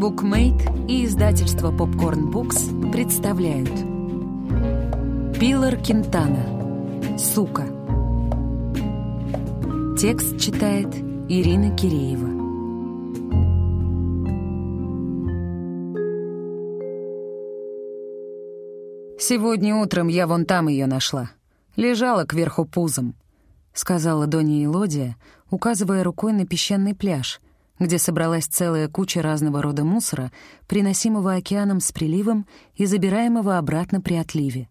Букмейт и издательство Popcorn Books представляют. Пилар Кентана. «Сука» Текст читает Ирина Киреева. «Сегодня утром я вон там ее нашла. Лежала кверху пузом», — сказала Донья Элодия, указывая рукой на песчаный пляж — где собралась целая куча разного рода мусора, приносимого океаном с приливом и забираемого обратно при отливе.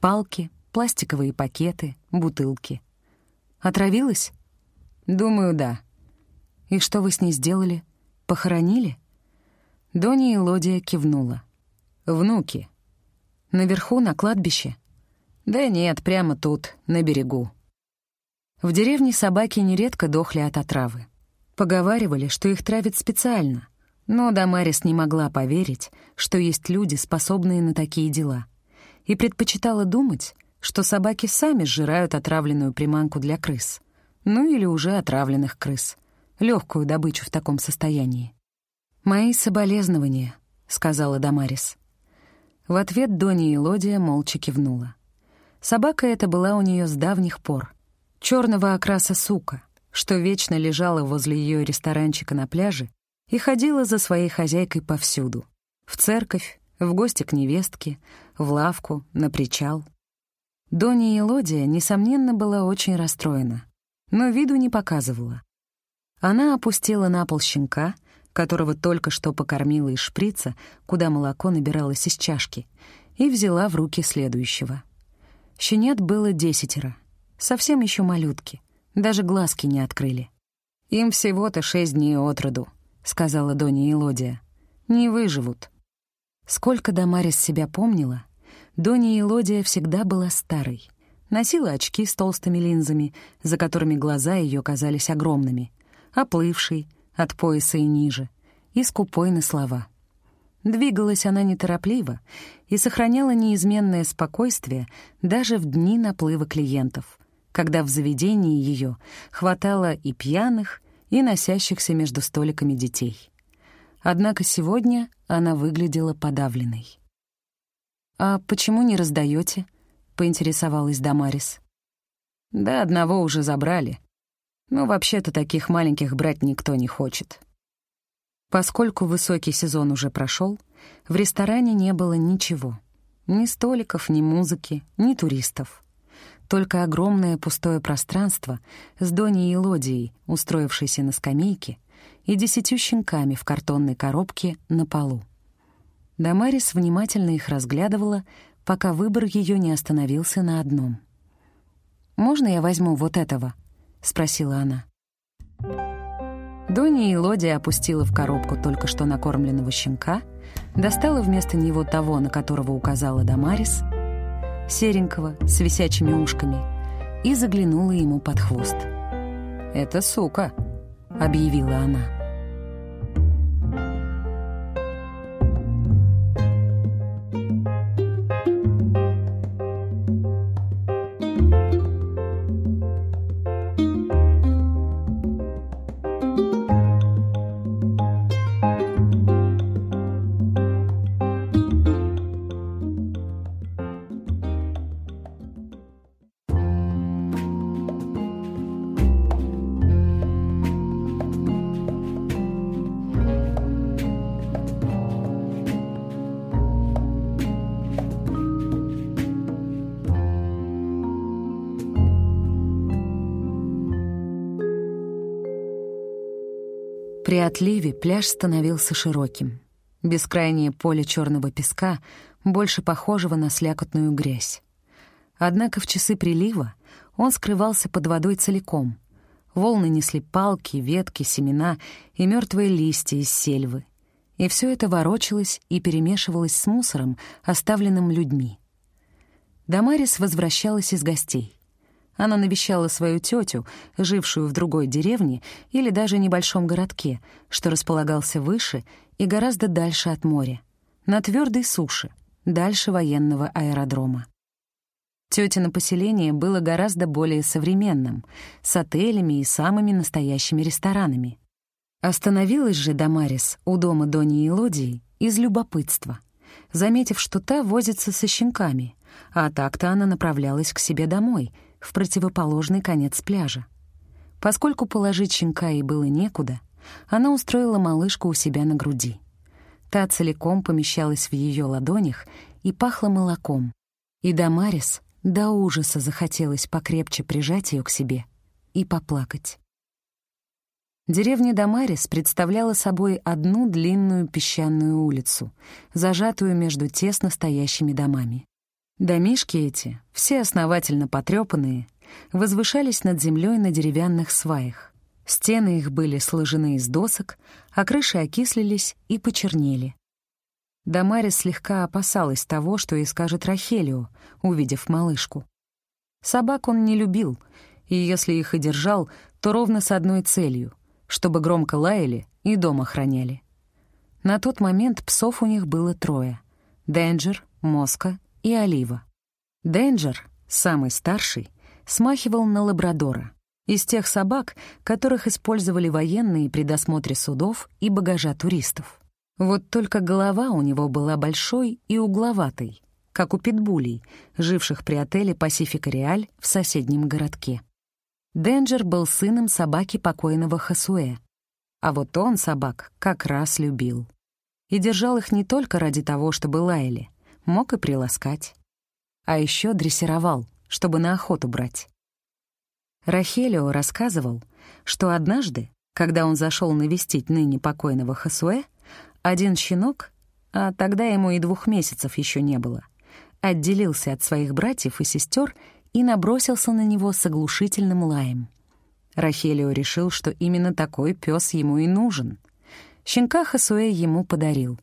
Палки, пластиковые пакеты, бутылки. Отравилась? Думаю, да. И что вы с ней сделали? Похоронили? Донни и Лодия кивнула. Внуки. Наверху, на кладбище? Да нет, прямо тут, на берегу. В деревне собаки нередко дохли от отравы. Поговаривали, что их травят специально, но Дамарис не могла поверить, что есть люди, способные на такие дела, и предпочитала думать, что собаки сами сжирают отравленную приманку для крыс, ну или уже отравленных крыс, легкую добычу в таком состоянии. «Мои соболезнования», — сказала Дамарис. В ответ Донни и Лодия молча кивнула. Собака эта была у нее с давних пор. Черного окраса сука — что вечно лежала возле ее ресторанчика на пляже и ходила за своей хозяйкой повсюду. В церковь, в гости к невестке, в лавку, на причал. Донни Елодия, несомненно, была очень расстроена, но виду не показывала. Она опустила на пол щенка, которого только что покормила из шприца, куда молоко набиралось из чашки, и взяла в руки следующего. Щенят было десятеро, совсем еще малютки — даже глазки не открыли. «Им всего-то шесть дней от роду», — сказала Донья Елодия. «Не выживут». Сколько Дамарис себя помнила, Донья Елодия всегда была старой. Носила очки с толстыми линзами, за которыми глаза ее казались огромными, оплывшей, от пояса и ниже, и скупой на слова. Двигалась она неторопливо и сохраняла неизменное спокойствие даже в дни наплыва клиентов — когда в заведении ее хватало и пьяных, и носящихся между столиками детей. Однако сегодня она выглядела подавленной. «А почему не раздаете? поинтересовалась Дамарис. «Да одного уже забрали. Но вообще-то таких маленьких брать никто не хочет». Поскольку высокий сезон уже прошел, в ресторане не было ничего. Ни столиков, ни музыки, ни туристов только огромное пустое пространство с Доней и Лодией, устроившейся на скамейке, и десятью щенками в картонной коробке на полу. Дамарис внимательно их разглядывала, пока выбор ее не остановился на одном. «Можно я возьму вот этого?» — спросила она. Донни и Лодия опустила в коробку только что накормленного щенка, достала вместо него того, на которого указала Дамарис — серенького, с висячими ушками, и заглянула ему под хвост. «Это сука», — объявила она. Отливе пляж становился широким. Бескрайнее поле черного песка, больше похожего на слякотную грязь. Однако в часы прилива он скрывался под водой целиком. Волны несли палки, ветки, семена и мертвые листья из сельвы. И все это ворочалось и перемешивалось с мусором, оставленным людьми. Дамарис возвращалась из гостей. Она навещала свою тетю, жившую в другой деревне или даже небольшом городке, что располагался выше и гораздо дальше от моря, на твердой суше, дальше военного аэродрома. Тетино поселение было гораздо более современным, с отелями и самыми настоящими ресторанами. Остановилась же Дамарис у дома Дони и Лодии из любопытства, заметив, что та возится со щенками, а так-то она направлялась к себе домой, в противоположный конец пляжа. Поскольку положить щенка ей было некуда, она устроила малышку у себя на груди. Та целиком помещалась в ее ладонях и пахла молоком. И Дамарис до ужаса захотелось покрепче прижать ее к себе и поплакать. Деревня Дамарис представляла собой одну длинную песчаную улицу, зажатую между тесно стоящими домами. Домишки эти, все основательно потрепанные, возвышались над землей на деревянных сваях. Стены их были сложены из досок, а крыши окислились и почернели. Дамарис слегка опасалась того, что ей скажет Рахелио, увидев малышку. Собак он не любил, и если их и держал, то ровно с одной целью — чтобы громко лаяли и дом охраняли. На тот момент псов у них было трое — Денджер, Моска и Олива. Денджер, самый старший, смахивал на лабрадора, из тех собак, которых использовали военные при досмотре судов и багажа туристов. Вот только голова у него была большой и угловатой, как у питбулей, живших при отеле «Пасифика Реаль» в соседнем городке. Денджер был сыном собаки покойного Хасуэ, а вот он собак как раз любил. И держал их не только ради того, чтобы лаяли, мог и приласкать. А еще дрессировал, чтобы на охоту брать. Рахелио рассказывал, что однажды, когда он зашел навестить ныне покойного Хасуэ, один щенок, а тогда ему и двух месяцев еще не было, отделился от своих братьев и сестер и набросился на него с оглушительным лаем. Рахелио решил, что именно такой пес ему и нужен. Щенка Хасуэ ему подарил,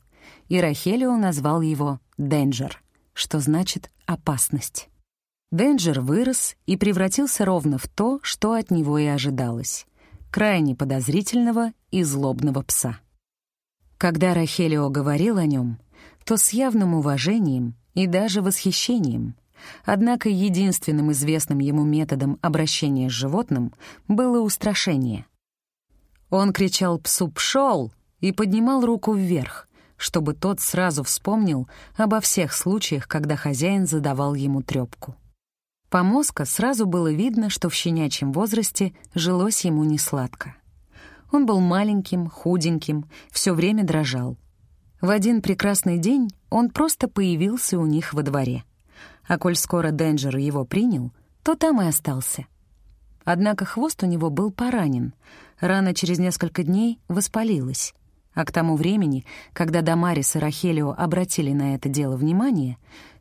и Рахелио назвал его «Денджер», что значит «опасность». Денджер вырос и превратился ровно в то, что от него и ожидалось — крайне подозрительного и злобного пса. Когда Рахелио говорил о нем, то с явным уважением и даже восхищением — Однако единственным известным ему методом обращения с животным было устрашение. Он кричал «Псу, пшел!» и поднимал руку вверх, чтобы тот сразу вспомнил обо всех случаях, когда хозяин задавал ему трёпку. По мозга сразу было видно, что в щенячьем возрасте жилось ему несладко. Он был маленьким, худеньким, все время дрожал. В один прекрасный день он просто появился у них во дворе — а коль скоро Денджер его принял, то там и остался. Однако хвост у него был поранен, рана через несколько дней воспалилась, а к тому времени, когда Дамарис и Рахелио обратили на это дело внимание,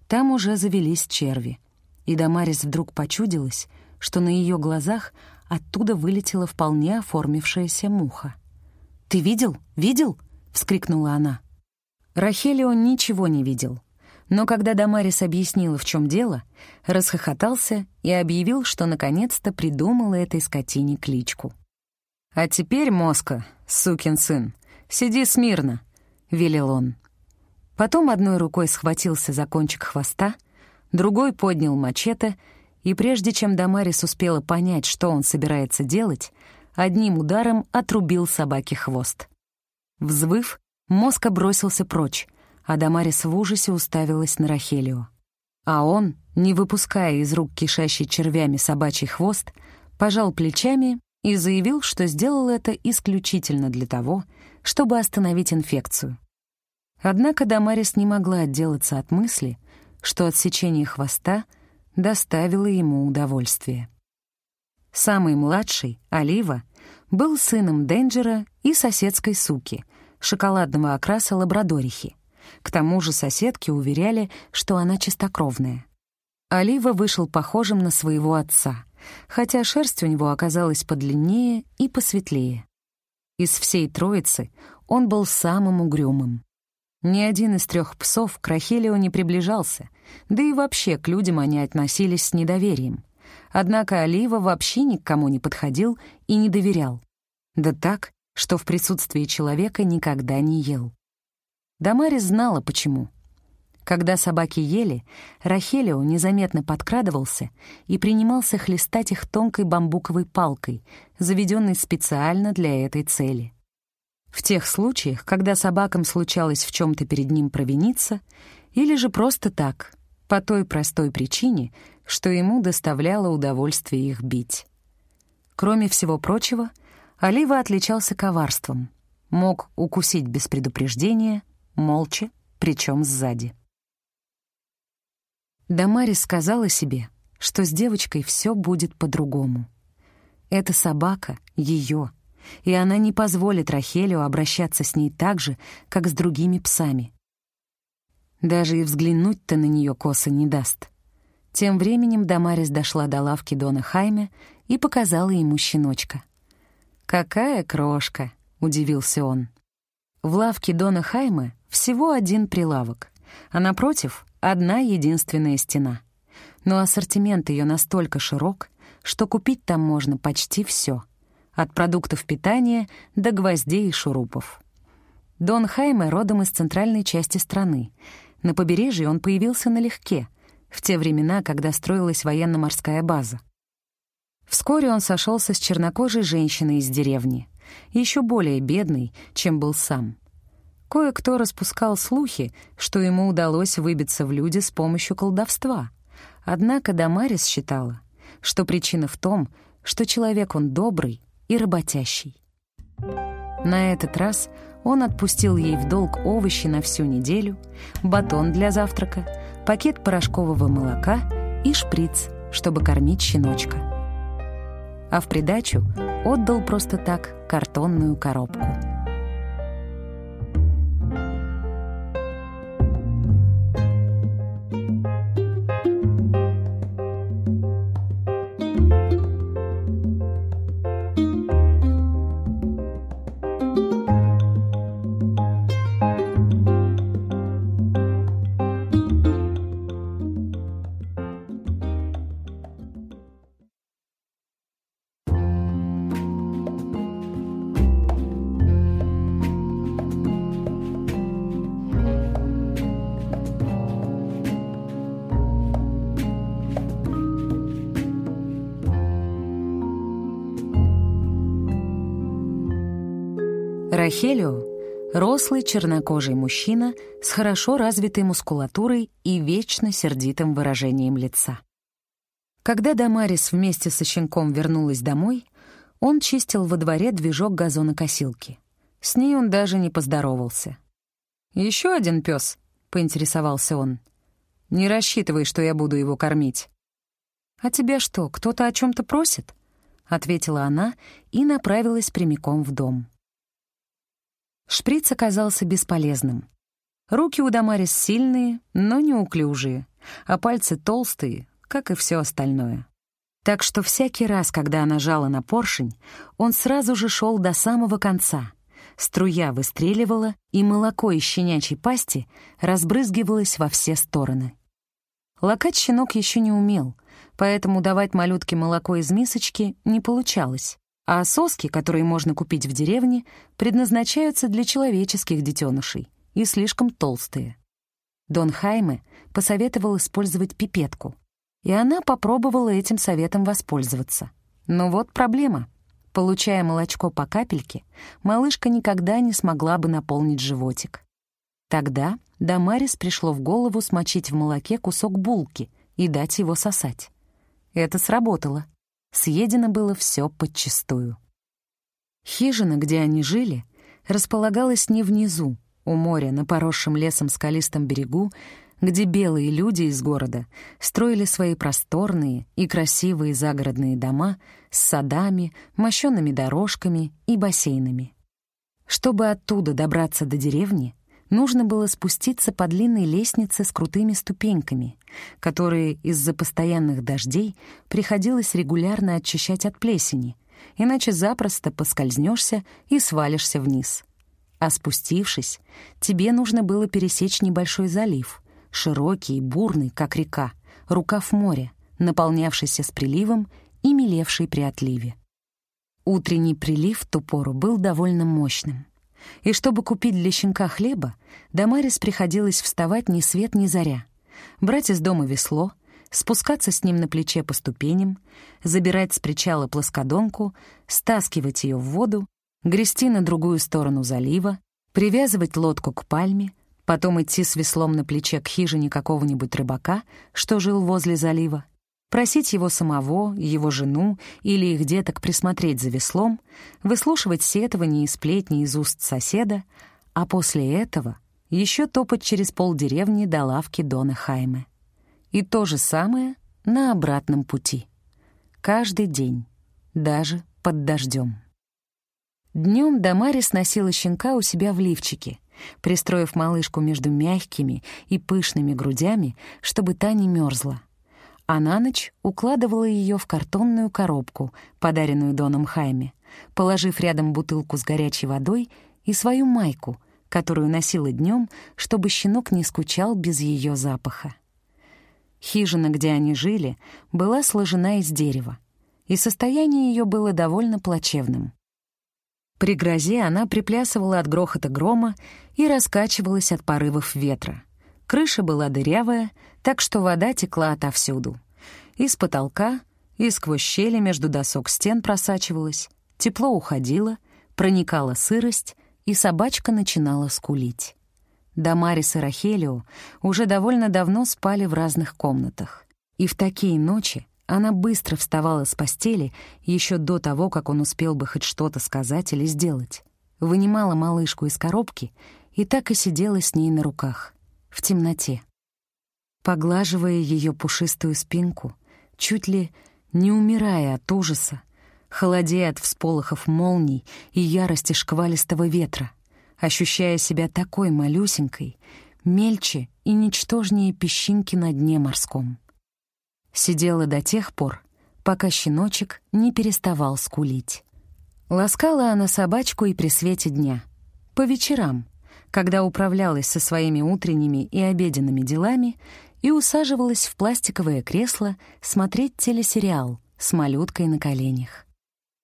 там уже завелись черви. И Дамарис вдруг почудилась, что на ее глазах оттуда вылетела вполне оформившаяся муха. «Ты видел? Видел?» — вскрикнула она. Рахелио ничего не видел — но когда Дамарис объяснила, в чем дело, расхохотался и объявил, что наконец-то придумала этой скотине кличку. «А теперь, Моска, сукин сын, сиди смирно», — велел он. Потом одной рукой схватился за кончик хвоста, другой поднял мачете, и прежде чем Дамарис успела понять, что он собирается делать, одним ударом отрубил собаке хвост. Взвыв, Моска бросился прочь, а Дамарис в ужасе уставилась на Рахелио. А он, не выпуская из рук кишащий червями собачий хвост, пожал плечами и заявил, что сделал это исключительно для того, чтобы остановить инфекцию. Однако Дамарис не могла отделаться от мысли, что отсечение хвоста доставило ему удовольствие. Самый младший, Олива, был сыном Денджера и соседской суки, шоколадного окраса лабрадорихи. К тому же соседки уверяли, что она чистокровная. Олива вышел похожим на своего отца, хотя шерсть у него оказалась подлиннее и посветлее. Из всей троицы он был самым угрюмым. Ни один из трех псов к Рахелио не приближался, да и вообще к людям они относились с недоверием. Однако Олива вообще ни к кому не подходил и не доверял. Да так, что в присутствии человека никогда не ел. Дамарис знала, почему. Когда собаки ели, Рахелио незаметно подкрадывался и принимался хлестать их тонкой бамбуковой палкой, заведенной специально для этой цели. В тех случаях, когда собакам случалось в чем-то перед ним провиниться, или же просто так, по той простой причине, что ему доставляло удовольствие их бить. Кроме всего прочего, Олива отличался коварством, мог укусить без предупреждения, молча, причем сзади. Дамарис сказала себе, что с девочкой все будет по-другому. Эта собака — ее, и она не позволит Рахелю обращаться с ней так же, как с другими псами. Даже и взглянуть-то на нее косо не даст. Тем временем Дамарис дошла до лавки Дона Хайме и показала ему щеночка. «Какая крошка!» — удивился он. В лавке Дона Хайме всего один прилавок, а напротив — одна единственная стена. Но ассортимент ее настолько широк, что купить там можно почти все, от продуктов питания до гвоздей и шурупов. Дон Хайме родом из центральной части страны. На побережье он появился налегке, в те времена, когда строилась военно-морская база. Вскоре он сошелся с чернокожей женщиной из деревни, еще более бедной, чем был сам. Кое-кто распускал слухи, что ему удалось выбиться в люди с помощью колдовства. Однако Дамарис считала, что причина в том, что человек он добрый и работящий. На этот раз он отпустил ей в долг овощи на всю неделю, батон для завтрака, пакет порошкового молока и шприц, чтобы кормить щеночка а в придачу отдал просто так картонную коробку. Рахелио — рослый чернокожий мужчина с хорошо развитой мускулатурой и вечно сердитым выражением лица. Когда Дамарис вместе со щенком вернулась домой, он чистил во дворе движок газонокосилки. С ней он даже не поздоровался. «Еще один пес», — поинтересовался он. «Не рассчитывай, что я буду его кормить». «А тебя что, кто-то о чем то просит?» — ответила она и направилась прямиком в дом. Шприц оказался бесполезным. Руки у Дамарис сильные, но неуклюжие, а пальцы толстые, как и все остальное. Так что всякий раз, когда она жала на поршень, он сразу же шел до самого конца. Струя выстреливала, и молоко из щенячьей пасти разбрызгивалось во все стороны. Лакать щенок еще не умел, поэтому давать малютке молоко из мисочки не получалось а соски, которые можно купить в деревне, предназначаются для человеческих детенышей и слишком толстые. Дон Хайме посоветовал использовать пипетку, и она попробовала этим советом воспользоваться. Но вот проблема. Получая молочко по капельке, малышка никогда не смогла бы наполнить животик. Тогда Дамарис пришло в голову смочить в молоке кусок булки и дать его сосать. Это сработало. Съедено было все подчистую. Хижина, где они жили, располагалась не внизу, у моря, на поросшем лесом скалистом берегу, где белые люди из города строили свои просторные и красивые загородные дома с садами, мощенными дорожками и бассейнами. Чтобы оттуда добраться до деревни, нужно было спуститься по длинной лестнице с крутыми ступеньками, которые из-за постоянных дождей приходилось регулярно очищать от плесени, иначе запросто поскользнешься и свалишься вниз. А спустившись, тебе нужно было пересечь небольшой залив, широкий и бурный, как река, рукав моря, наполнявшийся с приливом и мелевший при отливе. Утренний прилив в ту пору был довольно мощным — и чтобы купить для щенка хлеба, Дамарис приходилось вставать ни свет ни заря, брать из дома весло, спускаться с ним на плече по ступеням, забирать с причала плоскодонку, стаскивать ее в воду грести на другую сторону залива, привязывать лодку к пальме, потом идти с веслом на плече к хижине какого-нибудь рыбака, что жил возле залива, просить его самого, его жену или их деток присмотреть за веслом, выслушивать сетования и сплетни из уст соседа, а после этого еще топать через полдеревни до лавки Дона Хайме. И то же самое на обратном пути. Каждый день, даже под дождем. Днем Дамарис носила щенка у себя в лифчике, пристроив малышку между мягкими и пышными грудями, чтобы та не мерзла. А на ночь укладывала ее в картонную коробку, подаренную Доном Хайме, положив рядом бутылку с горячей водой и свою майку, которую носила днем, чтобы щенок не скучал без ее запаха. Хижина, где они жили, была сложена из дерева, и состояние ее было довольно плачевным. При грозе она приплясывала от грохота грома и раскачивалась от порывов ветра. Крыша была дырявая, так что вода текла отовсюду. Из потолка, и сквозь щели между досок стен просачивалась, тепло уходило, проникала сырость, и собачка начинала скулить. Дамарис и Рахелио уже довольно давно спали в разных комнатах. И в такие ночи она быстро вставала с постели еще до того, как он успел бы хоть что-то сказать или сделать. Вынимала малышку из коробки и так и сидела с ней на руках, в темноте. Поглаживая ее пушистую спинку, чуть ли не умирая от ужаса, холодея от всполохов молний и ярости шквалистого ветра, ощущая себя такой малюсенькой, мельче и ничтожнее песчинки на дне морском. Сидела до тех пор, пока щеночек не переставал скулить. Ласкала она собачку и при свете дня. По вечерам, когда управлялась со своими утренними и обеденными делами и усаживалась в пластиковое кресло смотреть телесериал с малюткой на коленях.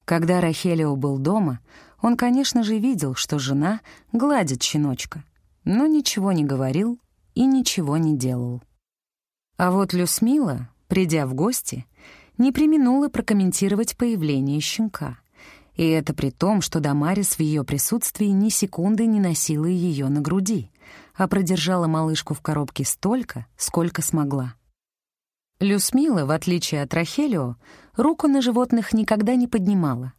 Когда Рахелио был дома, он, конечно же, видел, что жена гладит щеночка, но ничего не говорил и ничего не делал. А вот Люсмила, придя в гости, не применула прокомментировать появление щенка. И это при том, что Дамарис в ее присутствии ни секунды не носила ее на груди, а продержала малышку в коробке столько, сколько смогла. Люсмила, в отличие от Рахелио, руку на животных никогда не поднимала,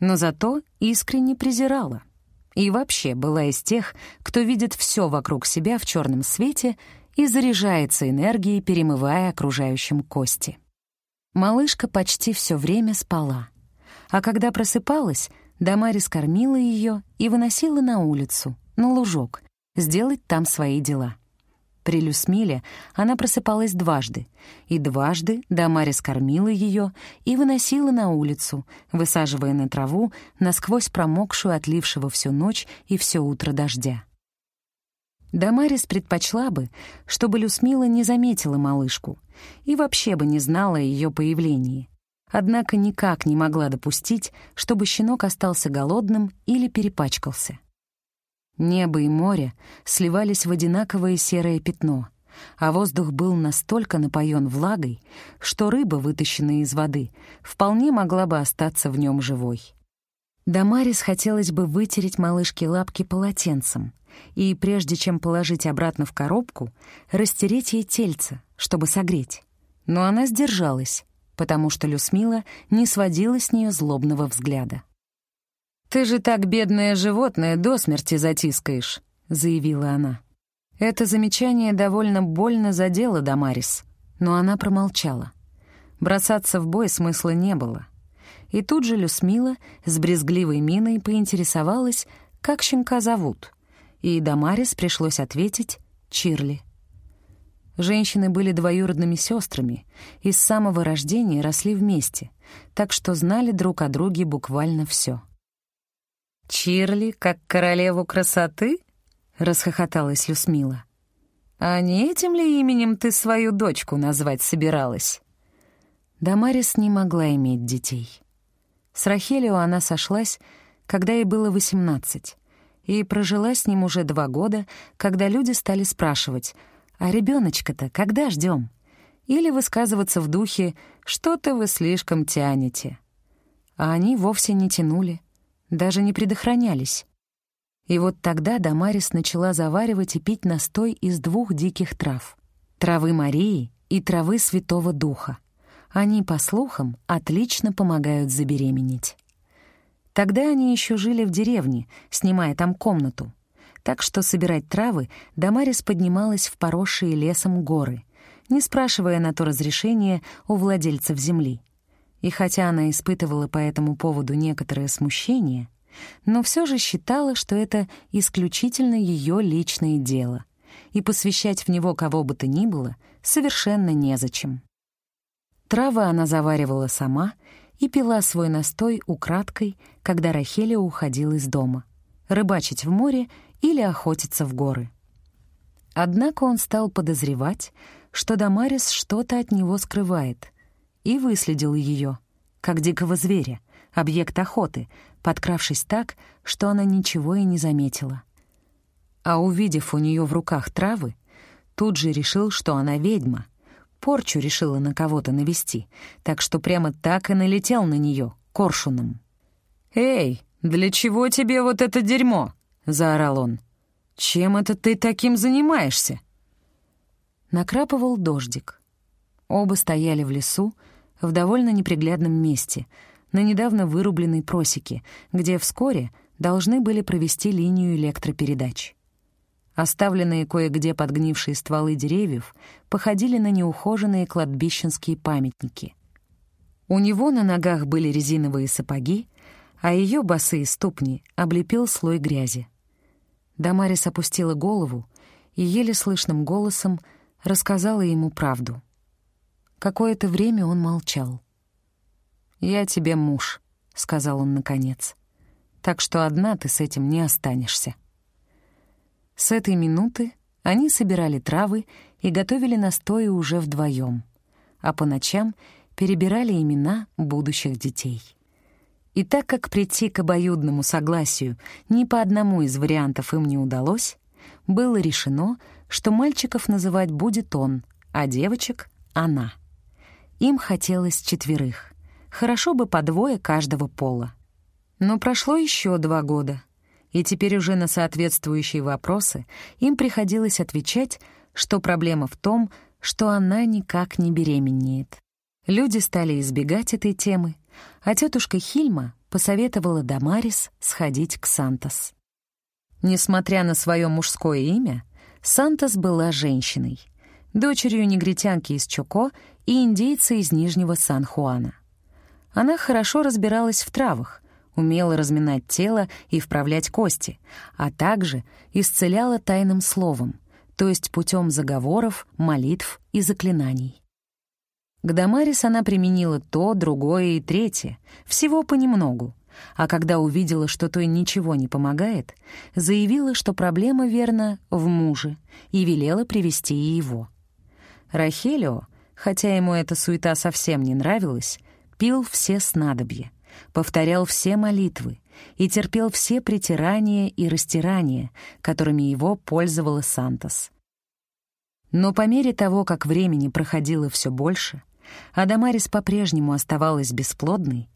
но зато искренне презирала. И вообще была из тех, кто видит все вокруг себя в черном свете и заряжается энергией, перемывая окружающим кости. Малышка почти все время спала, а когда просыпалась, Дамарис кормила ее и выносила на улицу, на лужок, сделать там свои дела. При Люсмиле она просыпалась дважды, и дважды Дамарис кормила ее и выносила на улицу, высаживая на траву насквозь промокшую, отлившего всю ночь и все утро дождя. Дамарис предпочла бы, чтобы Люсмила не заметила малышку и вообще бы не знала о ее появлении. Однако никак не могла допустить, чтобы щенок остался голодным или перепачкался. Небо и море сливались в одинаковое серое пятно, а воздух был настолько напоен влагой, что рыба, вытащенная из воды, вполне могла бы остаться в нем живой. Дамарис хотелось бы вытереть малышке лапки полотенцем — и, прежде чем положить обратно в коробку, растереть ей тельце, чтобы согреть. Но она сдержалась, потому что Люсмила не сводила с нее злобного взгляда. «Ты же так, бедное животное, до смерти затискаешь», — заявила она. Это замечание довольно больно задело Дамарис, но она промолчала. Бросаться в бой смысла не было. И тут же Люсмила с брезгливой миной поинтересовалась, как щенка зовут и Дамарис пришлось ответить «Чирли». Женщины были двоюродными сестрами и с самого рождения росли вместе, так что знали друг о друге буквально все. «Чирли как королеву красоты?» — расхохоталась Люсмила. «А не этим ли именем ты свою дочку назвать собиралась?» Дамарис не могла иметь детей. С Рахелио она сошлась, когда ей было восемнадцать, и прожила с ним уже два года, когда люди стали спрашивать, «А ребеночка-то когда ждем?» Или высказываться в духе «Что-то вы слишком тянете». А они вовсе не тянули. даже не предохранялись. И вот тогда Дамарис начала заваривать и пить настой из двух диких трав — травы Марии и травы Святого Духа. Они, по слухам, отлично помогают забеременеть. Тогда они еще жили в деревне, снимая там комнату. Так что собирать травы Дамарис поднималась в поросшие лесом горы, не спрашивая на то разрешения у владельцев земли. И хотя она испытывала по этому поводу некоторое смущение, но все же считала, что это исключительно ее личное дело, и посвящать в него кого бы то ни было совершенно незачем. Травы она заваривала сама и пила свой настой украдкой, когда Рахеля уходила из дома, рыбачить в море или охотиться в горы. Однако он стал подозревать, что Дамарис что-то от него скрывает, и выследил ее, как дикого зверя, объект охоты, подкравшись так, что она ничего и не заметила. А увидев у нее в руках травы, тут же решил, что она ведьма. Порчу решила на кого-то навести, так что прямо так и налетел на нее коршуном. «Эй, для чего тебе вот это дерьмо?» — заорал он. «Чем это ты таким занимаешься?» Накрапывал дождик. Оба стояли в лесу, в довольно неприглядном месте, на недавно вырубленной просеке, где вскоре должны были провести линию электропередач. Оставленные кое-где подгнившие стволы деревьев походили на неухоженные кладбищенские памятники. У него на ногах были резиновые сапоги, а ее босые ступни облепил слой грязи. Дамарис опустила голову и еле слышным голосом рассказала ему правду. Какое-то время он молчал. «Я тебе муж», — сказал он наконец. «Так что одна ты с этим не останешься». С этой минуты они собирали травы и готовили настои уже вдвоем, а по ночам перебирали имена будущих детей. И так как прийти к обоюдному согласию ни по одному из вариантов им не удалось, было решено, что мальчиков называть будет он, а девочек — она. Им хотелось четверых. Хорошо бы по двое каждого пола. Но прошло еще два года — и теперь уже на соответствующие вопросы им приходилось отвечать, что проблема в том, что она никак не беременеет. Люди стали избегать этой темы, а тетушка Хильма посоветовала Дамарис сходить к Сантос. Несмотря на свое мужское имя, Сантос была женщиной, дочерью негритянки из Чоко и индейца из Нижнего Сан-Хуана. Она хорошо разбиралась в травах, умела разминать тело и вправлять кости, а также исцеляла тайным словом, то есть путем заговоров, молитв и заклинаний. К Дамарис она применила то, другое и третье, всего понемногу, а когда увидела, что той ничего не помогает, заявила, что проблема, верно, в муже, и велела привести и его. Рахелио, хотя ему эта суета совсем не нравилась, пил все снадобья, повторял все молитвы и терпел все притирания и растирания, которыми его пользовала Сантос. Но по мере того, как времени проходило все больше, а Дамарис по-прежнему оставалась бесплодной,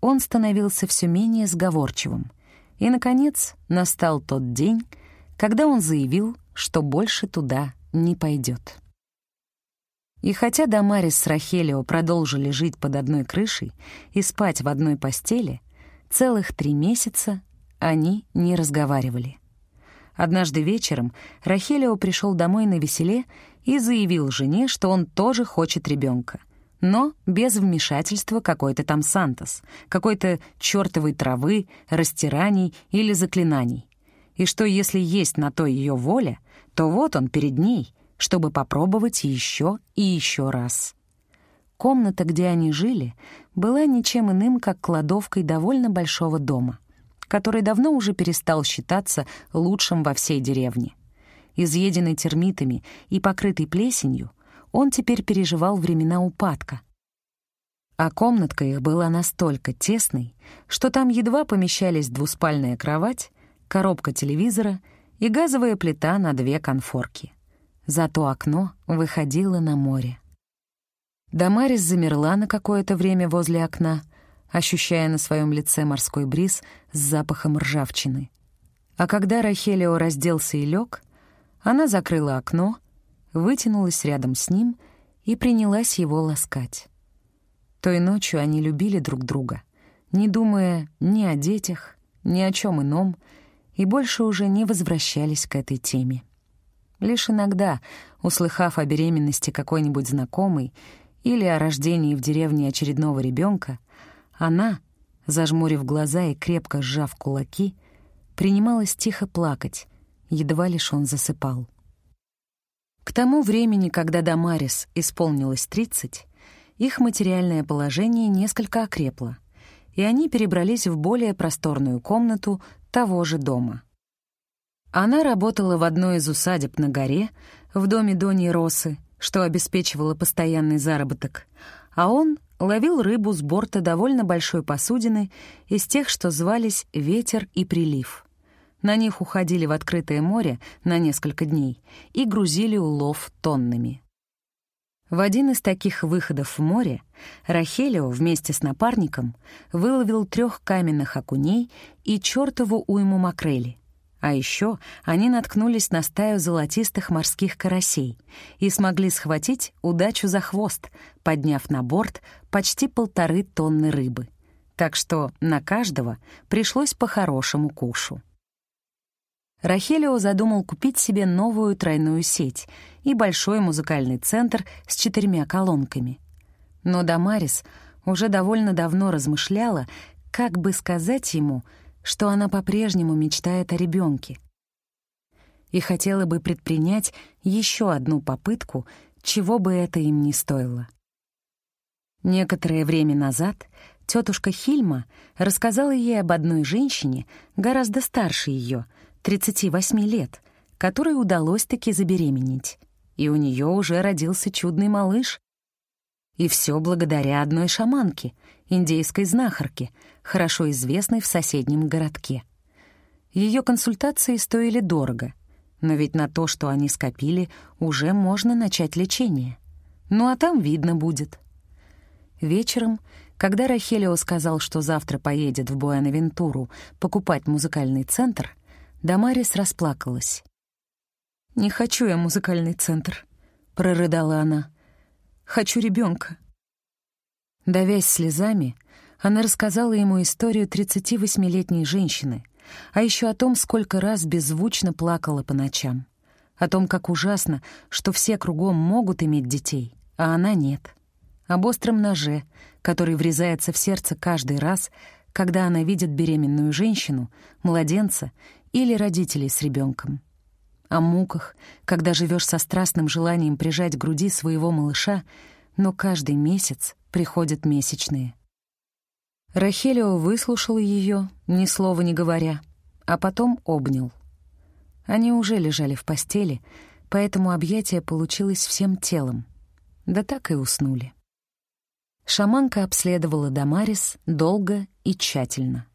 он становился все менее сговорчивым, и, наконец, настал тот день, когда он заявил, что больше туда не пойдет. И хотя Дамарис с Рахелио продолжили жить под одной крышей и спать в одной постели, целых три месяца они не разговаривали. Однажды вечером Рахелио пришел домой на веселе и заявил жене, что он тоже хочет ребенка, но без вмешательства какой-то там Сантос, какой-то чертовой травы, растираний или заклинаний. И что если есть на то ее воля, то вот он перед ней — чтобы попробовать еще и еще раз. Комната, где они жили, была ничем иным, как кладовкой довольно большого дома, который давно уже перестал считаться лучшим во всей деревне. Изъеденный термитами и покрытый плесенью, он теперь переживал времена упадка. А комнатка их была настолько тесной, что там едва помещались двуспальная кровать, коробка телевизора и газовая плита на две конфорки — Зато окно выходило на море. Дамарис замерла на какое-то время возле окна, ощущая на своем лице морской бриз с запахом ржавчины. А когда Рахелио разделся и лег, она закрыла окно, вытянулась рядом с ним и принялась его ласкать. Той ночью они любили друг друга, не думая ни о детях, ни о чем ином, и больше уже не возвращались к этой теме. Лишь иногда, услыхав о беременности какой-нибудь знакомой или о рождении в деревне очередного ребенка, она, зажмурив глаза и крепко сжав кулаки, принималась тихо плакать, едва лишь он засыпал. К тому времени, когда Дамарис исполнилось тридцать, их материальное положение несколько окрепло, и они перебрались в более просторную комнату того же дома. Она работала в одной из усадеб на горе, в доме Дони Росы, что обеспечивало постоянный заработок, а он ловил рыбу с борта довольно большой посудины из тех, что звались «Ветер и прилив». На них уходили в открытое море на несколько дней и грузили улов тоннами. В один из таких выходов в море Рахелио вместе с напарником выловил трех каменных окуней и чертову уйму макрели. А еще они наткнулись на стаю золотистых морских карасей и смогли схватить удачу за хвост, подняв на борт почти полторы тонны рыбы. Так что на каждого пришлось по хорошему кушу. Рахелио задумал купить себе новую тройную сеть и большой музыкальный центр с четырьмя колонками. Но Дамарис уже довольно давно размышляла, как бы сказать ему, что она по-прежнему мечтает о ребенке и хотела бы предпринять еще одну попытку, чего бы это им ни стоило. Некоторое время назад тетушка Хильма рассказала ей об одной женщине, гораздо старше ее — 38 лет, которой удалось таки забеременеть. И у нее уже родился чудный малыш. И все благодаря одной шаманке, индейской знахарке, хорошо известной в соседнем городке. Ее консультации стоили дорого, но ведь на то, что они скопили, уже можно начать лечение. Ну а там видно будет. Вечером, когда Рахелио сказал, что завтра поедет в Буэнавентуру покупать музыкальный центр, Дамарис расплакалась. «Не хочу я музыкальный центр», — прорыдала она. «Хочу ребенка. Давясь слезами, она рассказала ему историю 38-летней женщины, а еще о том, сколько раз беззвучно плакала по ночам, о том, как ужасно, что все кругом могут иметь детей, а она нет, об остром ноже, который врезается в сердце каждый раз, когда она видит беременную женщину, младенца или родителей с ребенком. О муках, когда живешь со страстным желанием прижать к груди своего малыша, но каждый месяц приходят месячные. Рахелио выслушал ее, ни слова не говоря, а потом обнял. Они уже лежали в постели, поэтому объятие получилось всем телом. Да так и уснули. Шаманка обследовала Дамарис долго и тщательно.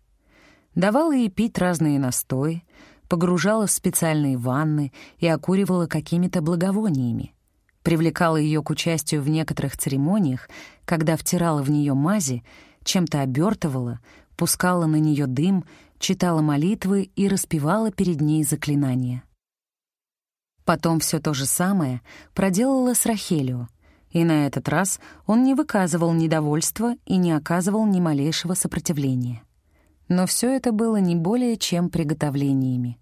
Давала ей пить разные настои, погружала в специальные ванны и окуривала какими-то благовониями. Привлекала ее к участию в некоторых церемониях, когда втирала в нее мази, чем-то обертывала, пускала на нее дым, читала молитвы и распевала перед ней заклинания. Потом все то же самое проделала с Рахелио, и на этот раз он не выказывал недовольства и не оказывал ни малейшего сопротивления но все это было не более чем приготовлениями.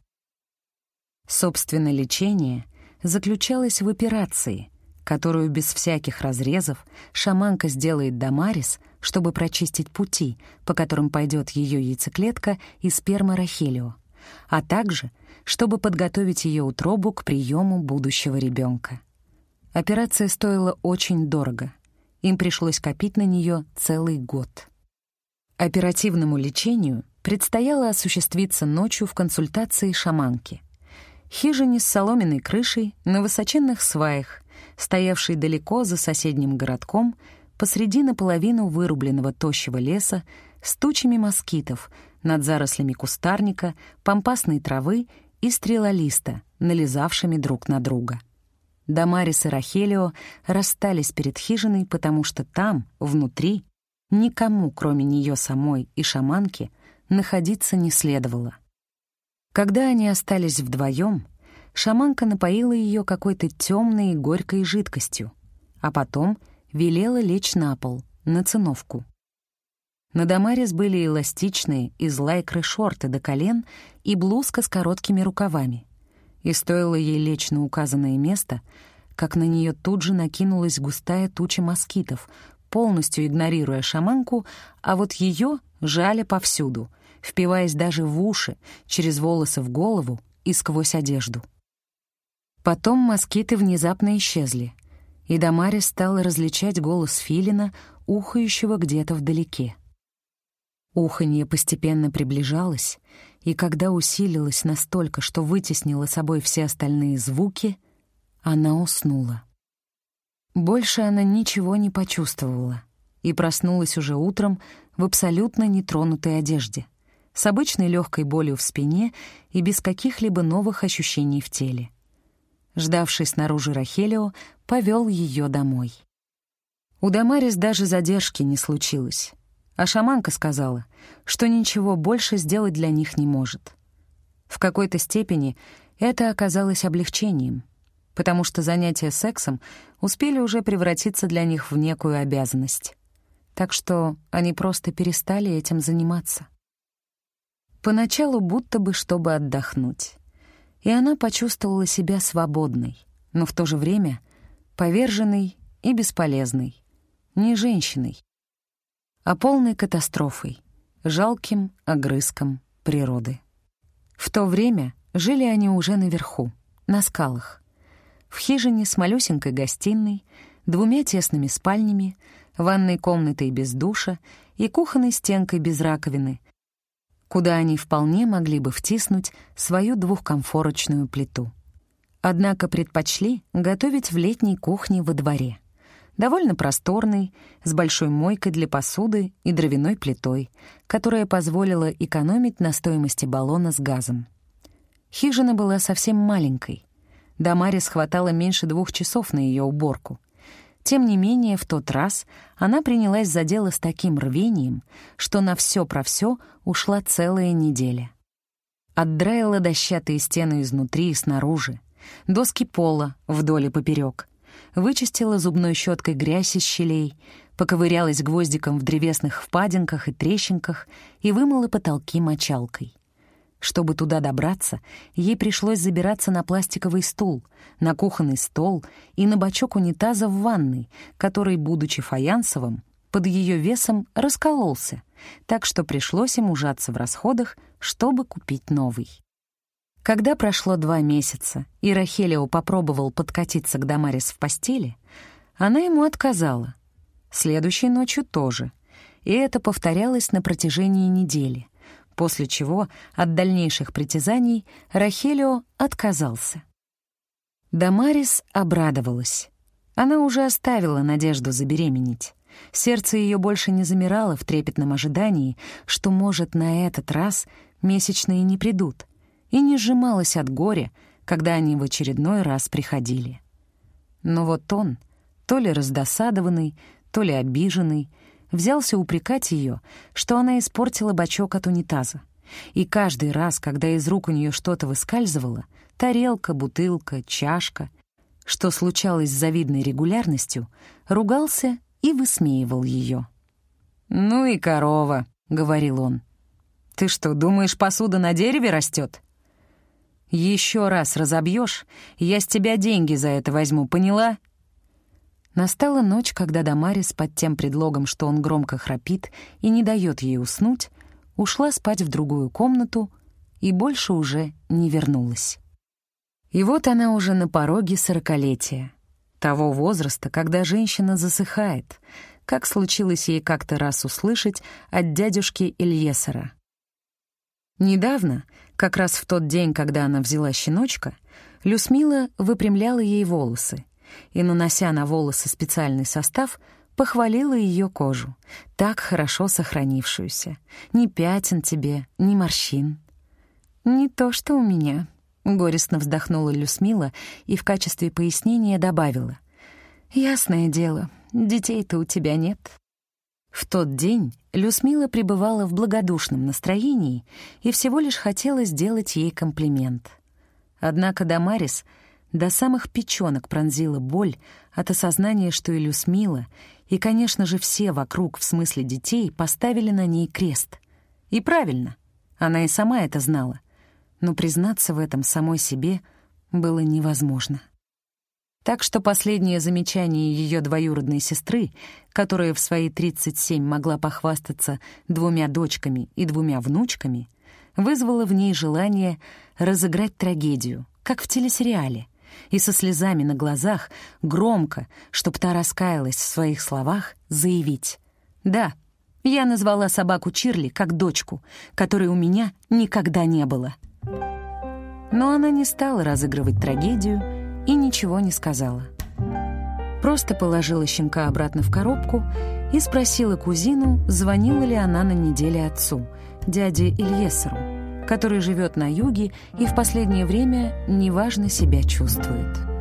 Собственно, лечение заключалось в операции, которую без всяких разрезов шаманка сделает Дамарис, чтобы прочистить пути, по которым пойдет ее яйцеклетка и сперма Рахелио, а также чтобы подготовить ее утробу к приему будущего ребенка. Операция стоила очень дорого. Им пришлось копить на нее целый год. Оперативному лечению предстояло осуществиться ночью в консультации шаманки. Хижине с соломенной крышей на высоченных сваях, стоявшей далеко за соседним городком, посреди наполовину вырубленного тощего леса, с тучами москитов, над зарослями кустарника, пампасной травы и стрелолиста, налезавшими друг на друга. Дамарис и Рахелио расстались перед хижиной, потому что там, внутри, никому, кроме нее самой и шаманки, находиться не следовало. Когда они остались вдвоем, шаманка напоила ее какой-то темной и горькой жидкостью, а потом велела лечь на пол, на циновку. На Дамарис были эластичные из лайкры шорты до колен и блузка с короткими рукавами. И стоило ей лечь на указанное место, как на нее тут же накинулась густая туча москитов, полностью игнорируя шаманку, а вот ее жали повсюду, впиваясь даже в уши, через волосы в голову и сквозь одежду. Потом москиты внезапно исчезли, и Дамарис стала различать голос филина, ухающего где-то вдалеке. Уханье постепенно приближалось, и когда усилилось настолько, что вытеснило собой все остальные звуки, она уснула. Больше она ничего не почувствовала и проснулась уже утром в абсолютно нетронутой одежде, с обычной легкой болью в спине и без каких-либо новых ощущений в теле. Ждавший снаружи Рахелио повел ее домой. У Дамарис даже задержки не случилось. А шаманка сказала, что ничего больше сделать для них не может. В какой-то степени это оказалось облегчением, потому что занятия сексом успели уже превратиться для них в некую обязанность. Так что они просто перестали этим заниматься. Поначалу будто бы чтобы отдохнуть. И она почувствовала себя свободной, но в то же время поверженной и бесполезной, не женщиной, а полной катастрофой, жалким огрызком природы. В то время жили они уже наверху, на скалах, в хижине с малюсенькой гостиной, двумя тесными спальнями, ванной комнатой без душа и кухонной стенкой без раковины, куда они вполне могли бы втиснуть свою двухкомфорочную плиту. Однако предпочли готовить в летней кухне во дворе — довольно просторный, с большой мойкой для посуды и дровяной плитой, которая позволила экономить на стоимости баллона с газом. Хижина была совсем маленькой. Дамарис хватало меньше двух часов на ее уборку. Тем не менее, в тот раз она принялась за дело с таким рвением, что на все про все ушла целая неделя. Отдраила дощатые стены изнутри и снаружи, доски пола вдоль и поперек — вычистила зубной щеткой грязь из щелей, поковырялась гвоздиком в древесных впадинках и трещинках и вымыла потолки мочалкой. Чтобы туда добраться, ей пришлось забираться на пластиковый стул, на кухонный стол и на бачок унитаза в ванной, который, будучи фаянсовым, под ее весом раскололся, так что пришлось им ужаться в расходах, чтобы купить новый. Когда прошло два месяца, и Рахелио попробовал подкатиться к Дамарис в постели, она ему отказала. Следующей ночью тоже. И это повторялось на протяжении недели, после чего от дальнейших притязаний Рахелио отказался. Дамарис обрадовалась. Она уже оставила надежду забеременеть. Сердце ее больше не замирало в трепетном ожидании, что, может, на этот раз месячные не придут — и не сжималась от горя, когда они в очередной раз приходили. Но вот он, то ли раздосадованный, то ли обиженный, взялся упрекать ее, что она испортила бачок от унитаза. И каждый раз, когда из рук у нее что-то выскальзывало, тарелка, бутылка, чашка, что случалось с завидной регулярностью, ругался и высмеивал ее. «Ну и корова», — говорил он. «Ты что, думаешь, посуда на дереве растет? Еще раз разобьешь, я с тебя деньги за это возьму, поняла?» Настала ночь, когда Дамарис под тем предлогом, что он громко храпит и не дает ей уснуть, ушла спать в другую комнату и больше уже не вернулась. И вот она уже на пороге сорокалетия, того возраста, когда женщина засыхает, как случилось ей как-то раз услышать от дядюшки Ильесера. Недавно, как раз в тот день, когда она взяла щеночка, Люсмила выпрямляла ей волосы и, нанося на волосы специальный состав, похвалила ее кожу, так хорошо сохранившуюся. Ни пятен тебе, ни морщин. «Не то, что у меня», — горестно вздохнула Люсмила и в качестве пояснения добавила. «Ясное дело, детей-то у тебя нет». В тот день Люсмила пребывала в благодушном настроении и всего лишь хотела сделать ей комплимент. Однако Дамарис до самых печёнок пронзила боль от осознания, что и Люсмила, и, конечно же, все вокруг, в смысле детей, поставили на ней крест. И правильно, она и сама это знала, но признаться в этом самой себе было невозможно. Так что последнее замечание ее двоюродной сестры, которая в свои 37 могла похвастаться двумя дочками и двумя внучками, вызвало в ней желание разыграть трагедию, как в телесериале, и со слезами на глазах громко, чтоб та раскаялась в своих словах, заявить «Да, я назвала собаку Чирли как дочку, которой у меня никогда не было». Но она не стала разыгрывать трагедию и ничего не сказала. Просто положила щенка обратно в коробку и спросила кузину, звонила ли она на неделе отцу, дяде Ильесеру, который живет на юге и в последнее время неважно себя чувствует.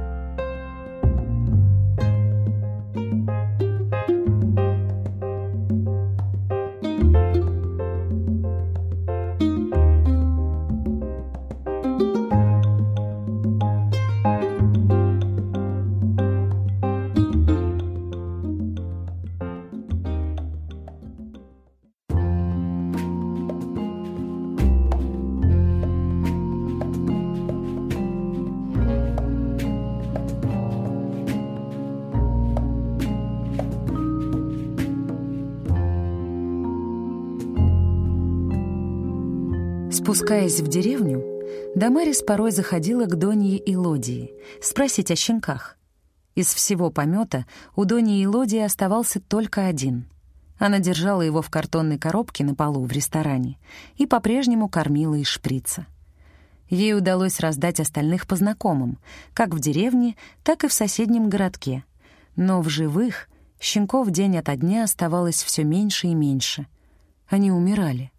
Спускаясь в деревню, Дамарис порой заходила к Донье и Лодии спросить о щенках. Из всего помета у Доньи и Лодии оставался только один. Она держала его в картонной коробке на полу в ресторане и по-прежнему кормила из шприца. Ей удалось раздать остальных по знакомым, как в деревне, так и в соседнем городке. Но в живых щенков день ото дня оставалось все меньше и меньше. Они умирали.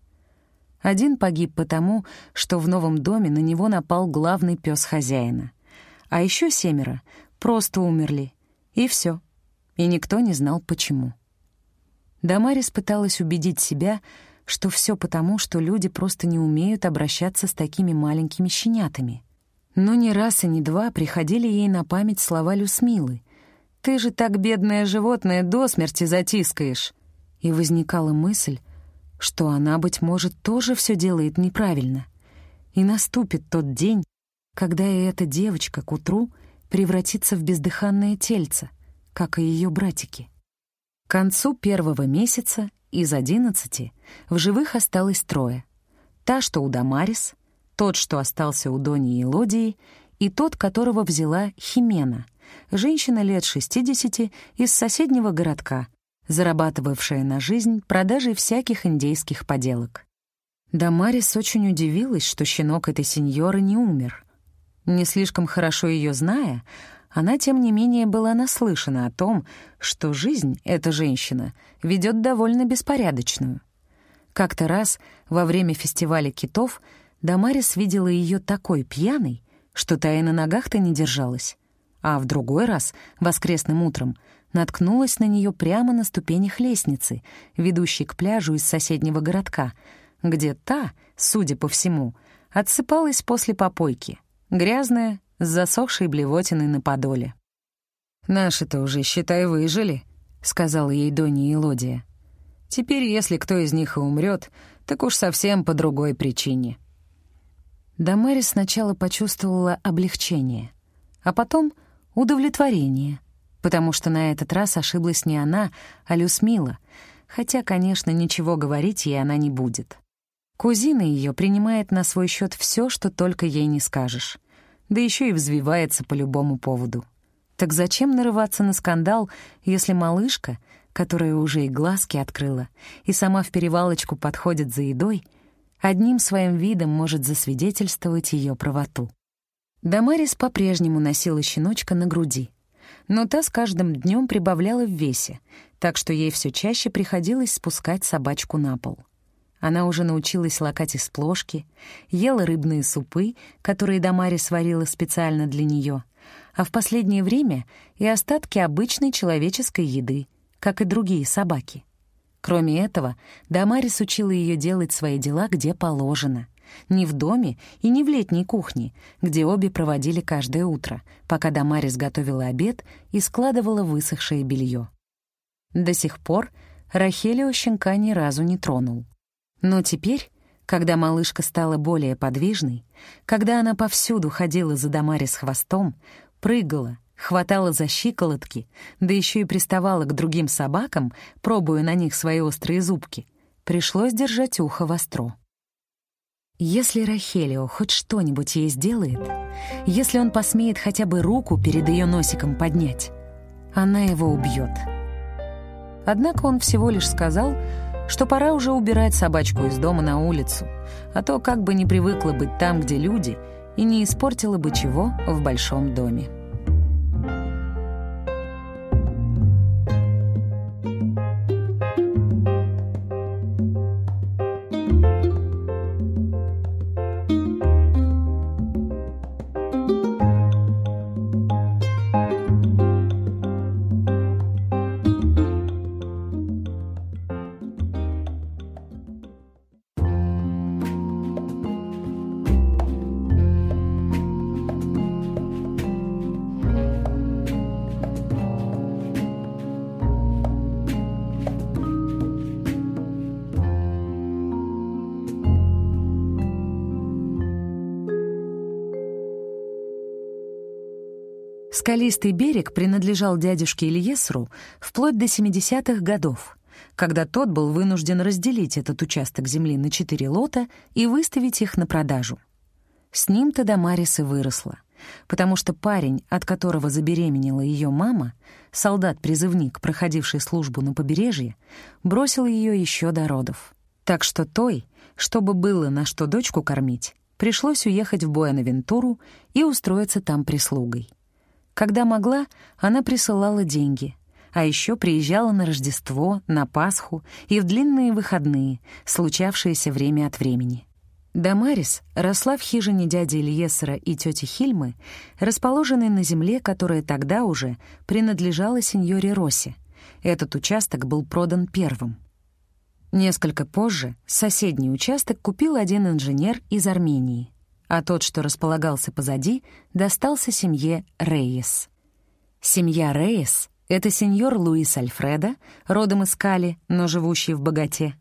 Один погиб потому, что в новом доме на него напал главный пес хозяина. А еще семеро просто умерли. И все. И никто не знал, почему. Дамарис пыталась убедить себя, что все потому, что люди просто не умеют обращаться с такими маленькими щенятами. Но ни раз и ни два приходили ей на память слова Люсмилы. «Ты же так бедное животное до смерти затискаешь!» И возникала мысль, что она, быть может, тоже все делает неправильно. И наступит тот день, когда и эта девочка к утру превратится в бездыханное тельце, как и ее братики. К концу первого месяца из одиннадцати в живых осталось трое. Та, что у Дамарис, тот, что остался у Дони и Лодии, и тот, которого взяла Химена, женщина лет шестидесяти из соседнего городка, зарабатывавшая на жизнь продажей всяких индейских поделок. Дамарис очень удивилась, что щенок этой сеньоры не умер. Не слишком хорошо ее зная, она, тем не менее, была наслышана о том, что жизнь эта женщина ведет довольно беспорядочную. Как-то раз во время фестиваля китов Дамарис видела ее такой пьяной, что та и на ногах-то не держалась. А в другой раз, воскресным утром, наткнулась на нее прямо на ступенях лестницы, ведущей к пляжу из соседнего городка, где та, судя по всему, отсыпалась после попойки, грязная, с засохшей блевотиной на подоле. «Наши-то уже, считай, выжили», — сказала ей Донни Элодия. «Теперь, если кто из них и умрет, так уж совсем по другой причине». Дамари сначала почувствовала облегчение, а потом — удовлетворение — потому что на этот раз ошиблась не она, а Люсмила, хотя, конечно, ничего говорить ей она не будет. Кузина ее принимает на свой счет все, что только ей не скажешь, да еще и взвивается по любому поводу. Так зачем нарываться на скандал, если малышка, которая уже и глазки открыла, и сама в перевалочку подходит за едой, одним своим видом может засвидетельствовать ее правоту? Дамарис по-прежнему носила щеночка на груди, но та с каждым днем прибавляла в весе, так что ей все чаще приходилось спускать собачку на пол. Она уже научилась лакать из плошки, ела рыбные супы, которые Дамари сварила специально для нее, а в последнее время и остатки обычной человеческой еды, как и другие собаки. Кроме этого, Дамарис учила ее делать свои дела где положено. Не в доме и не в летней кухне, где обе проводили каждое утро, пока Дамарис готовила обед и складывала высохшее белье. До сих пор Рахелио щенка ни разу не тронул. Но теперь, когда малышка стала более подвижной, когда она повсюду ходила за Дамарис хвостом, прыгала, хватала за щиколотки, да еще и приставала к другим собакам, пробуя на них свои острые зубки, пришлось держать ухо востро. Если Рахелио хоть что-нибудь ей сделает, если он посмеет хотя бы руку перед ее носиком поднять, она его убьет. Однако он всего лишь сказал, что пора уже убирать собачку из дома на улицу, а то как бы не привыкла быть там, где люди, и не испортила бы чего в большом доме. Скалистый берег принадлежал дядюшке Ильесру вплоть до 70-х годов, когда тот был вынужден разделить этот участок земли на четыре лота и выставить их на продажу. С ним-то Дамарис и выросла, потому что парень, от которого забеременела ее мама, солдат-призывник, проходивший службу на побережье, бросил ее еще до родов. Так что той, чтобы было на что дочку кормить, пришлось уехать в Буэнавентуру и устроиться там прислугой. Когда могла, она присылала деньги, а еще приезжала на Рождество, на Пасху и в длинные выходные, случавшиеся время от времени. Дамарис росла в хижине дяди Ильесера и тети Хильмы, расположенной на земле, которая тогда уже принадлежала сеньоре Росси. Этот участок был продан первым. Несколько позже соседний участок купил один инженер из Армении а тот, что располагался позади, достался семье Рейес. Семья Рейес — это сеньор Луис Альфредо, родом из Кали, но живущий в богате,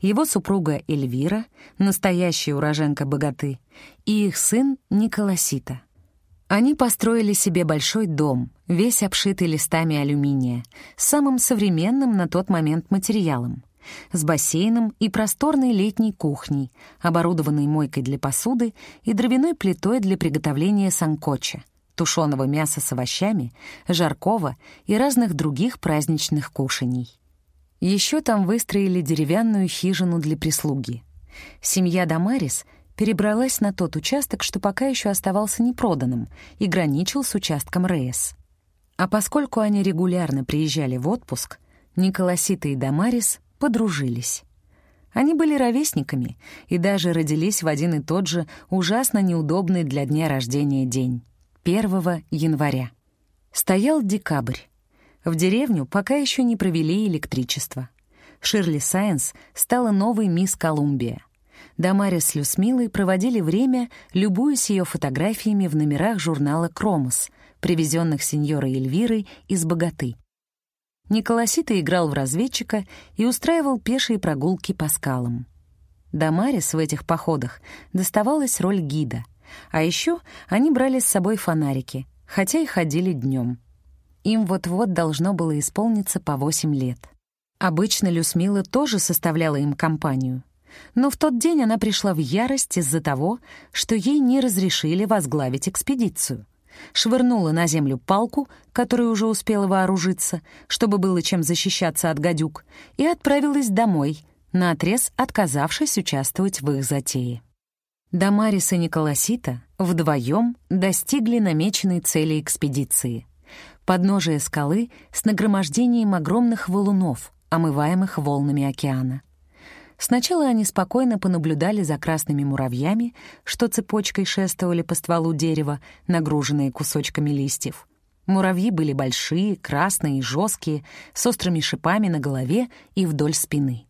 его супруга Эльвира, настоящая уроженка богаты, и их сын Николасита. Они построили себе большой дом, весь обшитый листами алюминия, самым современным на тот момент материалом — с бассейном и просторной летней кухней, оборудованной мойкой для посуды и дровяной плитой для приготовления санкоча, тушеного мяса с овощами, жаркого и разных других праздничных кушаний. Еще там выстроили деревянную хижину для прислуги. Семья Дамарис перебралась на тот участок, что пока еще оставался непроданным, и граничил с участком Рейс. А поскольку они регулярно приезжали в отпуск, Николасита и Дамарис подружились. Они были ровесниками и даже родились в один и тот же ужасно неудобный для дня рождения день — 1 января. Стоял декабрь. В деревню пока еще не провели электричество. Ширли Сайенс стала новой мисс Колумбия. Дамарис Люсмилой проводили время, любуясь ее фотографиями в номерах журнала «Кромос», привезенных сеньорой Эльвирой из «Богаты». Николасита играл в разведчика и устраивал пешие прогулки по скалам. Дамарис в этих походах доставалась роль гида, а еще они брали с собой фонарики, хотя и ходили днем. Им вот-вот должно было исполниться по восемь лет. Обычно Люсмила тоже составляла им компанию, но в тот день она пришла в ярость из-за того, что ей не разрешили возглавить экспедицию швырнула на землю палку, которой уже успела вооружиться, чтобы было чем защищаться от гадюк, и отправилась домой, наотрез отказавшись участвовать в их затее. Дамарис и Николасита вдвоем достигли намеченной цели экспедиции — подножие скалы с нагромождением огромных валунов, омываемых волнами океана — Сначала они спокойно понаблюдали за красными муравьями, что цепочкой шествовали по стволу дерева, нагруженные кусочками листьев. Муравьи были большие, красные и жесткие, с острыми шипами на голове и вдоль спины.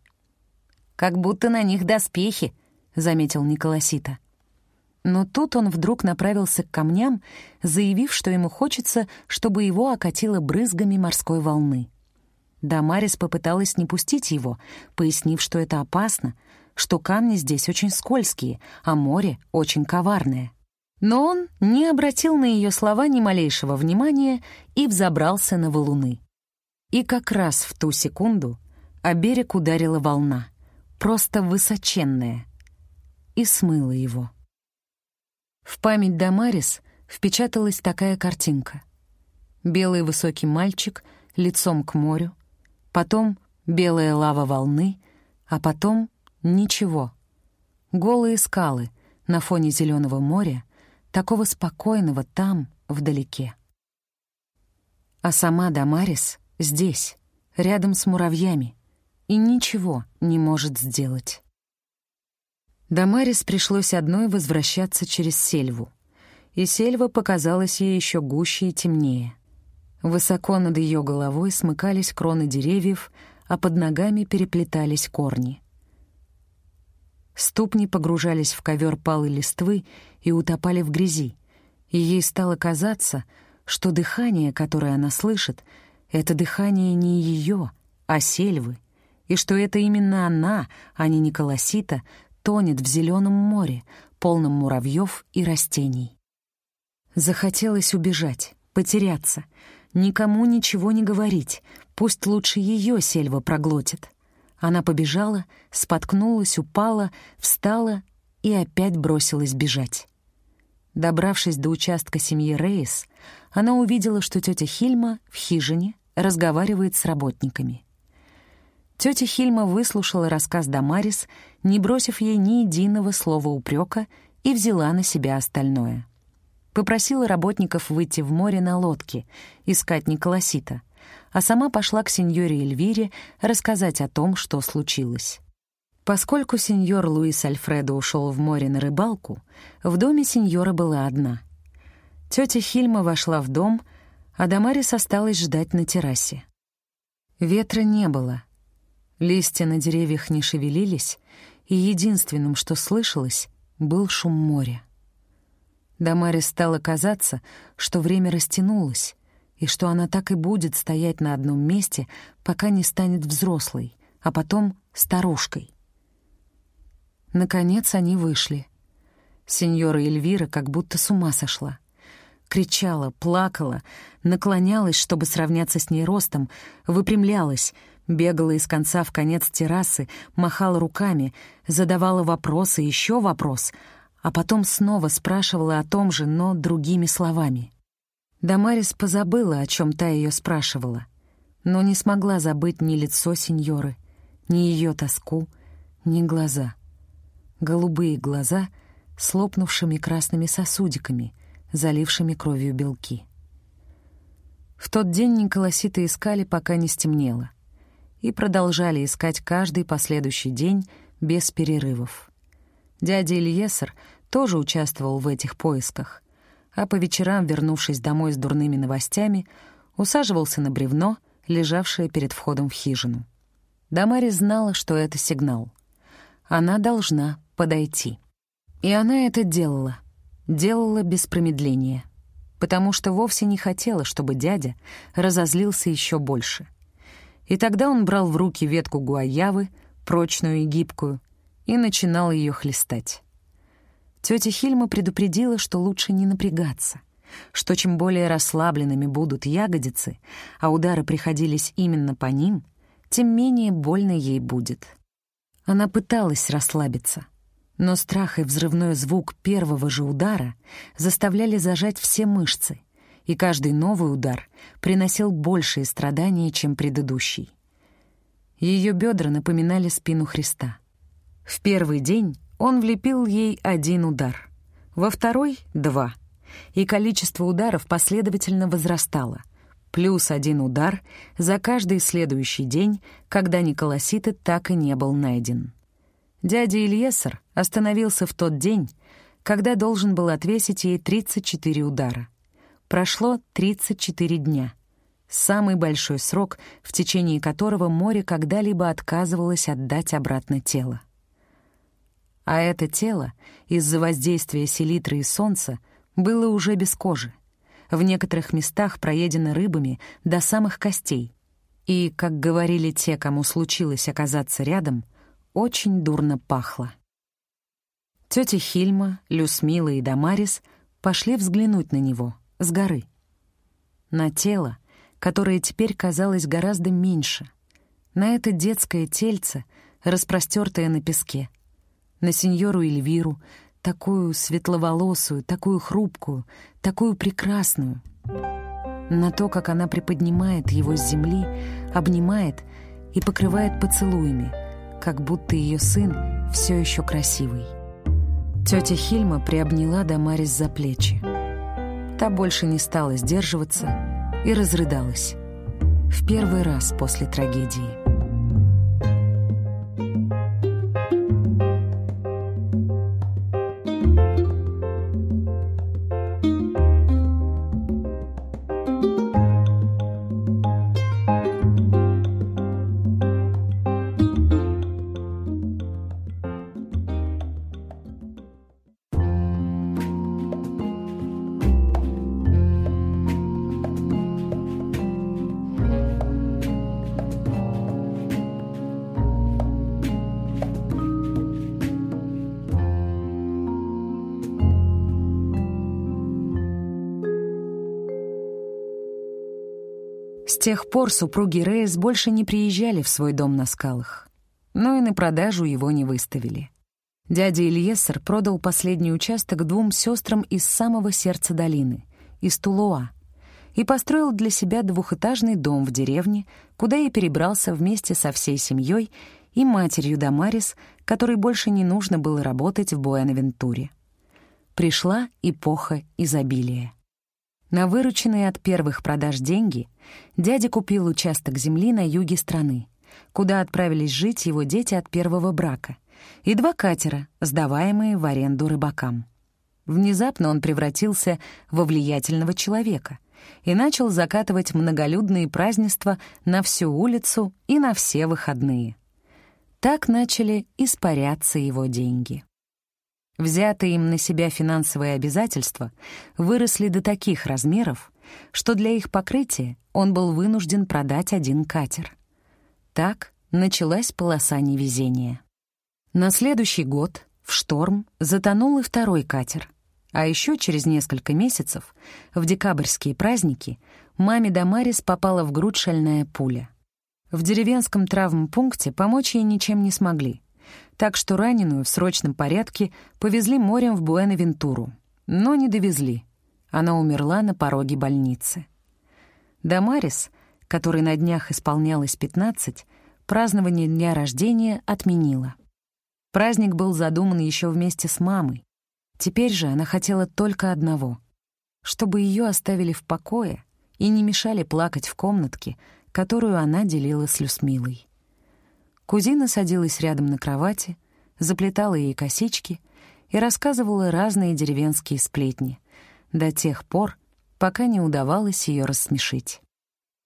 «Как будто на них доспехи», — заметил Николасита. Но тут он вдруг направился к камням, заявив, что ему хочется, чтобы его окатило брызгами морской волны. Дамарис попыталась не пустить его, пояснив, что это опасно, что камни здесь очень скользкие, а море очень коварное. Но он не обратил на ее слова ни малейшего внимания и взобрался на валуны. И как раз в ту секунду о берег ударила волна, просто высоченная, и смыла его. В память Дамарис впечаталась такая картинка. Белый высокий мальчик лицом к морю, потом белая лава волны, а потом ничего. Голые скалы на фоне зеленого моря, такого спокойного там, вдалеке. А сама Дамарис здесь, рядом с муравьями, и ничего не может сделать. Дамарис пришлось одной возвращаться через сельву, и сельва показалась ей еще гуще и темнее. Высоко над ее головой смыкались кроны деревьев, а под ногами переплетались корни. Ступни погружались в ковер палой листвы и утопали в грязи, и ей стало казаться, что дыхание, которое она слышит, — это дыхание не ее, а сельвы, и что это именно она, а не Николасита, тонет в зеленом море, полном муравьев и растений. Захотелось убежать, потеряться, никому ничего не говорить, пусть лучше ее сельва проглотит. Она побежала, споткнулась, упала, встала и опять бросилась бежать. Добравшись до участка семьи Рейс, она увидела, что тетя Хильма в хижине разговаривает с работниками — Тетя Хильма выслушала рассказ Дамарис, не бросив ей ни единого слова упрека, и взяла на себя остальное. Попросила работников выйти в море на лодке, искать Николасита, а сама пошла к сеньоре Эльвире рассказать о том, что случилось. Поскольку сеньор Луис Альфредо ушел в море на рыбалку, в доме сеньора была одна. Тетя Хильма вошла в дом, а Дамарис осталась ждать на террасе. Ветра не было — Листья на деревьях не шевелились, и единственным, что слышалось, был шум моря. Дамаре стало казаться, что время растянулось, и что она так и будет стоять на одном месте, пока не станет взрослой, а потом старушкой. Наконец они вышли. Сеньора Эльвира как будто с ума сошла. Кричала, плакала, наклонялась, чтобы сравняться с ней ростом, выпрямлялась — Бегала из конца в конец террасы, махала руками, задавала вопросы, еще вопрос, а потом снова спрашивала о том же, но другими словами. Дамарис позабыла, о чем та ее спрашивала, но не смогла забыть ни лицо сеньоры, ни ее тоску, ни глаза. Голубые глаза с лопнувшими красными сосудиками, залившими кровью белки. В тот день Николасита искали, пока не стемнело — и продолжали искать каждый последующий день без перерывов. Дядя Ильесер тоже участвовал в этих поисках, а по вечерам, вернувшись домой с дурными новостями, усаживался на бревно, лежавшее перед входом в хижину. Дамари знала, что это сигнал. Она должна подойти. И она это делала. Делала без промедления. Потому что вовсе не хотела, чтобы дядя разозлился еще больше — и тогда он брал в руки ветку гуаявы, прочную и гибкую, и начинал ее хлестать. Тетя Хильма предупредила, что лучше не напрягаться, что чем более расслабленными будут ягодицы, а удары приходились именно по ним, тем менее больно ей будет. Она пыталась расслабиться, но страх и взрывной звук первого же удара заставляли зажать все мышцы — и каждый новый удар приносил большие страдания, чем предыдущий. Ее бедра напоминали спину Христа. В первый день он влепил ей один удар, во второй — два, и количество ударов последовательно возрастало, плюс один удар за каждый следующий день, когда Николаситы так и не был найден. Дядя Ильесар остановился в тот день, когда должен был отвесить ей 34 удара. прошло 34 дня. Самый большой срок, в течение которого море когда-либо отказывалось отдать обратно тело. А это тело, из-за воздействия селитры и солнца, было уже без кожи. В некоторых местах проедено рыбами до самых костей. И, как говорили те, кому случилось оказаться рядом, очень дурно пахло. Тетя Хильма, Люсмила и Дамарис пошли взглянуть на него с горы. На тело, которое теперь казалось гораздо меньше, на это детское тельце, распростертое на песке, на сеньору Эльвиру, такую светловолосую, такую хрупкую, такую прекрасную, на то, как она приподнимает его с земли, обнимает и покрывает поцелуями, как будто ее сын все еще красивый. Тетя Хильма приобняла Дамарис за плечи. Та больше не стала сдерживаться и разрыдалась. В первый раз после трагедии. Пор супруги Рейс больше не приезжали в свой дом на скалах, но и на продажу его не выставили. Дядя Ильесер продал последний участок двум сестрам из самого сердца долины, из Тулуа, и построил для себя двухэтажный дом в деревне, куда и перебрался вместе со всей семьей и матерью Дамарис, которой больше не нужно было работать в Буэнавентуре. Пришла эпоха изобилия. На вырученные от первых продаж деньги дядя купил участок земли на юге страны, куда отправились жить его дети от первого брака, и два катера, сдаваемые в аренду рыбакам. Внезапно он превратился во влиятельного человека и начал закатывать многолюдные празднества на всю улицу и на все выходные. Так начали испаряться его деньги. Взятые им на себя финансовые обязательства выросли до таких размеров, что для их покрытия он был вынужден продать один катер. Так началась полоса невезения. На следующий год в шторм затонул и второй катер, а еще через несколько месяцев, в декабрьские праздники, маме Дамарис попала в грудь шальная пуля. В деревенском травмпункте помочь ей ничем не смогли — так что раненую в срочном порядке повезли морем в Буэнавентуру, но не довезли. Она умерла на пороге больницы. Дамарис, которой на днях исполнялось 15, празднование дня рождения отменила. Праздник был задуман еще вместе с мамой. Теперь же она хотела только одного — чтобы ее оставили в покое и не мешали плакать в комнатке, которую она делила с Люсмилой. Кузина садилась рядом на кровати, заплетала ей косички и рассказывала разные деревенские сплетни до тех пор, пока не удавалось ее рассмешить.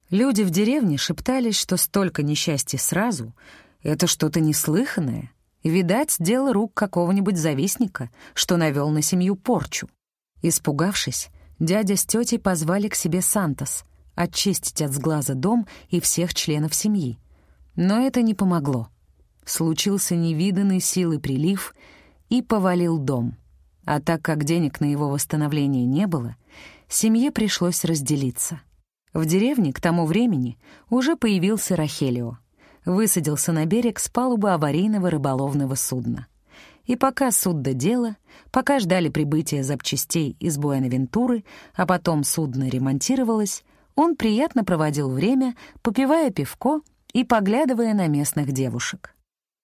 Люди в деревне шептались, что столько несчастья сразу — это что-то неслыханное. Видать, дело рук какого-нибудь завистника, что навел на семью порчу. Испугавшись, дядя с тетей позвали к себе Сантос — очистить от сглаза дом и всех членов семьи — но это не помогло. Случился невиданный силы прилив и повалил дом. А так как денег на его восстановление не было, семье пришлось разделиться. В деревне к тому времени уже появился Рахелио. Высадился на берег с палубы аварийного рыболовного судна. И пока суд до дела, пока ждали прибытия запчастей из Буэнавентуры, а потом судно ремонтировалось, он приятно проводил время, попивая пивко и поглядывая на местных девушек.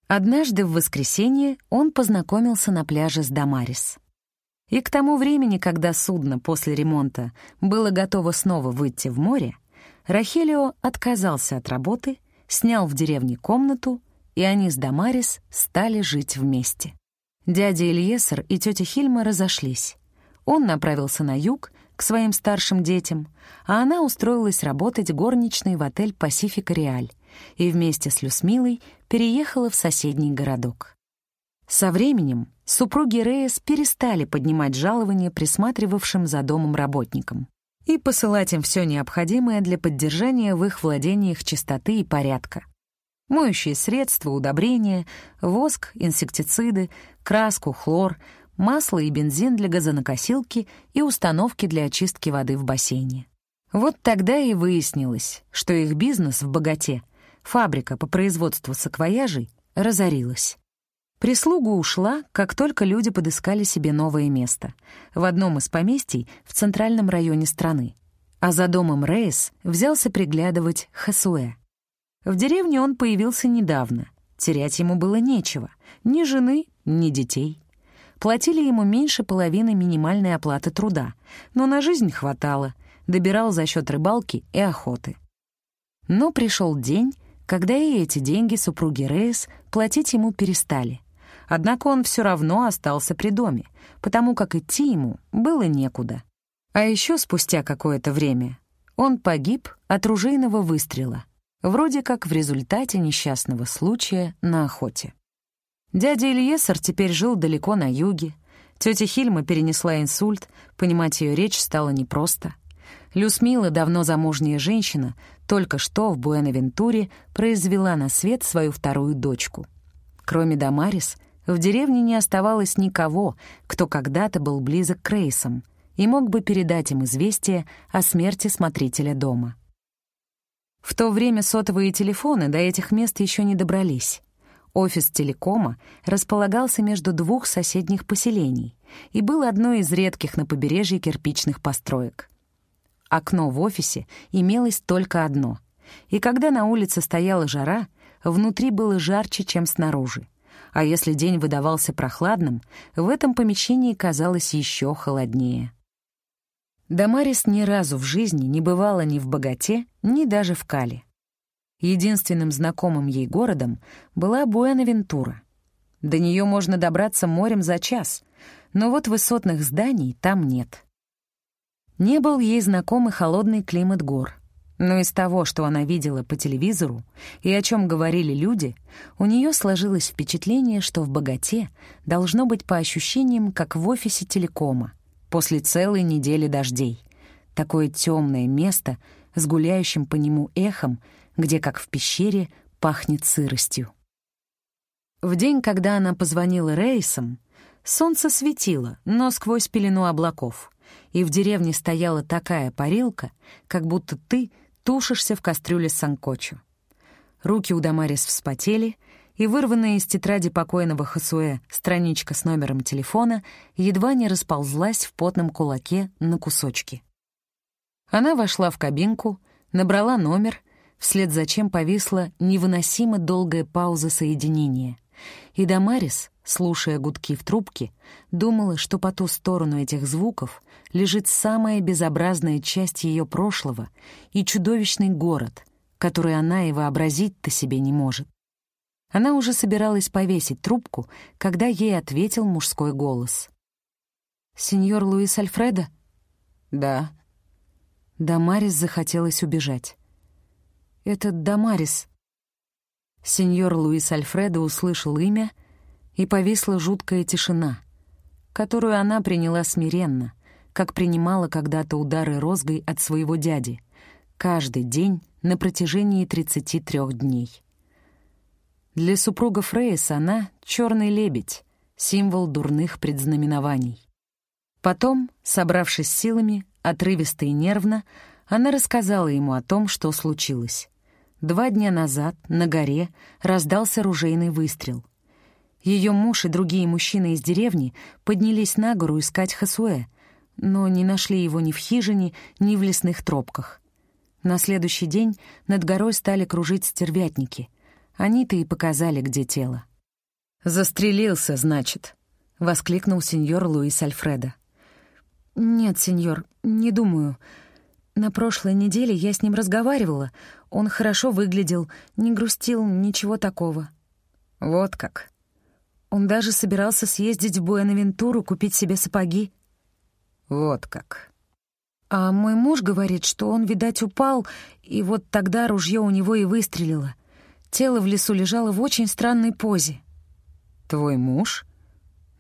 Однажды в воскресенье он познакомился на пляже с Дамарис. И к тому времени, когда судно после ремонта было готово снова выйти в море, Рахелио отказался от работы, снял в деревне комнату, и они с Дамарис стали жить вместе. Дядя Ильесер и тетя Хильма разошлись. Он направился на юг, к своим старшим детям, а она устроилась работать горничной в отель «Пасифика Реаль» и вместе с Люсмилой переехала в соседний городок. Со временем супруги Рейс перестали поднимать жалования присматривавшим за домом работникам и посылать им все необходимое для поддержания в их владениях чистоты и порядка. Моющие средства, удобрения, воск, инсектициды, краску, хлор, масло и бензин для газонокосилки и установки для очистки воды в бассейне. Вот тогда и выяснилось, что их бизнес в богате, фабрика по производству саквояжей, разорилась. Прислуга ушла, как только люди подыскали себе новое место, в одном из поместий в центральном районе страны. А за домом Рейс взялся приглядывать Хасуэ. В деревне он появился недавно, терять ему было нечего, ни жены, ни детей. Платили ему меньше половины минимальной оплаты труда, но на жизнь хватало, добирал за счет рыбалки и охоты. Но пришел день, когда и эти деньги супруги Рейс платить ему перестали — Однако он все равно остался при доме, потому как идти ему было некуда. А еще спустя какое-то время он погиб от ружейного выстрела, вроде как в результате несчастного случая на охоте. Дядя Ильесар теперь жил далеко на юге. Тетя Хильма перенесла инсульт, понимать ее речь стало непросто. Люсмила, давно замужняя женщина, только что в Буэнавентуре произвела на свет свою вторую дочку. Кроме Дамарис, в деревне не оставалось никого, кто когда-то был близок к Рейсам и мог бы передать им известие о смерти смотрителя дома. В то время сотовые телефоны до этих мест еще не добрались. Офис телекома располагался между двух соседних поселений и был одной из редких на побережье кирпичных построек. Окно в офисе имелось только одно, и когда на улице стояла жара, внутри было жарче, чем снаружи а если день выдавался прохладным, в этом помещении казалось еще холоднее. Дамарис ни разу в жизни не бывала ни в Богате, ни даже в Кале. Единственным знакомым ей городом была Буэнавентура. До нее можно добраться морем за час, но вот высотных зданий там нет. Не был ей знаком и холодный климат гор — но из того, что она видела по телевизору и о чем говорили люди, у нее сложилось впечатление, что в «Богате» должно быть по ощущениям, как в офисе телекома, после целой недели дождей. Такое темное место с гуляющим по нему эхом, где, как в пещере, пахнет сыростью. В день, когда она позвонила рейсам, солнце светило, но сквозь пелену облаков, и в деревне стояла такая парилка, как будто ты — тушишься в кастрюле с санкочу. Руки у Дамарис вспотели, и вырванная из тетради покойного Хасуэ страничка с номером телефона едва не расползлась в потном кулаке на кусочки. Она вошла в кабинку, набрала номер, вслед за чем повисла невыносимо долгая пауза соединения. И Дамарис, слушая гудки в трубке, думала, что по ту сторону этих звуков лежит самая безобразная часть ее прошлого и чудовищный город, который она и вообразить-то себе не может. Она уже собиралась повесить трубку, когда ей ответил мужской голос. «Сеньор Луис Альфредо?» «Да». Дамарис захотелось убежать. «Это Дамарис». Сеньор Луис Альфредо услышал имя, и повисла жуткая тишина, которую она приняла смиренно — как принимала когда-то удары розгой от своего дяди, каждый день на протяжении 33 дней. Для супруга Фрейс она — черный лебедь, символ дурных предзнаменований. Потом, собравшись силами, отрывисто и нервно, она рассказала ему о том, что случилось. Два дня назад на горе раздался ружейный выстрел. Ее муж и другие мужчины из деревни поднялись на гору искать Хасуэ, но не нашли его ни в хижине, ни в лесных тропках. На следующий день над горой стали кружить стервятники. Они-то и показали, где тело. «Застрелился, значит», — воскликнул сеньор Луис Альфредо. «Нет, сеньор, не думаю. На прошлой неделе я с ним разговаривала. Он хорошо выглядел, не грустил, ничего такого». «Вот как». Он даже собирался съездить в Буэнавентуру, купить себе сапоги. Вот как. А мой муж говорит, что он, видать, упал, и вот тогда ружье у него и выстрелило. Тело в лесу лежало в очень странной позе. «Твой муж?»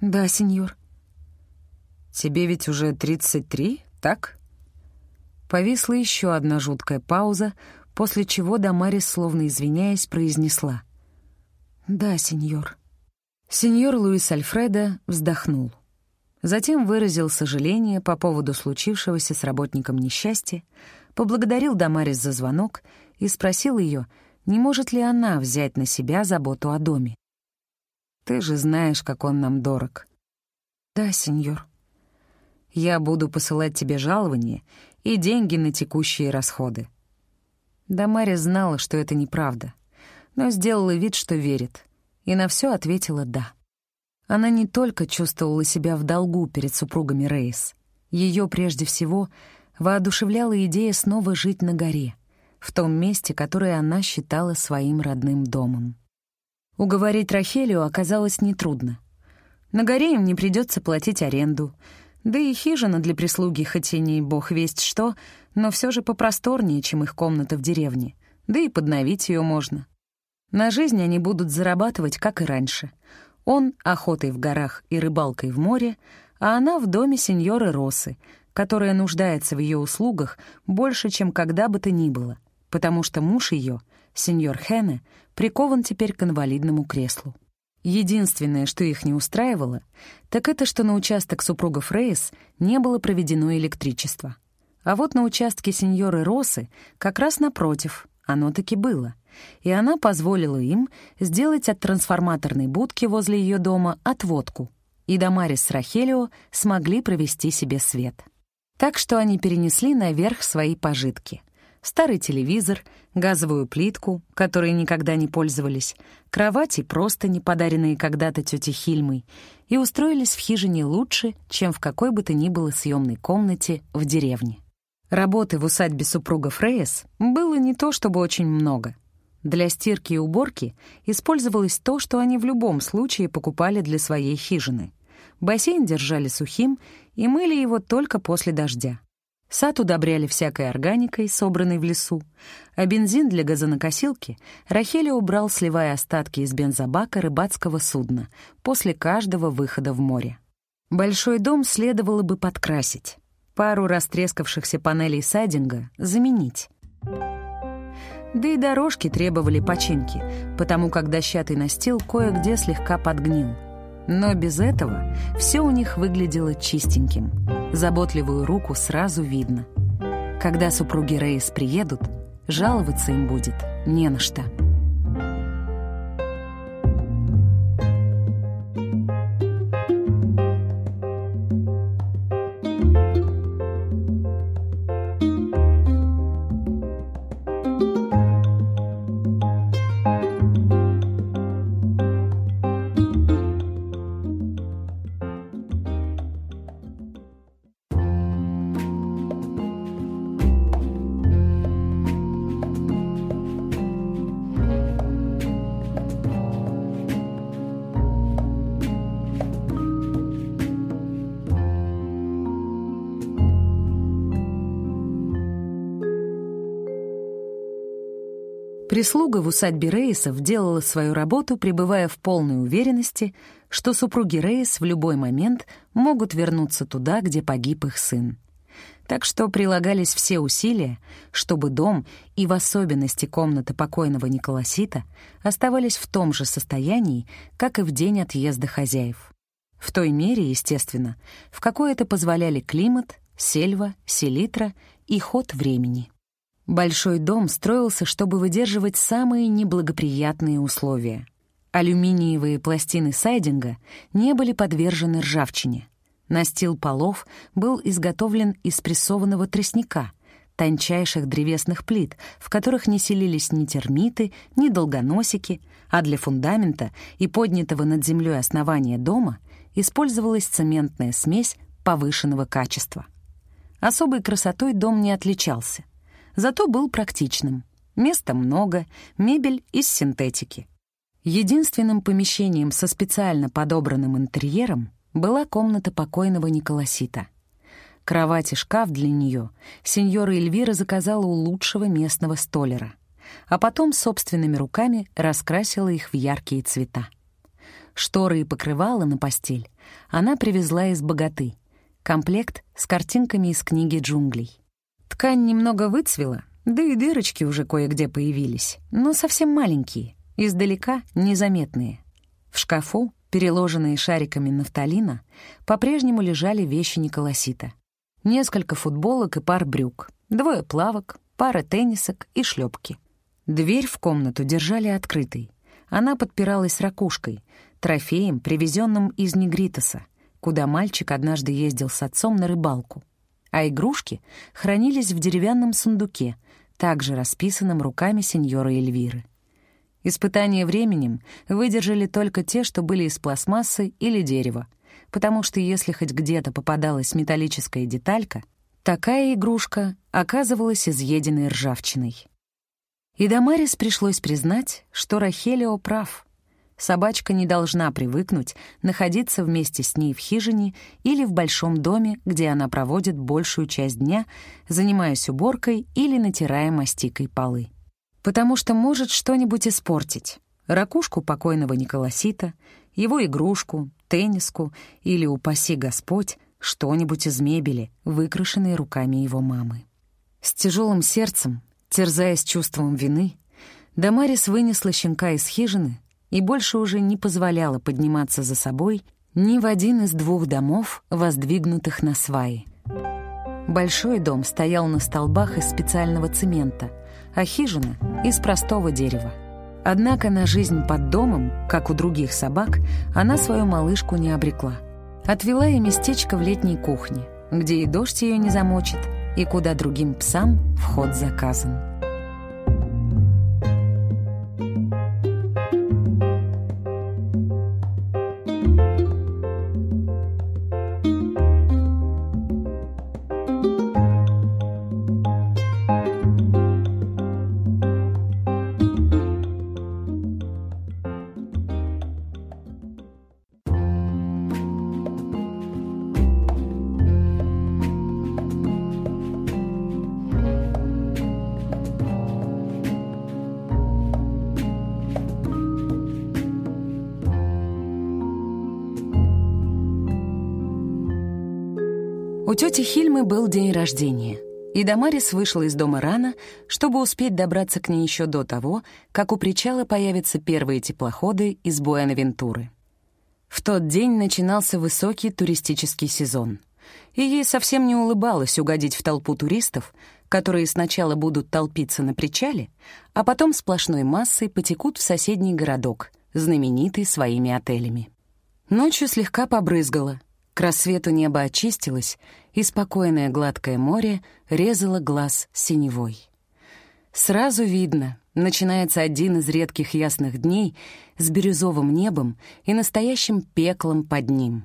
«Да, сеньор». «Тебе ведь уже тридцать три, так?» Повисла еще одна жуткая пауза, после чего Дамарис, словно извиняясь, произнесла. «Да, сеньор». Сеньор Луис Альфредо вздохнул. Затем выразил сожаление по поводу случившегося с работником несчастья, поблагодарил Дамарис за звонок и спросил ее, не может ли она взять на себя заботу о доме. «Ты же знаешь, как он нам дорог». «Да, сеньор». «Я буду посылать тебе жалование и деньги на текущие расходы». Дамарис знала, что это неправда, но сделала вид, что верит — и на все ответила «да». Она не только чувствовала себя в долгу перед супругами Рейс. Ее прежде всего воодушевляла идея снова жить на горе, в том месте, которое она считала своим родным домом. Уговорить Рахелию оказалось нетрудно. На горе им не придется платить аренду, да и хижина для прислуги, хоть и не бог весть что, но все же попросторнее, чем их комната в деревне, да и подновить ее можно. На жизнь они будут зарабатывать, как и раньше. Он — охотой в горах и рыбалкой в море, а она в доме сеньоры Росы, которая нуждается в ее услугах больше, чем когда бы то ни было, потому что муж ее, сеньор Хене, прикован теперь к инвалидному креслу. Единственное, что их не устраивало, так это, что на участок супругов Рейс не было проведено электричество. А вот на участке сеньоры Росы как раз напротив оно таки было — и она позволила им сделать от трансформаторной будки возле ее дома отводку, и Дамарис с Рахелио смогли провести себе свет. Так что они перенесли наверх свои пожитки. Старый телевизор, газовую плитку, которой никогда не пользовались, кровати просто не подаренные когда-то тете Хильмой, и устроились в хижине лучше, чем в какой бы то ни было съемной комнате в деревне. Работы в усадьбе супругов Рейес было не то чтобы очень много. Для стирки и уборки использовалось то, что они в любом случае покупали для своей хижины. Бассейн держали сухим и мыли его только после дождя. Сад удобряли всякой органикой, собранной в лесу, а бензин для газонокосилки Рахеля убрал, сливая остатки из бензобака рыбацкого судна после каждого выхода в море. Большой дом следовало бы подкрасить, пару растрескавшихся панелей сайдинга заменить. Да и дорожки требовали починки, потому как дощатый настил кое-где слегка подгнил. Но без этого все у них выглядело чистеньким. Заботливую руку сразу видно. Когда супруги Рейс приедут, жаловаться им будет не на что. Прислуга в усадьбе Рейсов делала свою работу, пребывая в полной уверенности, что супруги Рейс в любой момент могут вернуться туда, где погиб их сын. Так что прилагались все усилия, чтобы дом и в особенности комната покойного Николасита оставались в том же состоянии, как и в день отъезда хозяев. В той мере, естественно, в какой это позволяли климат, сельва, селитра и ход времени. Большой дом строился, чтобы выдерживать самые неблагоприятные условия. Алюминиевые пластины сайдинга не были подвержены ржавчине. Настил полов был изготовлен из прессованного тростника, тончайших древесных плит, в которых не селились ни термиты, ни долгоносики, а для фундамента и поднятого над землей основания дома использовалась цементная смесь повышенного качества. Особой красотой дом не отличался зато был практичным. Места много, мебель из синтетики. Единственным помещением со специально подобранным интерьером была комната покойного Николасита. Кровать и шкаф для нее сеньора Эльвира заказала у лучшего местного столера, а потом собственными руками раскрасила их в яркие цвета. Шторы и покрывала на постель она привезла из богаты, комплект с картинками из книги джунглей. Ткань немного выцвела, да и дырочки уже кое-где появились, но совсем маленькие, издалека незаметные. В шкафу, переложенные шариками нафталина, по-прежнему лежали вещи Николасита. Несколько футболок и пар брюк, двое плавок, пара теннисок и шлепки. Дверь в комнату держали открытой. Она подпиралась ракушкой, трофеем, привезенным из Негритоса, куда мальчик однажды ездил с отцом на рыбалку. А игрушки хранились в деревянном сундуке, также расписанном руками сеньора Эльвиры. Испытания временем выдержали только те, что были из пластмассы или дерева, потому что если хоть где-то попадалась металлическая деталька, такая игрушка оказывалась изъеденной ржавчиной. И Дамарис пришлось признать, что Рахелио прав. Собачка не должна привыкнуть находиться вместе с ней в хижине или в большом доме, где она проводит большую часть дня, занимаясь уборкой или натирая мастикой полы. Потому что может что-нибудь испортить. Ракушку покойного Николасита, его игрушку, тенниску или, упаси Господь, что-нибудь из мебели, выкрашенной руками его мамы. С тяжелым сердцем, терзаясь чувством вины, Дамарис вынесла щенка из хижины и больше уже не позволяла подниматься за собой ни в один из двух домов, воздвигнутых на сваи. Большой дом стоял на столбах из специального цемента, а хижина — из простого дерева. Однако на жизнь под домом, как у других собак, она свою малышку не обрекла. Отвела ей местечко в летней кухне, где и дождь ее не замочит, и куда другим псам вход заказан. Тети Хильмы был день рождения, и Дамарис вышла из дома рано, чтобы успеть добраться к ней еще до того, как у причала появятся первые теплоходы из Буэнавентуры. В тот день начинался высокий туристический сезон, и ей совсем не улыбалось угодить в толпу туристов, которые сначала будут толпиться на причале, а потом сплошной массой потекут в соседний городок, знаменитый своими отелями. Ночью слегка побрызгало — к рассвету небо очистилось, и спокойное гладкое море резало глаз синевой. Сразу видно, начинается один из редких ясных дней с бирюзовым небом и настоящим пеклом под ним.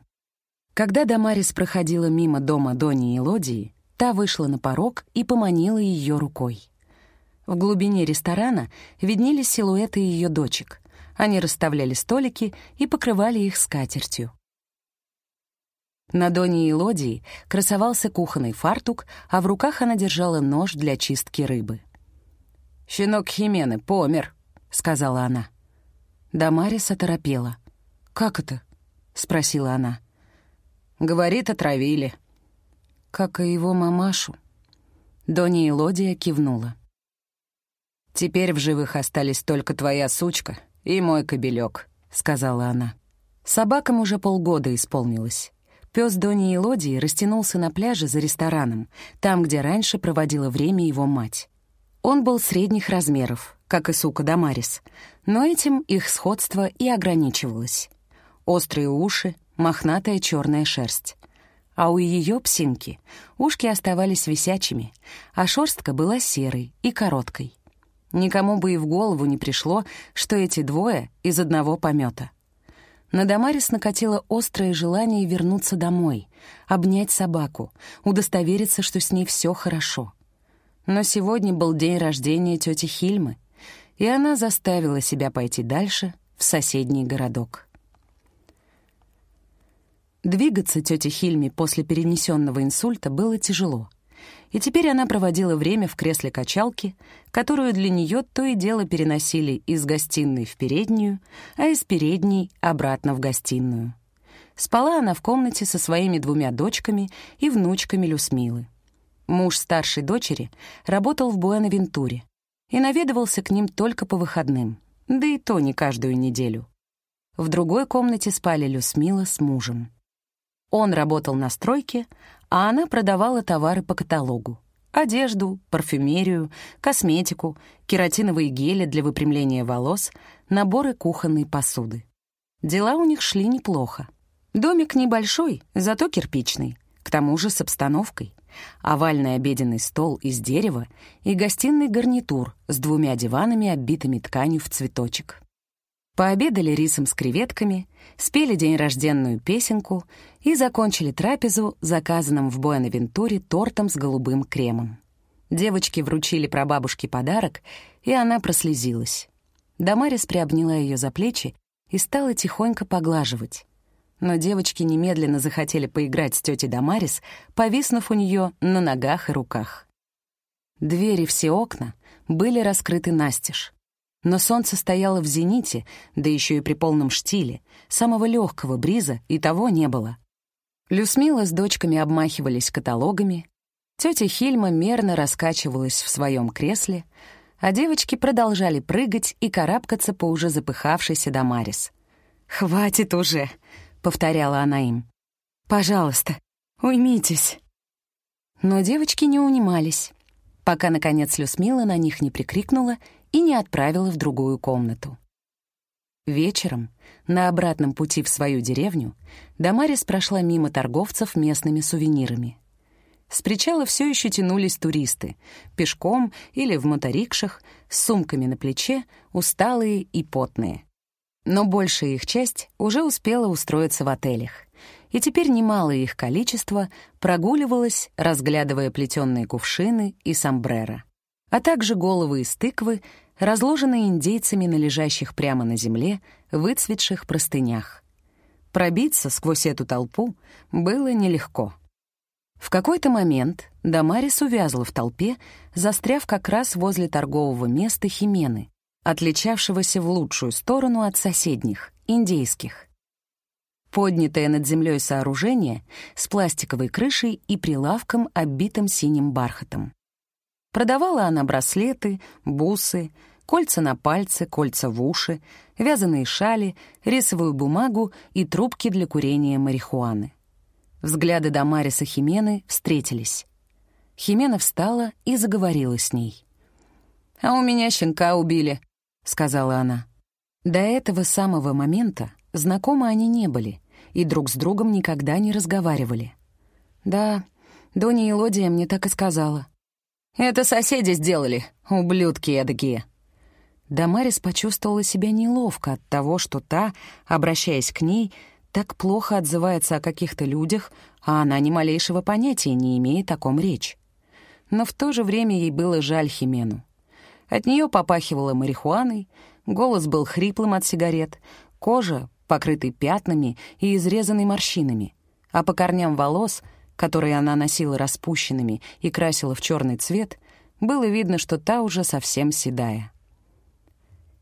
Когда Дамарис проходила мимо дома Дони и Лодии, та вышла на порог и поманила ее рукой. В глубине ресторана виднелись силуэты ее дочек. Они расставляли столики и покрывали их скатертью. На Доне и красовался кухонный фартук, а в руках она держала нож для чистки рыбы. «Щенок Химены помер», — сказала она. Дамарис оторопела. «Как это?» — спросила она. «Говорит, отравили». «Как и его мамашу». Донни и кивнула. «Теперь в живых остались только твоя сучка и мой кобелек», — сказала она. Собакам уже полгода исполнилось. Пес Дони и Лодии растянулся на пляже за рестораном, там, где раньше проводила время его мать. Он был средних размеров, как и сука Дамарис, но этим их сходство и ограничивалось. Острые уши, мохнатая черная шерсть. А у ее псинки ушки оставались висячими, а шерстка была серой и короткой. Никому бы и в голову не пришло, что эти двое из одного помета. На Дамарис накатило острое желание вернуться домой, обнять собаку, удостовериться, что с ней все хорошо. Но сегодня был день рождения тети Хильмы, и она заставила себя пойти дальше, в соседний городок. Двигаться тете Хильме после перенесенного инсульта было тяжело. И теперь она проводила время в кресле качалки, которую для нее то и дело переносили из гостиной в переднюю, а из передней обратно в гостиную. Спала она в комнате со своими двумя дочками и внучками Люсмилы. Муж старшей дочери работал в Буэнавентуре и наведывался к ним только по выходным, да и то не каждую неделю. В другой комнате спали Люсмила с мужем. Он работал на стройке, а она продавала товары по каталогу. Одежду, парфюмерию, косметику, кератиновые гели для выпрямления волос, наборы кухонной посуды. Дела у них шли неплохо. Домик небольшой, зато кирпичный, к тому же с обстановкой. Овальный обеденный стол из дерева и гостиный гарнитур с двумя диванами, оббитыми тканью в цветочек. Пообедали рисом с креветками, спели день песенку и закончили трапезу заказанным в Буэнавентуре тортом с голубым кремом. Девочки вручили прабабушке подарок, и она прослезилась. Дамарис приобняла ее за плечи и стала тихонько поглаживать. Но девочки немедленно захотели поиграть с тетей Дамарис, повиснув у нее на ногах и руках. Двери все окна были раскрыты настежь. Но солнце стояло в зените, да еще и при полном штиле. Самого легкого бриза и того не было. Люсмила с дочками обмахивались каталогами, тетя Хильма мерно раскачивалась в своем кресле, а девочки продолжали прыгать и карабкаться по уже запыхавшейся Дамарис. «Хватит уже!» — повторяла она им. «Пожалуйста, уймитесь!» Но девочки не унимались, пока, наконец, Люсмила на них не прикрикнула и не отправила в другую комнату. Вечером, на обратном пути в свою деревню, Дамарис прошла мимо торговцев местными сувенирами. С причала все еще тянулись туристы, пешком или в моторикшах, с сумками на плече, усталые и потные. Но большая их часть уже успела устроиться в отелях, и теперь немалое их количество прогуливалось, разглядывая плетеные кувшины и сомбреро а также головы из тыквы, разложенные индейцами на лежащих прямо на земле выцветших простынях. Пробиться сквозь эту толпу было нелегко. В какой-то момент Дамарис увязла в толпе, застряв как раз возле торгового места Химены, отличавшегося в лучшую сторону от соседних, индейских. Поднятое над землей сооружение с пластиковой крышей и прилавком, оббитым синим бархатом. Продавала она браслеты, бусы, кольца на пальцы, кольца в уши, вязаные шали, рисовую бумагу и трубки для курения марихуаны. Взгляды Дамариса Химены встретились. Химена встала и заговорила с ней. «А у меня щенка убили», — сказала она. До этого самого момента знакомы они не были и друг с другом никогда не разговаривали. «Да, Доня Элодия мне так и сказала», «Это соседи сделали, ублюдки эдакие». Дамарис почувствовала себя неловко от того, что та, обращаясь к ней, так плохо отзывается о каких-то людях, а она ни малейшего понятия не имеет о ком речь. Но в то же время ей было жаль Химену. От нее попахивало марихуаной, голос был хриплым от сигарет, кожа, покрытой пятнами и изрезанной морщинами, а по корням волос — которые она носила распущенными и красила в черный цвет, было видно, что та уже совсем седая.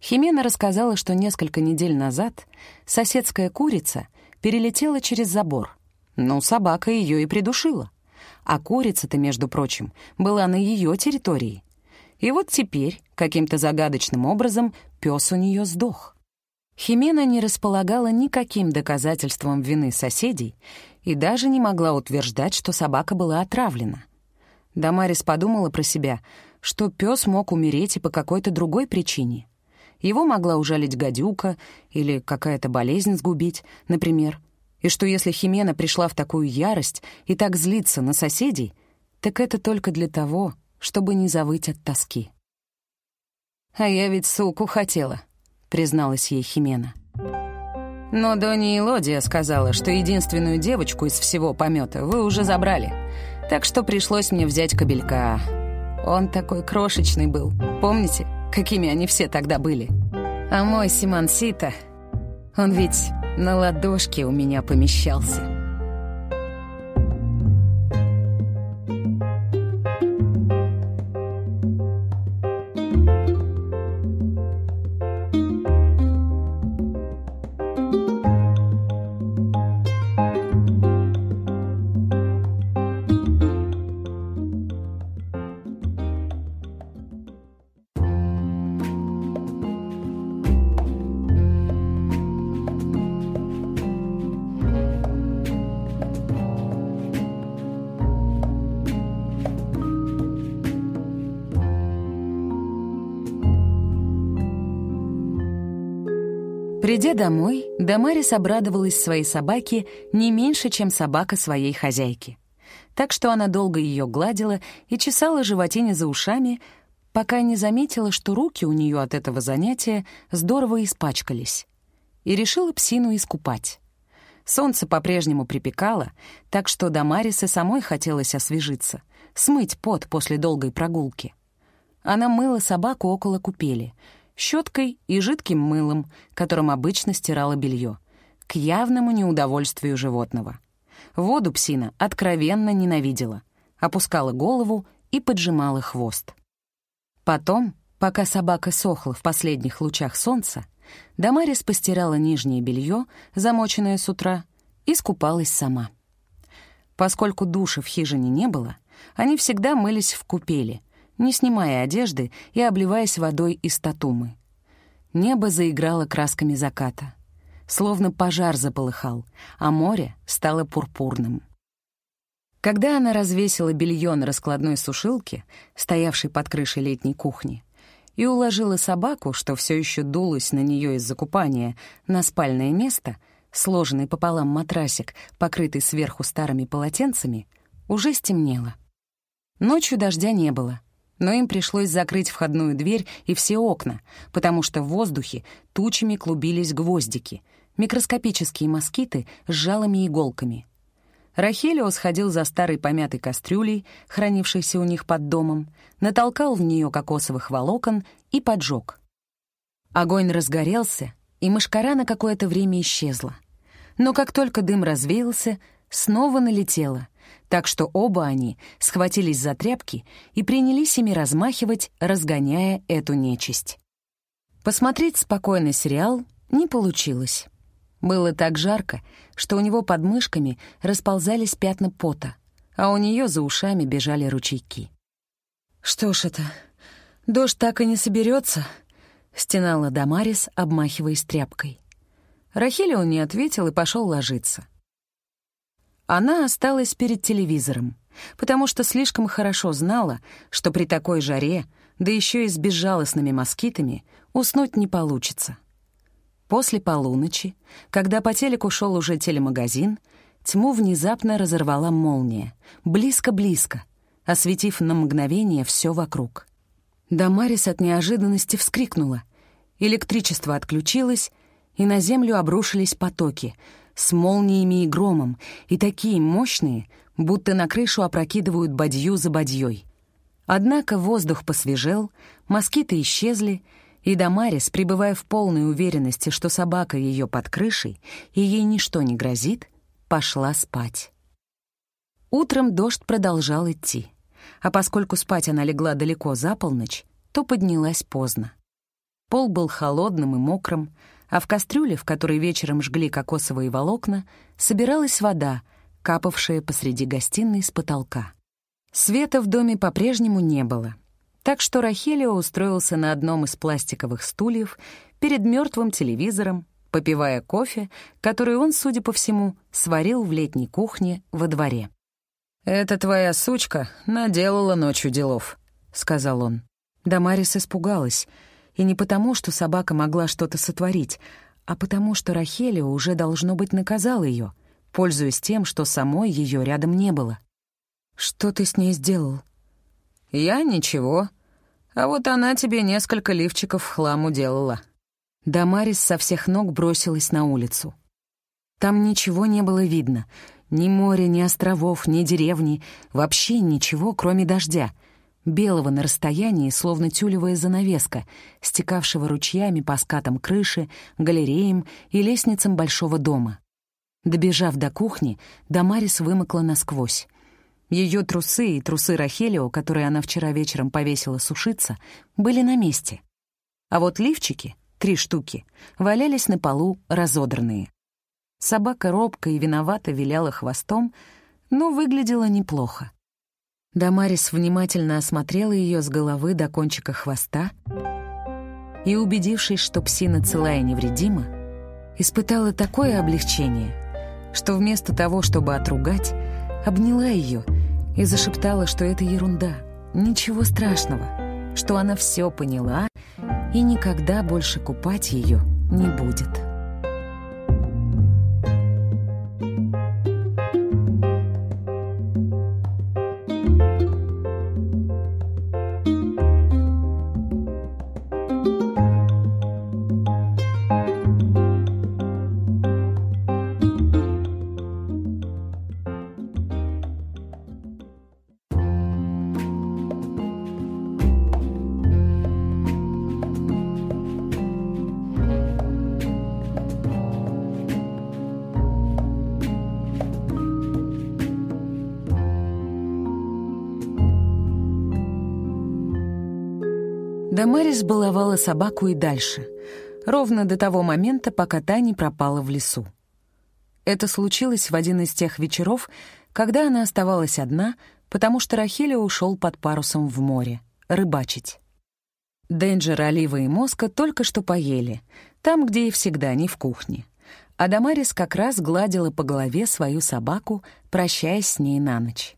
Химена рассказала, что несколько недель назад соседская курица перелетела через забор. но собака ее и придушила. А курица-то, между прочим, была на ее территории. И вот теперь, каким-то загадочным образом, пес у нее сдох. Химена не располагала никаким доказательством вины соседей и даже не могла утверждать, что собака была отравлена. Дамарис подумала про себя, что пес мог умереть и по какой-то другой причине. Его могла ужалить гадюка или какая-то болезнь сгубить, например. И что если Химена пришла в такую ярость и так злится на соседей, так это только для того, чтобы не завыть от тоски. «А я ведь суку хотела», — призналась ей Химена. Но Донни Лодия сказала, что единственную девочку из всего помета вы уже забрали. Так что пришлось мне взять кобелька. Он такой крошечный был. Помните, какими они все тогда были? А мой Симон Сита, он ведь на ладошке у меня помещался. Домой, Дамарис обрадовалась своей собаке не меньше, чем собака своей хозяйки. Так что она долго ее гладила и чесала животине за ушами, пока не заметила, что руки у нее от этого занятия здорово испачкались, и решила псину искупать. Солнце по-прежнему припекало, так что Дамарисе самой хотелось освежиться, смыть пот после долгой прогулки. Она мыла собаку около купели, щеткой и жидким мылом, которым обычно стирала белье, к явному неудовольствию животного. Воду псина откровенно ненавидела, опускала голову и поджимала хвост. Потом, пока собака сохла в последних лучах солнца, Дамарис постирала нижнее белье, замоченное с утра, и скупалась сама. Поскольку души в хижине не было, они всегда мылись в купели, не снимая одежды и обливаясь водой из татумы. Небо заиграло красками заката. Словно пожар заполыхал, а море стало пурпурным. Когда она развесила белье на раскладной сушилке, стоявшей под крышей летней кухни, и уложила собаку, что все еще дулась на нее из-за купания, на спальное место, сложенный пополам матрасик, покрытый сверху старыми полотенцами, уже стемнело. Ночью дождя не было, но им пришлось закрыть входную дверь и все окна, потому что в воздухе тучами клубились гвоздики, микроскопические москиты с жалыми иголками — Рахелио сходил за старой помятой кастрюлей, хранившейся у них под домом, натолкал в нее кокосовых волокон и поджег. Огонь разгорелся, и мышкара на какое-то время исчезла. Но как только дым развеялся, снова налетела, так что оба они схватились за тряпки и принялись ими размахивать, разгоняя эту нечисть. Посмотреть спокойный сериал не получилось. Было так жарко, что у него под мышками расползались пятна пота, а у нее за ушами бежали ручейки. «Что ж это, дождь так и не соберется?» — стенала Дамарис, обмахиваясь тряпкой. Рахилио не ответил и пошел ложиться. Она осталась перед телевизором, потому что слишком хорошо знала, что при такой жаре, да еще и с безжалостными москитами, уснуть не получится. После полуночи, когда по телеку шел уже телемагазин, тьму внезапно разорвала молния, близко-близко, осветив на мгновение все вокруг. Дамарис от неожиданности вскрикнула. Электричество отключилось, и на землю обрушились потоки с молниями и громом, и такие мощные, будто на крышу опрокидывают бадью за бадьей. Однако воздух посвежел, москиты исчезли, и Дамарис, пребывая в полной уверенности, что собака ее под крышей и ей ничто не грозит, пошла спать. Утром дождь продолжал идти, а поскольку спать она легла далеко за полночь, то поднялась поздно. Пол был холодным и мокрым, а в кастрюле, в которой вечером жгли кокосовые волокна, собиралась вода, капавшая посреди гостиной с потолка. Света в доме по-прежнему не было — так что Рахелио устроился на одном из пластиковых стульев перед мертвым телевизором, попивая кофе, который он, судя по всему, сварил в летней кухне во дворе. «Это твоя сучка наделала ночью делов», — сказал он. Дамарис испугалась, и не потому, что собака могла что-то сотворить, а потому, что Рахелио уже, должно быть, наказал ее, пользуясь тем, что самой ее рядом не было. «Что ты с ней сделал?» «Я ничего. А вот она тебе несколько лифчиков в хлам уделала». Дамарис со всех ног бросилась на улицу. Там ничего не было видно. Ни моря, ни островов, ни деревни. Вообще ничего, кроме дождя. Белого на расстоянии, словно тюлевая занавеска, стекавшего ручьями по скатам крыши, галереям и лестницам большого дома. Добежав до кухни, Дамарис вымокла насквозь. Ее трусы и трусы Рахелио, которые она вчера вечером повесила сушиться, были на месте. А вот лифчики, три штуки, валялись на полу разодранные. Собака робко и виновато виляла хвостом, но выглядела неплохо. Дамарис внимательно осмотрела ее с головы до кончика хвоста и, убедившись, что псина цела и невредима, испытала такое облегчение, что вместо того, чтобы отругать, обняла ее и зашептала, что это ерунда, ничего страшного, что она все поняла и никогда больше купать ее не будет. Дамарис баловала собаку и дальше, ровно до того момента, пока та не пропала в лесу. Это случилось в один из тех вечеров, когда она оставалась одна, потому что Рахиля ушел под парусом в море рыбачить. Денджер, Олива и Моска только что поели, там, где и всегда, не в кухне. А Дамарис как раз гладила по голове свою собаку, прощаясь с ней на ночь.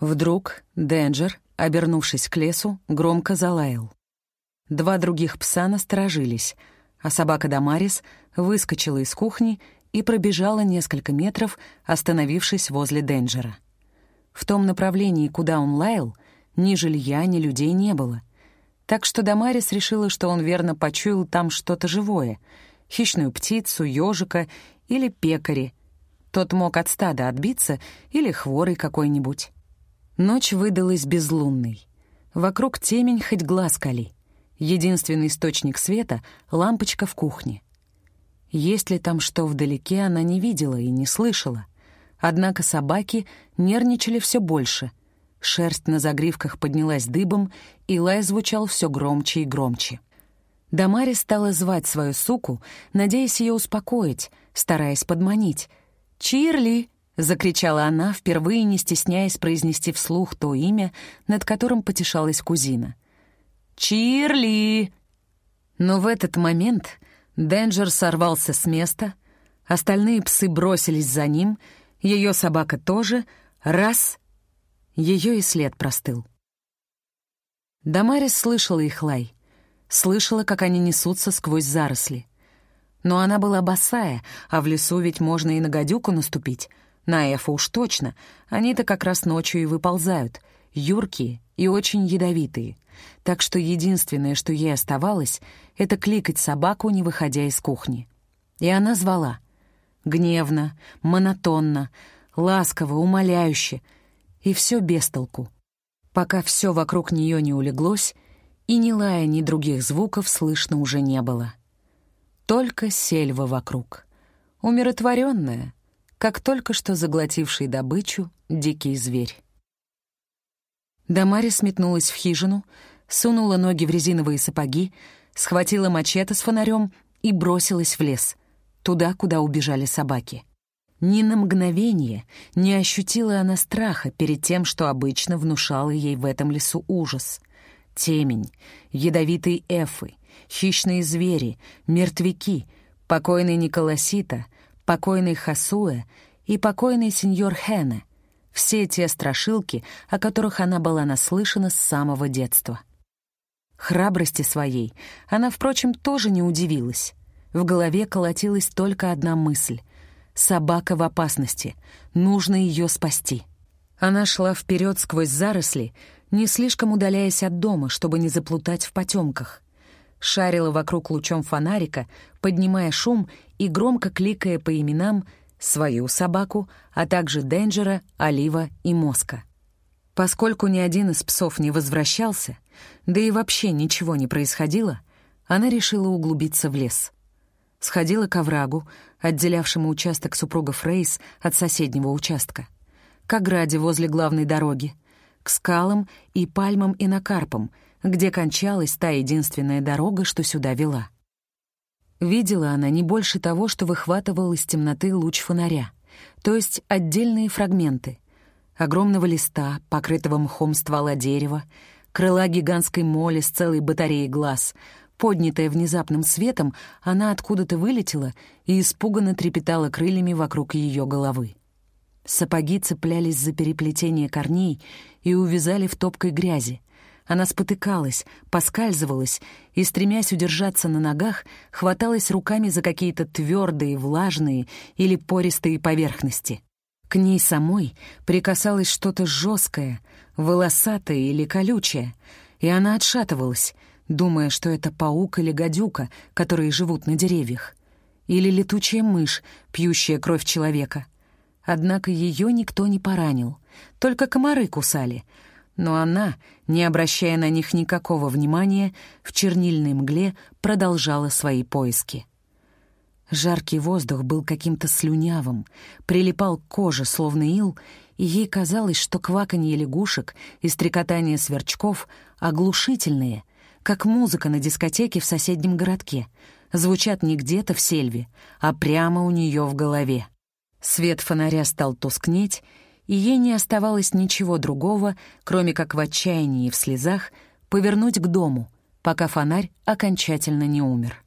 Вдруг Денджер, обернувшись к лесу, громко залаял. Два других пса насторожились, а собака Дамарис выскочила из кухни и пробежала несколько метров, остановившись возле Денджера. В том направлении, куда он лаял, ни жилья, ни людей не было. Так что Дамарис решила, что он верно почуял там что-то живое — хищную птицу, ежика или пекари. Тот мог от стада отбиться или хворый какой-нибудь. Ночь выдалась безлунной. Вокруг темень хоть глаз кали. Единственный источник света — лампочка в кухне. Есть ли там что вдалеке, она не видела и не слышала. Однако собаки нервничали все больше. Шерсть на загривках поднялась дыбом, и лай звучал все громче и громче. Дамари стала звать свою суку, надеясь ее успокоить, стараясь подманить. «Чирли!» — закричала она, впервые не стесняясь произнести вслух то имя, над которым потешалась кузина. «Чирли!» Но в этот момент Денджер сорвался с места, остальные псы бросились за ним, ее собака тоже, раз — ее и след простыл. Дамарис слышала их лай, слышала, как они несутся сквозь заросли. Но она была босая, а в лесу ведь можно и на гадюку наступить — на Эфа уж точно. Они-то как раз ночью и выползают. Юркие и очень ядовитые. Так что единственное, что ей оставалось, это кликать собаку, не выходя из кухни. И она звала. Гневно, монотонно, ласково, умоляюще. И все без толку. Пока все вокруг нее не улеглось, и ни лая, ни других звуков слышно уже не было. Только сельва вокруг. Умиротворенная, как только что заглотивший добычу дикий зверь. Дамари сметнулась в хижину, сунула ноги в резиновые сапоги, схватила мачете с фонарем и бросилась в лес, туда, куда убежали собаки. Ни на мгновение не ощутила она страха перед тем, что обычно внушало ей в этом лесу ужас. Темень, ядовитые эфы, хищные звери, мертвяки, покойный Николасита — покойный Хасуэ и покойный сеньор Хене, все те страшилки, о которых она была наслышана с самого детства. Храбрости своей она, впрочем, тоже не удивилась. В голове колотилась только одна мысль — собака в опасности, нужно ее спасти. Она шла вперед сквозь заросли, не слишком удаляясь от дома, чтобы не заплутать в потемках — шарила вокруг лучом фонарика, поднимая шум и громко кликая по именам свою собаку, а также Денджера, Олива и Моска. Поскольку ни один из псов не возвращался, да и вообще ничего не происходило, она решила углубиться в лес. Сходила к оврагу, отделявшему участок супруга Фрейс от соседнего участка, к ограде возле главной дороги, к скалам и пальмам-инокарпам — где кончалась та единственная дорога, что сюда вела. Видела она не больше того, что выхватывал из темноты луч фонаря, то есть отдельные фрагменты огромного листа, покрытого мхом ствола дерева, крыла гигантской моли с целой батареей глаз. Поднятая внезапным светом, она откуда-то вылетела и испуганно трепетала крыльями вокруг ее головы. Сапоги цеплялись за переплетение корней и увязали в топкой грязи. Она спотыкалась, поскальзывалась и, стремясь удержаться на ногах, хваталась руками за какие-то твердые, влажные или пористые поверхности. К ней самой прикасалось что-то жесткое, волосатое или колючее, и она отшатывалась, думая, что это паук или гадюка, которые живут на деревьях, или летучая мышь, пьющая кровь человека. Однако ее никто не поранил, только комары кусали — но она, не обращая на них никакого внимания, в чернильной мгле продолжала свои поиски. Жаркий воздух был каким-то слюнявым, прилипал к коже, словно ил, и ей казалось, что кваканье лягушек и стрекотание сверчков оглушительные, как музыка на дискотеке в соседнем городке. Звучат не где-то в сельве, а прямо у нее в голове. Свет фонаря стал тускнеть, и ей не оставалось ничего другого, кроме как в отчаянии и в слезах повернуть к дому, пока фонарь окончательно не умер.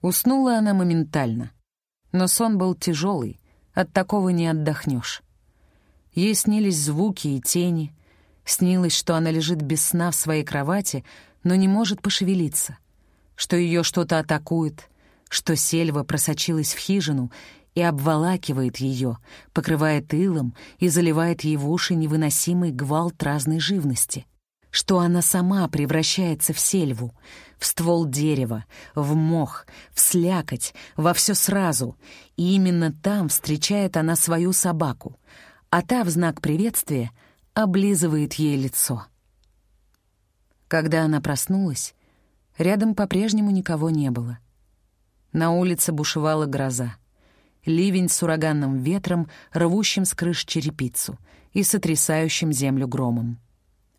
Уснула она моментально. Но сон был тяжелый, от такого не отдохнешь. Ей снились звуки и тени, снилось, что она лежит без сна в своей кровати, но не может пошевелиться, что ее что-то атакует, что сельва просочилась в хижину и обволакивает ее, покрывает илом и заливает ей в уши невыносимый гвалт разной живности — что она сама превращается в сельву, в ствол дерева, в мох, в слякоть, во все сразу, и именно там встречает она свою собаку, а та в знак приветствия облизывает ей лицо. Когда она проснулась, рядом по-прежнему никого не было. На улице бушевала гроза. Ливень с ураганным ветром, рвущим с крыш черепицу и сотрясающим землю громом.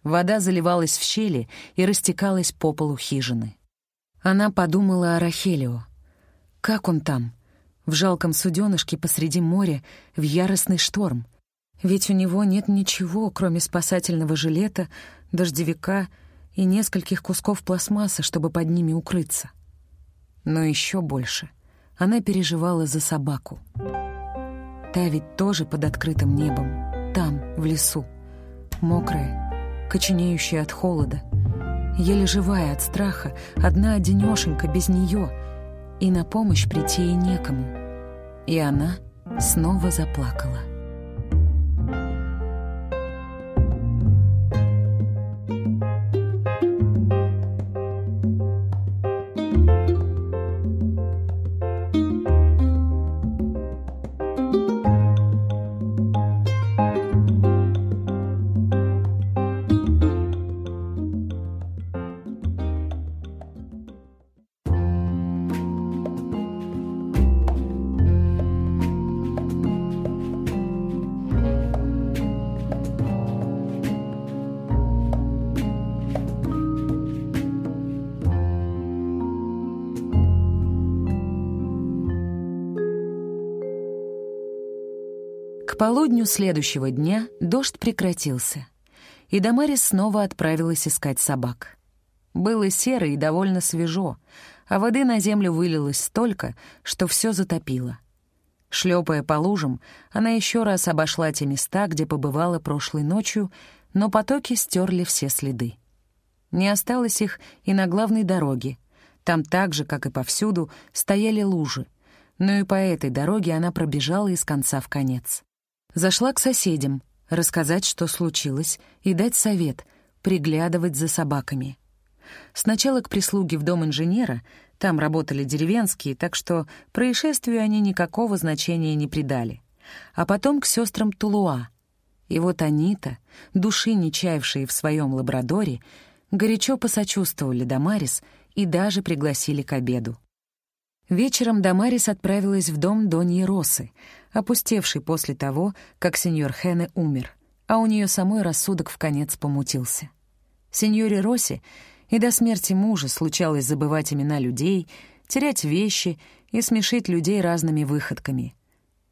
Вода заливалась в щели и растекалась по полу хижины. Она подумала о Рахелио. Как он там? В жалком суденышке посреди моря, в яростный шторм. Ведь у него нет ничего, кроме спасательного жилета, дождевика и нескольких кусков пластмассы, чтобы под ними укрыться. Но еще больше она переживала за собаку. Та ведь тоже под открытым небом, там, в лесу, мокрая, коченеющая от холода, еле живая от страха, одна одинешенька без нее, и на помощь прийти ей некому. И она снова заплакала. Полудню следующего дня дождь прекратился, и Дамарис снова отправилась искать собак. Было серо и довольно свежо, а воды на землю вылилось столько, что все затопило. Шлепая по лужам, она еще раз обошла те места, где побывала прошлой ночью, но потоки стерли все следы. Не осталось их и на главной дороге. Там так же, как и повсюду, стояли лужи, но и по этой дороге она пробежала из конца в конец. Зашла к соседям, рассказать, что случилось, и дать совет, приглядывать за собаками. Сначала к прислуге в дом инженера, там работали деревенские, так что происшествию они никакого значения не придали. А потом к сестрам Тулуа. И вот они-то, души не чаявшие в своем лабрадоре, горячо посочувствовали Дамарис и даже пригласили к обеду. Вечером Дамарис отправилась в дом Доньи Росы, опустевший после того, как сеньор Хене умер, а у нее самой рассудок в конец помутился. Сеньоре Росе и до смерти мужа случалось забывать имена людей, терять вещи и смешить людей разными выходками.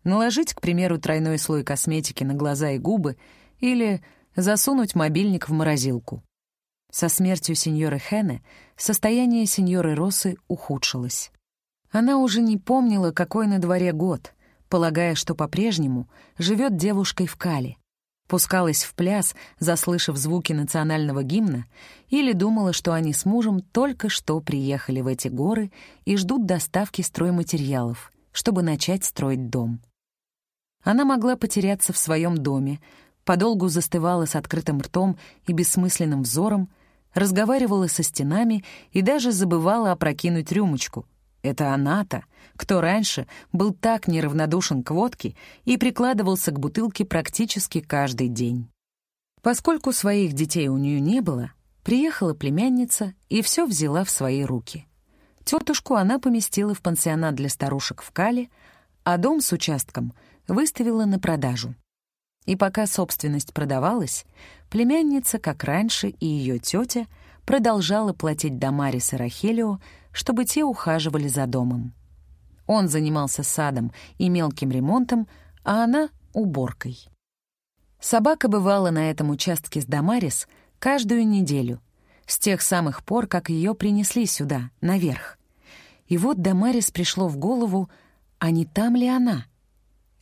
Наложить, к примеру, тройной слой косметики на глаза и губы или засунуть мобильник в морозилку. Со смертью сеньоры Хене состояние сеньоры Росы ухудшилось. Она уже не помнила, какой на дворе год, полагая, что по-прежнему живет девушкой в Кале. Пускалась в пляс, заслышав звуки национального гимна, или думала, что они с мужем только что приехали в эти горы и ждут доставки стройматериалов, чтобы начать строить дом. Она могла потеряться в своем доме, подолгу застывала с открытым ртом и бессмысленным взором, разговаривала со стенами и даже забывала опрокинуть рюмочку — это она-то, кто раньше был так неравнодушен к водке и прикладывался к бутылке практически каждый день. Поскольку своих детей у нее не было, приехала племянница и все взяла в свои руки. Тетушку она поместила в пансионат для старушек в Кале, а дом с участком выставила на продажу. И пока собственность продавалась, племянница, как раньше, и ее тетя продолжала платить Дамарис и Рахелио, чтобы те ухаживали за домом. Он занимался садом и мелким ремонтом, а она — уборкой. Собака бывала на этом участке с Дамарис каждую неделю, с тех самых пор, как ее принесли сюда, наверх. И вот Дамарис пришло в голову, а не там ли она?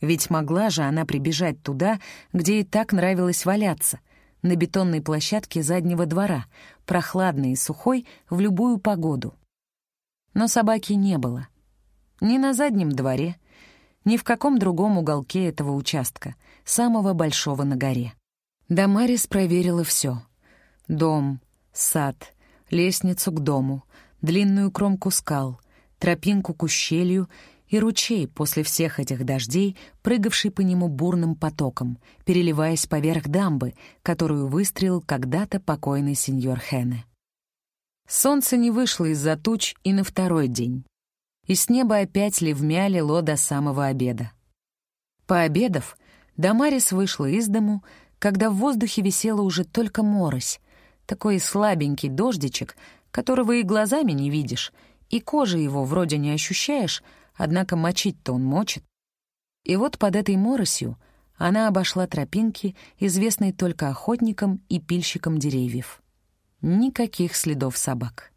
Ведь могла же она прибежать туда, где ей так нравилось валяться, на бетонной площадке заднего двора, прохладной и сухой в любую погоду. Но собаки не было. Ни на заднем дворе, ни в каком другом уголке этого участка, самого большого на горе. Дамарис проверила все: Дом, сад, лестницу к дому, длинную кромку скал, тропинку к ущелью и ручей после всех этих дождей, прыгавший по нему бурным потоком, переливаясь поверх дамбы, которую выстроил когда-то покойный сеньор Хене. Солнце не вышло из-за туч и на второй день, и с неба опять ливмя лило до самого обеда. Пообедав, Дамарис вышла из дому, когда в воздухе висела уже только морось, такой слабенький дождичек, которого и глазами не видишь, и кожи его вроде не ощущаешь, однако мочить-то он мочит. И вот под этой моросью она обошла тропинки, известные только охотникам и пильщикам деревьев. Никаких следов собак.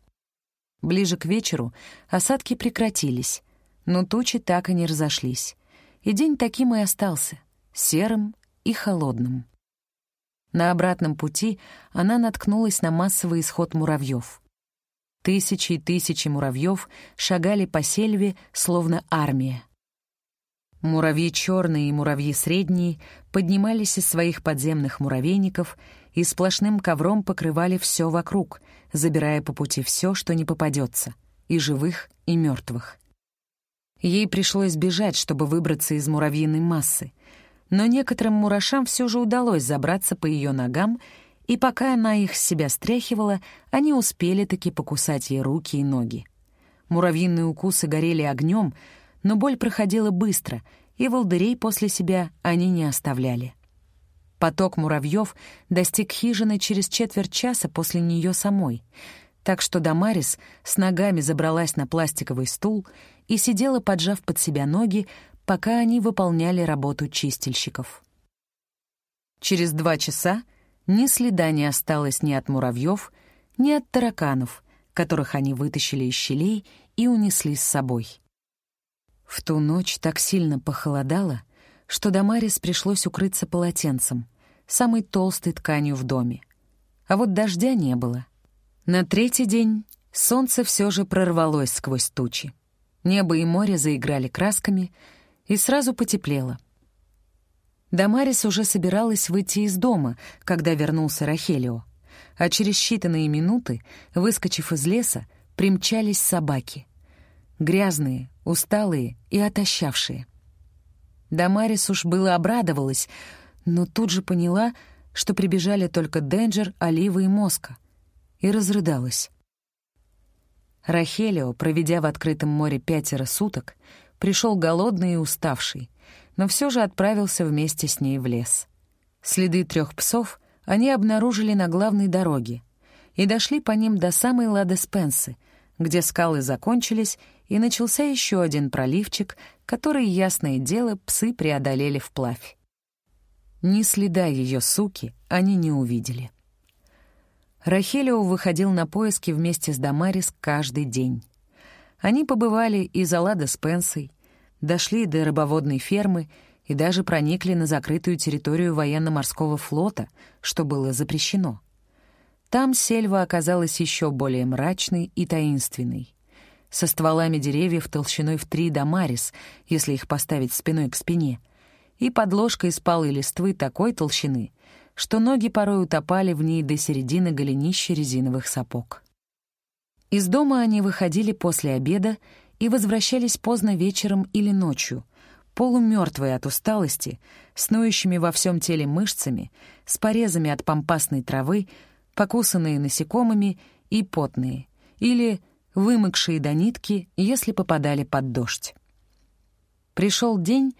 Ближе к вечеру осадки прекратились, но тучи так и не разошлись, и день таким и остался — серым и холодным. На обратном пути она наткнулась на массовый исход муравьев. Тысячи и тысячи муравьев шагали по сельве, словно армия. Муравьи черные и муравьи средние поднимались из своих подземных муравейников и сплошным ковром покрывали все вокруг, забирая по пути все, что не попадется, и живых, и мертвых. Ей пришлось бежать, чтобы выбраться из муравьиной массы, но некоторым мурашам все же удалось забраться по ее ногам и пока она их с себя стряхивала, они успели таки покусать ей руки и ноги. Муравьиные укусы горели огнем, но боль проходила быстро, и волдырей после себя они не оставляли. Поток муравьев достиг хижины через четверть часа после нее самой, так что Дамарис с ногами забралась на пластиковый стул и сидела, поджав под себя ноги, пока они выполняли работу чистильщиков. Через два часа ни следа не осталось ни от муравьев, ни от тараканов, которых они вытащили из щелей и унесли с собой. В ту ночь так сильно похолодало, что Дамарис пришлось укрыться полотенцем, самой толстой тканью в доме. А вот дождя не было. На третий день солнце все же прорвалось сквозь тучи. Небо и море заиграли красками, и сразу потеплело — Дамарис уже собиралась выйти из дома, когда вернулся Рахелио. А через считанные минуты, выскочив из леса, примчались собаки. Грязные, усталые и отощавшие. Дамарис уж было обрадовалась, но тут же поняла, что прибежали только Денджер, Олива и Моска, и разрыдалась. Рахелио, проведя в открытом море пятеро суток, пришел голодный и уставший, но все же отправился вместе с ней в лес. Следы трех псов они обнаружили на главной дороге и дошли по ним до самой Ладеспенсы, где скалы закончились, и начался еще один проливчик, который, ясное дело, псы преодолели вплавь. Ни следа ее суки они не увидели. Рахелио выходил на поиски вместе с Дамарис каждый день. Они побывали и за Лада Спенсой, дошли до рыбоводной фермы и даже проникли на закрытую территорию военно-морского флота, что было запрещено. Там сельва оказалась еще более мрачной и таинственной. Со стволами деревьев толщиной в три домарис, если их поставить спиной к спине, и подложкой из палой листвы такой толщины, что ноги порой утопали в ней до середины голенища резиновых сапог. Из дома они выходили после обеда и возвращались поздно вечером или ночью, полумертвые от усталости, с ноющими во всем теле мышцами, с порезами от пампасной травы, покусанные насекомыми и потные, или вымокшие до нитки, если попадали под дождь. Пришел день,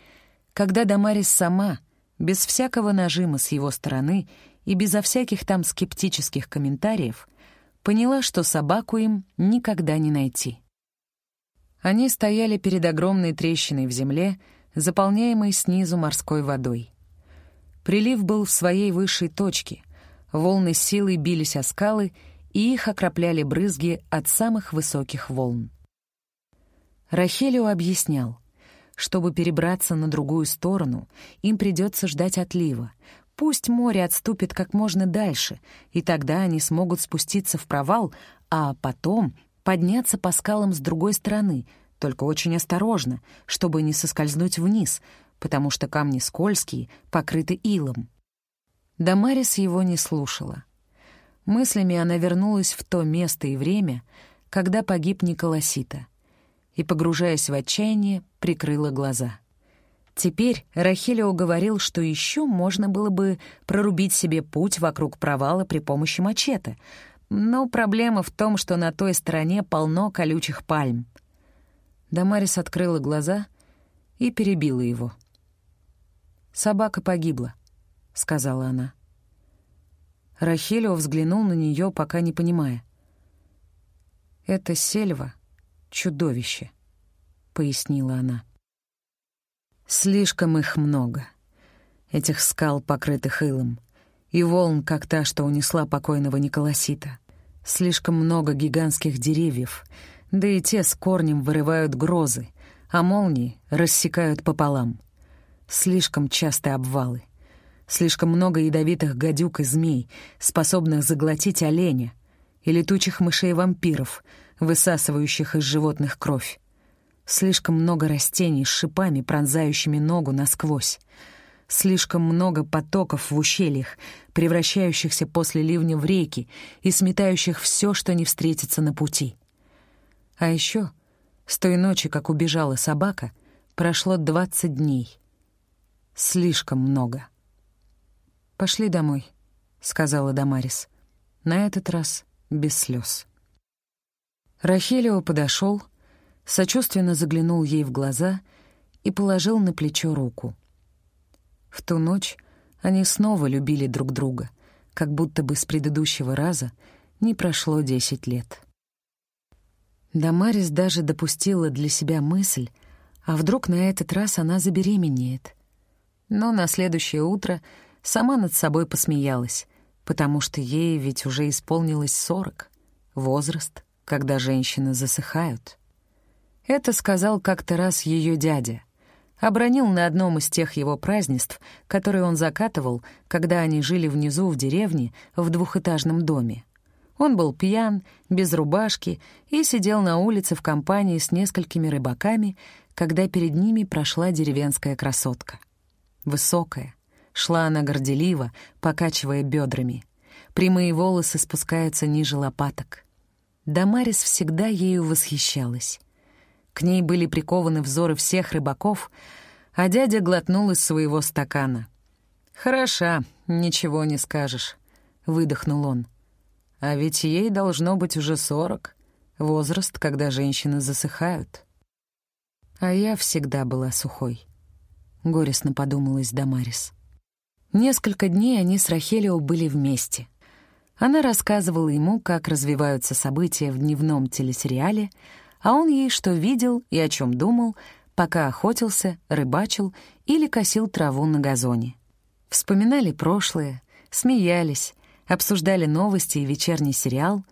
когда Дамарис сама, без всякого нажима с его стороны и безо всяких там скептических комментариев, поняла, что собаку им никогда не найти. Они стояли перед огромной трещиной в земле, заполняемой снизу морской водой. Прилив был в своей высшей точке, волны силой бились о скалы, и их окропляли брызги от самых высоких волн. Рахелио объяснял, чтобы перебраться на другую сторону, им придется ждать отлива. Пусть море отступит как можно дальше, и тогда они смогут спуститься в провал, а потом подняться по скалам с другой стороны, только очень осторожно, чтобы не соскользнуть вниз, потому что камни скользкие, покрыты илом. Дамарис его не слушала. Мыслями она вернулась в то место и время, когда погиб Николасита, и, погружаясь в отчаяние, прикрыла глаза. Теперь Рахилио говорил, что еще можно было бы прорубить себе путь вокруг провала при помощи мачете, но проблема в том, что на той стороне полно колючих пальм. Дамарис открыла глаза и перебила его. «Собака погибла», — сказала она. Рахилио взглянул на нее, пока не понимая. «Это сельва — чудовище», — пояснила она. «Слишком их много, этих скал, покрытых илом, и волн, как та, что унесла покойного Николасита. Слишком много гигантских деревьев, да и те с корнем вырывают грозы, а молнии рассекают пополам. Слишком частые обвалы. Слишком много ядовитых гадюк и змей, способных заглотить оленя, и летучих мышей-вампиров, высасывающих из животных кровь. Слишком много растений с шипами, пронзающими ногу насквозь. Слишком много потоков в ущельях, превращающихся после ливня в реки и сметающих все, что не встретится на пути. А еще, с той ночи, как убежала собака, прошло двадцать дней. Слишком много. «Пошли домой», — сказала Дамарис. На этот раз без слез. Рахелио подошел, сочувственно заглянул ей в глаза и положил на плечо руку. В ту ночь они снова любили друг друга, как будто бы с предыдущего раза не прошло десять лет. Дамарис даже допустила для себя мысль, а вдруг на этот раз она забеременеет. Но на следующее утро — Сама над собой посмеялась, потому что ей ведь уже исполнилось сорок. Возраст, когда женщины засыхают. Это сказал как-то раз ее дядя. Обронил на одном из тех его празднеств, которые он закатывал, когда они жили внизу в деревне в двухэтажном доме. Он был пьян, без рубашки и сидел на улице в компании с несколькими рыбаками, когда перед ними прошла деревенская красотка. Высокая, Шла она горделиво, покачивая бедрами. Прямые волосы спускаются ниже лопаток. Дамарис всегда ею восхищалась. К ней были прикованы взоры всех рыбаков, а дядя глотнул из своего стакана. «Хороша, ничего не скажешь», — выдохнул он. «А ведь ей должно быть уже сорок, возраст, когда женщины засыхают». А я всегда была сухой, — горестно подумалась Дамарис. Несколько дней они с Рахелио были вместе. Она рассказывала ему, как развиваются события в дневном телесериале, а он ей что видел и о чем думал, пока охотился, рыбачил или косил траву на газоне. Вспоминали прошлое, смеялись, обсуждали новости и вечерний сериал,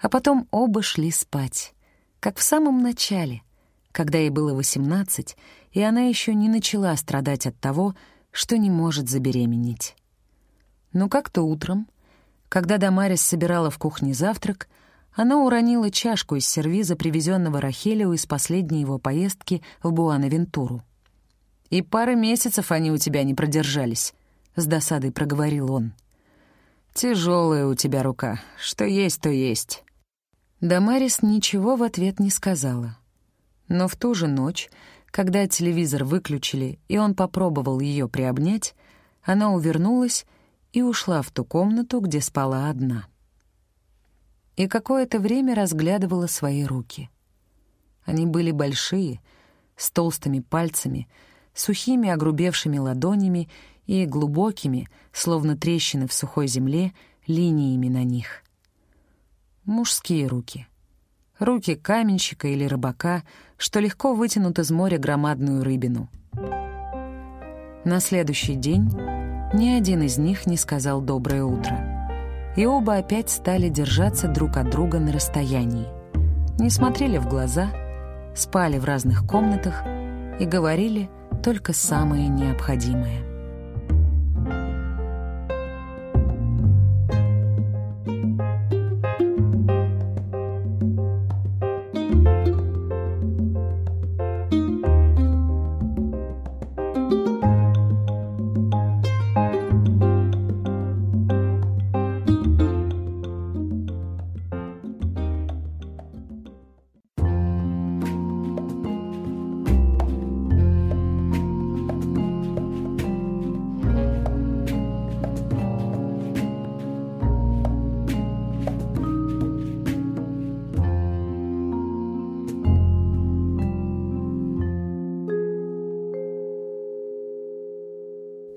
а потом оба шли спать, как в самом начале, когда ей было восемнадцать, и она еще не начала страдать от того, что не может забеременеть. Но как-то утром, когда Дамарис собирала в кухне завтрак, она уронила чашку из сервиза, привезенного Рахелио из последней его поездки в Буанавентуру. «И пары месяцев они у тебя не продержались», — с досадой проговорил он. «Тяжелая у тебя рука. Что есть, то есть». Дамарис ничего в ответ не сказала. Но в ту же ночь когда телевизор выключили, и он попробовал ее приобнять, она увернулась и ушла в ту комнату, где спала одна. И какое-то время разглядывала свои руки. Они были большие, с толстыми пальцами, сухими огрубевшими ладонями и глубокими, словно трещины в сухой земле, линиями на них. Мужские руки. Руки каменщика или рыбака, что легко вытянут из моря громадную рыбину. На следующий день ни один из них не сказал «доброе утро». И оба опять стали держаться друг от друга на расстоянии. Не смотрели в глаза, спали в разных комнатах и говорили только самое необходимое.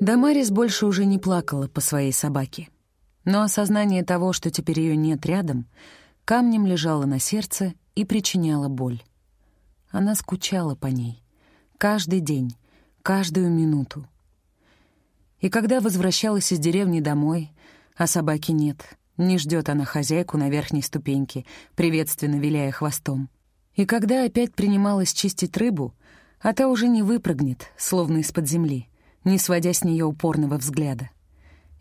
Дамарис больше уже не плакала по своей собаке. Но осознание того, что теперь ее нет рядом, камнем лежало на сердце и причиняло боль. Она скучала по ней. Каждый день, каждую минуту. И когда возвращалась из деревни домой, а собаки нет, не ждет она хозяйку на верхней ступеньке, приветственно виляя хвостом. И когда опять принималась чистить рыбу, а та уже не выпрыгнет, словно из-под земли — не сводя с нее упорного взгляда.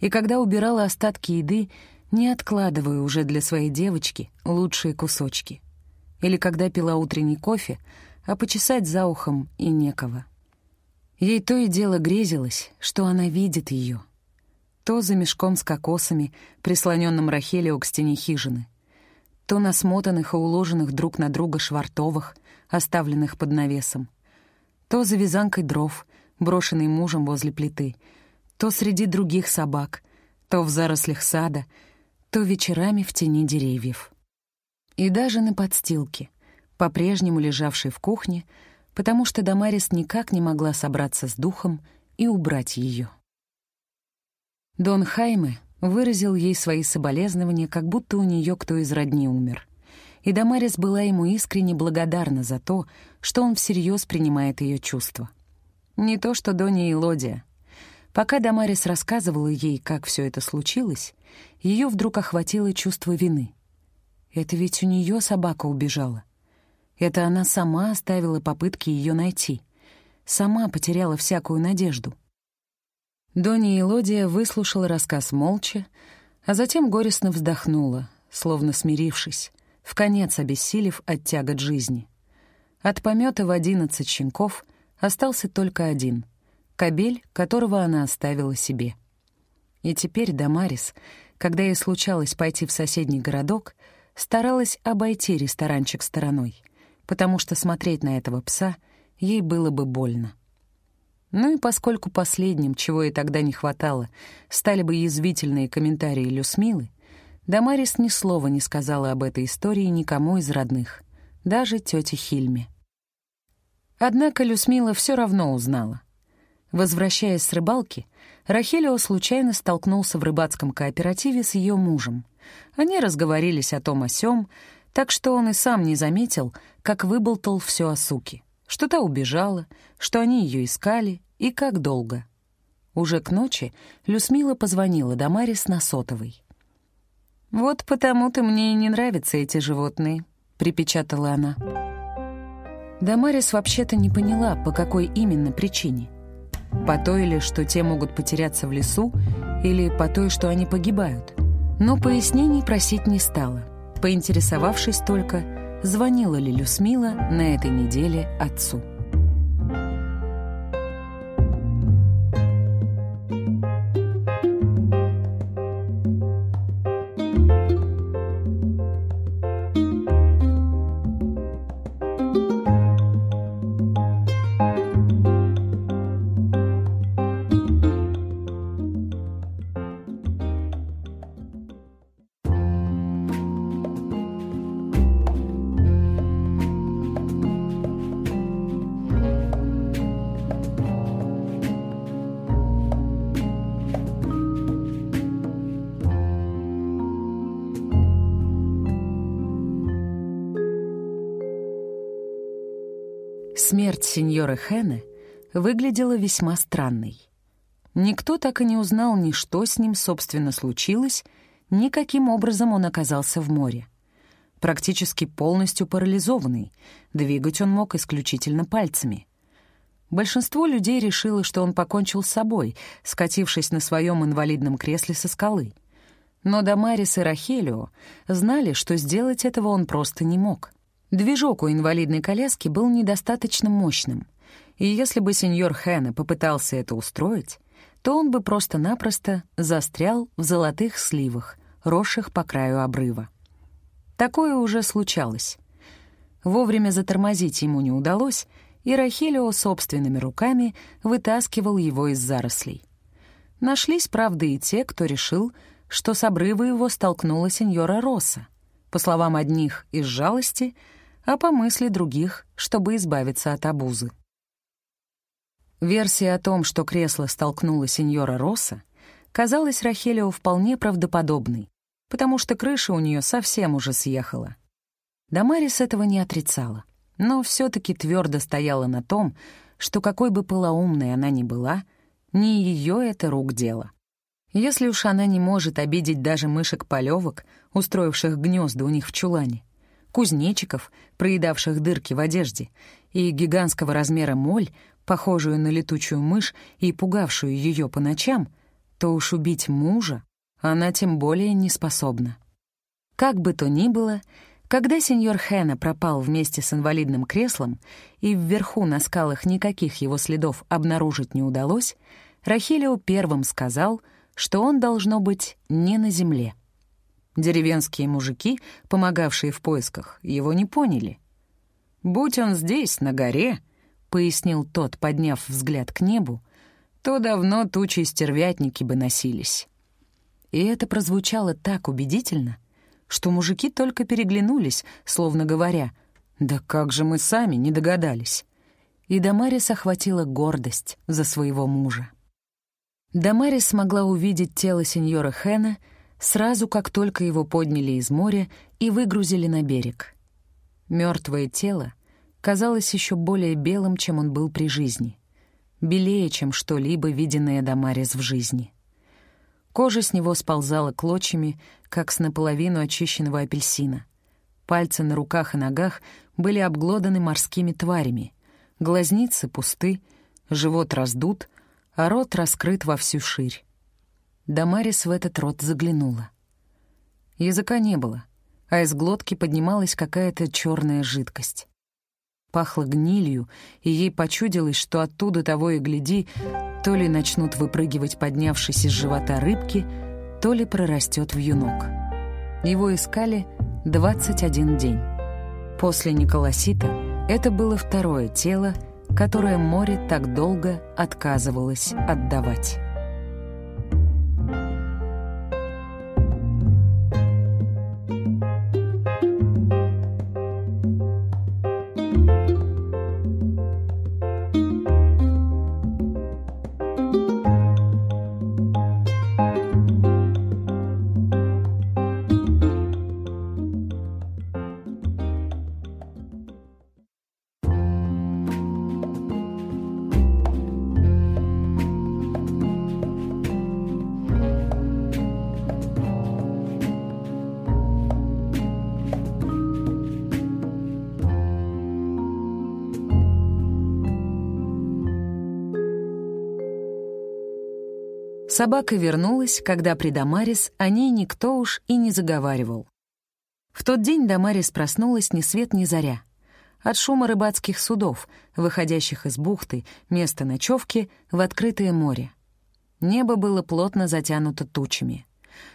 И когда убирала остатки еды, не откладывая уже для своей девочки лучшие кусочки. Или когда пила утренний кофе, а почесать за ухом и некого. Ей то и дело грезилось, что она видит ее. То за мешком с кокосами, прислоненным Рахелио к стене хижины, то на смотанных и уложенных друг на друга швартовых, оставленных под навесом, то за вязанкой дров, брошенный мужем возле плиты, то среди других собак, то в зарослях сада, то вечерами в тени деревьев. И даже на подстилке, по-прежнему лежавшей в кухне, потому что Дамарис никак не могла собраться с духом и убрать ее. Дон Хайме выразил ей свои соболезнования, как будто у нее кто из родни умер. И Дамарис была ему искренне благодарна за то, что он всерьез принимает ее чувства. Не то что Доня и Лодия. Пока Дамарис рассказывала ей, как все это случилось, ее вдруг охватило чувство вины. Это ведь у нее собака убежала. Это она сама оставила попытки ее найти. Сама потеряла всякую надежду. Доня и Лодия выслушала рассказ молча, а затем горестно вздохнула, словно смирившись, в конец обессилев от тягот жизни. От помета в одиннадцать щенков — Остался только один — кобель, которого она оставила себе. И теперь Дамарис, когда ей случалось пойти в соседний городок, старалась обойти ресторанчик стороной, потому что смотреть на этого пса ей было бы больно. Ну и поскольку последним, чего ей тогда не хватало, стали бы язвительные комментарии Люсмилы, Дамарис ни слова не сказала об этой истории никому из родных, даже тете Хильме. Однако Люсмила все равно узнала. Возвращаясь с рыбалки, Рахелио случайно столкнулся в рыбацком кооперативе с ее мужем. Они разговорились о том о сём, так что он и сам не заметил, как выболтал все о суке, что та убежала, что они ее искали и как долго. Уже к ночи Люсмила позвонила Дамарис на сотовой. «Вот потому-то мне и не нравятся эти животные», — припечатала она. Дамарис вообще-то не поняла, по какой именно причине. По той ли, что те могут потеряться в лесу, или по той, что они погибают. Но пояснений просить не стала, поинтересовавшись только, звонила ли Люсмила на этой неделе отцу. Сеньоры Хэна выглядела весьма странной. Никто так и не узнал ни что с ним, собственно, случилось, ни каким образом он оказался в море. Практически полностью парализованный, двигать он мог исключительно пальцами. Большинство людей решило, что он покончил с собой, скатившись на своем инвалидном кресле со скалы. Но Дамарис и Рахелио знали, что сделать этого он просто не мог. Движок у инвалидной коляски был недостаточно мощным, и если бы сеньор Хэна попытался это устроить, то он бы просто-напросто застрял в золотых сливах, росших по краю обрыва. Такое уже случалось. Вовремя затормозить ему не удалось, и Рахелио собственными руками вытаскивал его из зарослей. Нашлись, правда, и те, кто решил, что с обрыва его столкнула сеньора Росса, по словам одних из жалости, а по мысли других, чтобы избавиться от обузы. Версия о том, что кресло столкнуло сеньора Росса, казалась Рахелио вполне правдоподобной, потому что крыша у нее совсем уже съехала. Дамарис этого не отрицала — но все-таки твердо стояла на том, что какой бы полоумной она ни была, не ее это рук дело. Если уж она не может обидеть даже мышек-полевок, устроивших гнезда у них в чулане, кузнечиков, проедавших дырки в одежде, и гигантского размера моль, похожую на летучую мышь и пугавшую ее по ночам, то уж убить мужа она тем более не способна. Как бы то ни было, когда сеньор Хэна пропал вместе с инвалидным креслом и вверху на скалах никаких его следов обнаружить не удалось, Рахилио первым сказал, что он должно быть не на земле. Деревенские мужики, помогавшие в поисках, его не поняли. «Будь он здесь, на горе», — пояснил тот, подняв взгляд к небу, то давно тучи стервятники бы носились. И это прозвучало так убедительно — что мужики только переглянулись, словно говоря, «Да как же мы сами не догадались!» И Дамарис охватила гордость за своего мужа. Дамарис смогла увидеть тело сеньора Хэна сразу, как только его подняли из моря и выгрузили на берег. Мертвое тело казалось еще более белым, чем он был при жизни, белее, чем что-либо, виденное Дамарис в жизни. Кожа с него сползала клочьями, как с наполовину очищенного апельсина. Пальцы на руках и ногах были обглоданы морскими тварями. Глазницы пусты, живот раздут, а рот раскрыт во всю ширь. Дамарис в этот рот заглянула. Языка не было, а из глотки поднималась какая-то черная жидкость. Пахло гнилью, и ей почудилось, что оттуда того и гляди, то ли начнут выпрыгивать поднявшись из живота рыбки, то ли прорастет вьюнок. Его искали 21 день. После Николасита это было второе тело, которое море так долго отказывалось отдавать. Собака вернулась, когда при Дамарис о ней никто уж и не заговаривал. В тот день Дамарис проснулась ни свет ни заря. От шума рыбацких судов, выходящих из бухты, места ночевки, в открытое море. Небо было плотно затянуто тучами.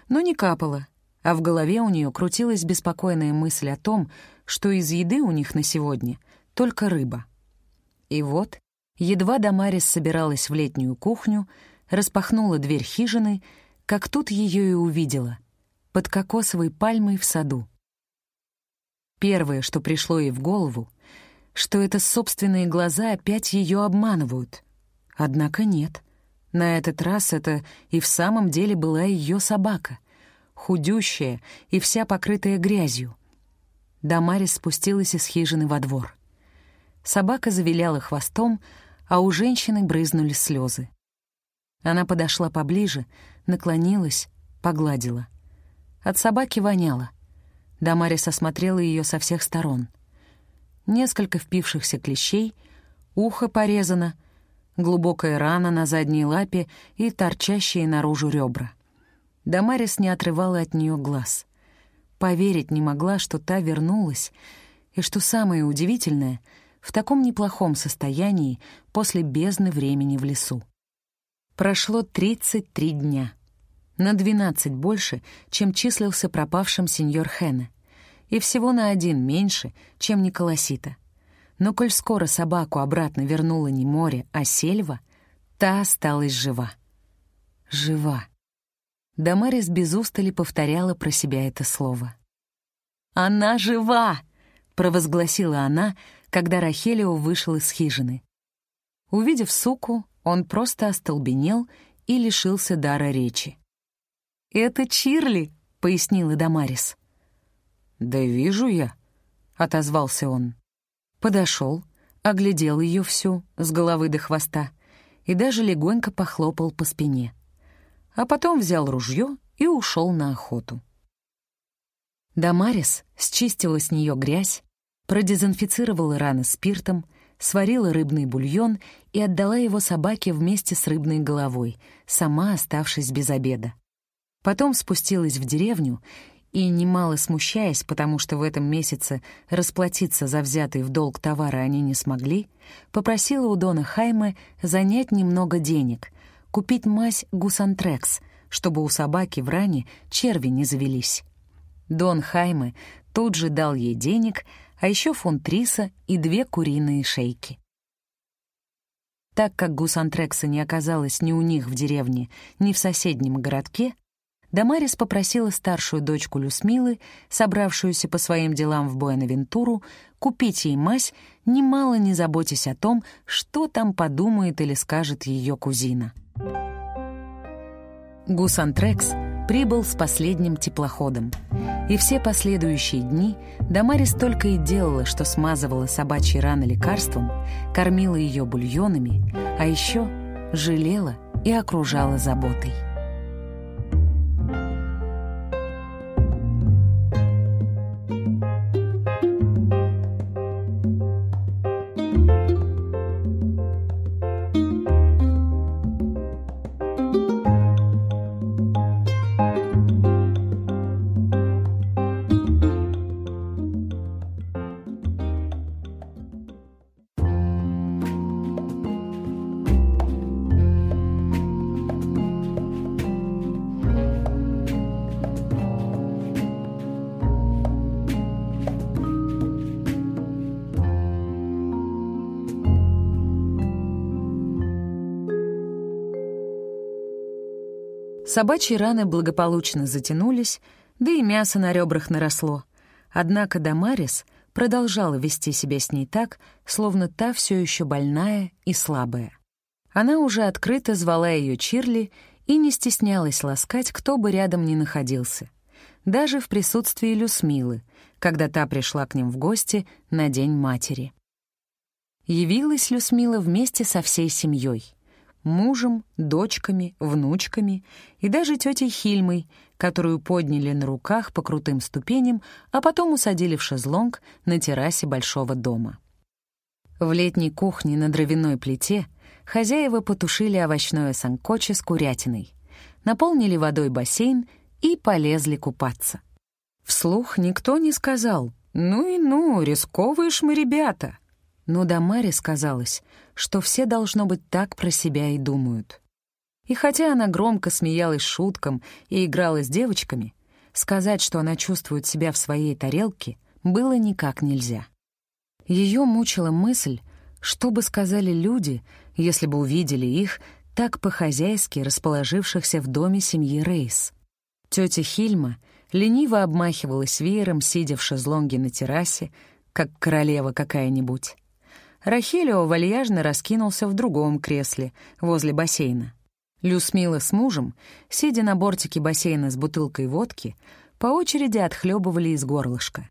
Но не капало, а в голове у нее крутилась беспокойная мысль о том, что из еды у них на сегодня только рыба. И вот, едва Дамарис собиралась в летнюю кухню, распахнула дверь хижины, как тут ее и увидела, под кокосовой пальмой в саду. Первое, что пришло ей в голову, что это собственные глаза опять ее обманывают. Однако нет. На этот раз это и в самом деле была ее собака, худющая и вся покрытая грязью. Дамарис спустилась из хижины во двор. Собака завиляла хвостом, а у женщины брызнули слезы. Она подошла поближе, наклонилась, погладила. От собаки воняло. Дамарис осмотрела ее со всех сторон. Несколько впившихся клещей, ухо порезано, глубокая рана на задней лапе и торчащие наружу ребра. Дамарис не отрывала от нее глаз. Поверить не могла, что та вернулась, и, что самое удивительное, в таком неплохом состоянии после бездны времени в лесу. Прошло 33 дня. На 12 больше, чем числился пропавшим сеньор Хэна, и всего на один меньше, чем Николасита. Но коль скоро собаку обратно вернула не море, а сельва, та осталась жива. Жива. Дамарис без устали повторяла про себя это слово. «Она жива!» — провозгласила она, когда Рахелио вышел из хижины. Увидев суку, он просто остолбенел и лишился дара речи. «Это Чирли», — пояснила Дамарис. «Да вижу я», — отозвался он. Подошел, оглядел ее всю, с головы до хвоста, и даже легонько похлопал по спине. А потом взял ружье и ушел на охоту. Дамарис счистила с нее грязь, продезинфицировала раны спиртом, сварила рыбный бульон и отдала его собаке вместе с рыбной головой, сама оставшись без обеда. Потом спустилась в деревню и, немало смущаясь, потому что в этом месяце расплатиться за взятый в долг товары они не смогли, попросила у Дона Хайме занять немного денег, купить мазь гусантрекс, чтобы у собаки в ране черви не завелись. Дон Хайме тут же дал ей денег, а еще фунт риса и две куриные шейки. Так как гусантрекса не оказалось ни у них в деревне, ни в соседнем городке, Дамарис попросила старшую дочку Люсмилы, собравшуюся по своим делам в Буэнавентуру, купить ей мазь, немало не заботясь о том, что там подумает или скажет ее кузина. Гусантрекс прибыл с последним теплоходом. И все последующие дни Дамарис только и делала, что смазывала собачьи раны лекарством, кормила ее бульонами, а еще жалела и окружала заботой. Собачьи раны благополучно затянулись, да и мясо на ребрах наросло. Однако Дамарис продолжала вести себя с ней так, словно та все еще больная и слабая. Она уже открыто звала ее Чирли и не стеснялась ласкать, кто бы рядом ни находился. Даже в присутствии Люсмилы, когда та пришла к ним в гости на День матери. Явилась Люсмила вместе со всей семьей мужем, дочками, внучками и даже тетей Хильмой, которую подняли на руках по крутым ступеням, а потом усадили в шезлонг на террасе большого дома. В летней кухне на дровяной плите хозяева потушили овощное санкоче с курятиной, наполнили водой бассейн и полезли купаться. Вслух никто не сказал «Ну и ну, рисковые ж мы ребята!» Но Дамаре сказалось, что все, должно быть, так про себя и думают. И хотя она громко смеялась шуткам и играла с девочками, сказать, что она чувствует себя в своей тарелке, было никак нельзя. Ее мучила мысль, что бы сказали люди, если бы увидели их так по-хозяйски расположившихся в доме семьи Рейс. Тетя Хильма лениво обмахивалась веером, сидя в шезлонге на террасе, как королева какая-нибудь. Рахелио вальяжно раскинулся в другом кресле, возле бассейна. Люсмила с мужем, сидя на бортике бассейна с бутылкой водки, по очереди отхлебывали из горлышка.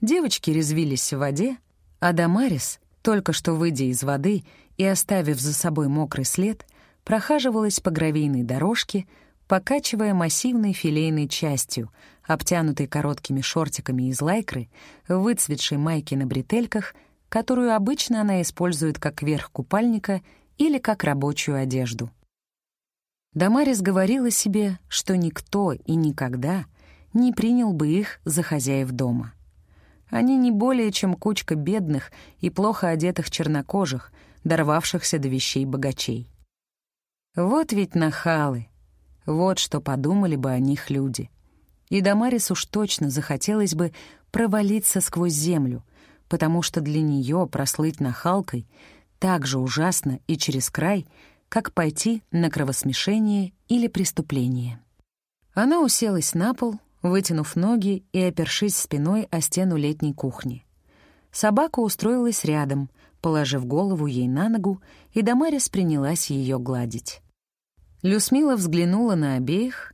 Девочки резвились в воде, а Дамарис только что выйдя из воды и оставив за собой мокрый след, прохаживалась по гравийной дорожке, покачивая массивной филейной частью, обтянутой короткими шортиками из лайкры, выцветшей майки на бретельках, которую обычно она использует как верх купальника или как рабочую одежду. Дамарис говорила себе, что никто и никогда не принял бы их за хозяев дома. Они не более чем кучка бедных и плохо одетых чернокожих, дорвавшихся до вещей богачей. Вот ведь нахалы, вот что подумали бы о них люди. И Дамарис уж точно захотелось бы провалиться сквозь землю, потому что для нее прослыть нахалкой так же ужасно и через край, как пойти на кровосмешение или преступление. Она уселась на пол, вытянув ноги и опершись спиной о стену летней кухни. Собака устроилась рядом, положив голову ей на ногу, и Дамарис принялась ее гладить. Люсмила взглянула на обеих,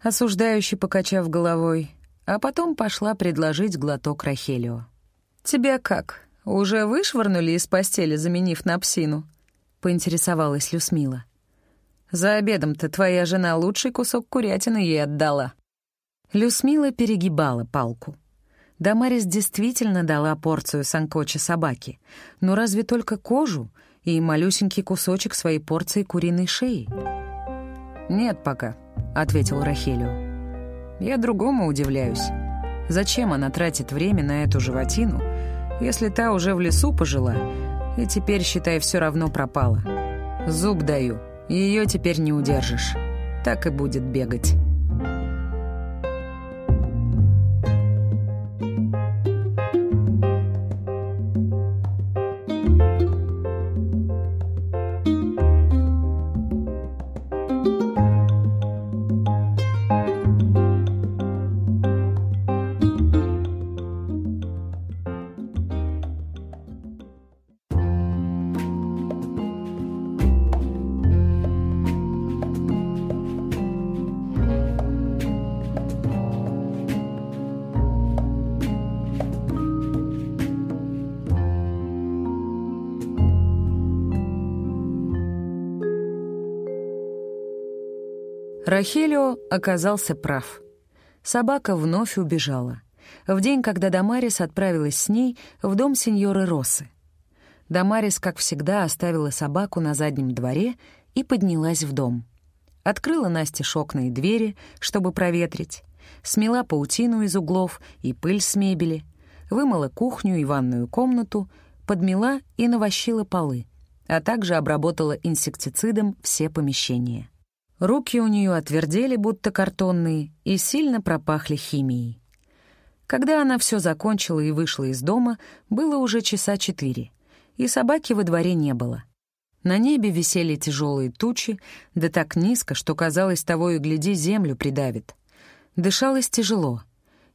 осуждающе покачав головой, а потом пошла предложить глоток Рахелио. «Тебя как, уже вышвырнули из постели, заменив на псину?» — поинтересовалась Люсмила. «За обедом-то твоя жена лучший кусок курятины ей отдала». Люсмила перегибала палку. Дамарис действительно дала порцию санкоча собаке, но разве только кожу и малюсенький кусочек своей порции куриной шеи? «Нет пока», — ответил Рахелио. «Я другому удивляюсь. Зачем она тратит время на эту животину, если та уже в лесу пожила и теперь, считай, все равно пропала? Зуб даю, ее теперь не удержишь. Так и будет бегать». Рахелио оказался прав. Собака вновь убежала. В день, когда Дамарис отправилась с ней в дом сеньоры Россы. Дамарис, как всегда, оставила собаку на заднем дворе и поднялась в дом. Открыла Насте окна и двери, чтобы проветрить, смела паутину из углов и пыль с мебели, вымыла кухню и ванную комнату, подмела и навощила полы, а также обработала инсектицидом все помещения. Руки у нее отвердели, будто картонные, и сильно пропахли химией. Когда она все закончила и вышла из дома, было уже часа четыре, и собаки во дворе не было. На небе висели тяжелые тучи, да так низко, что, казалось, того и гляди, землю придавит. Дышалось тяжело,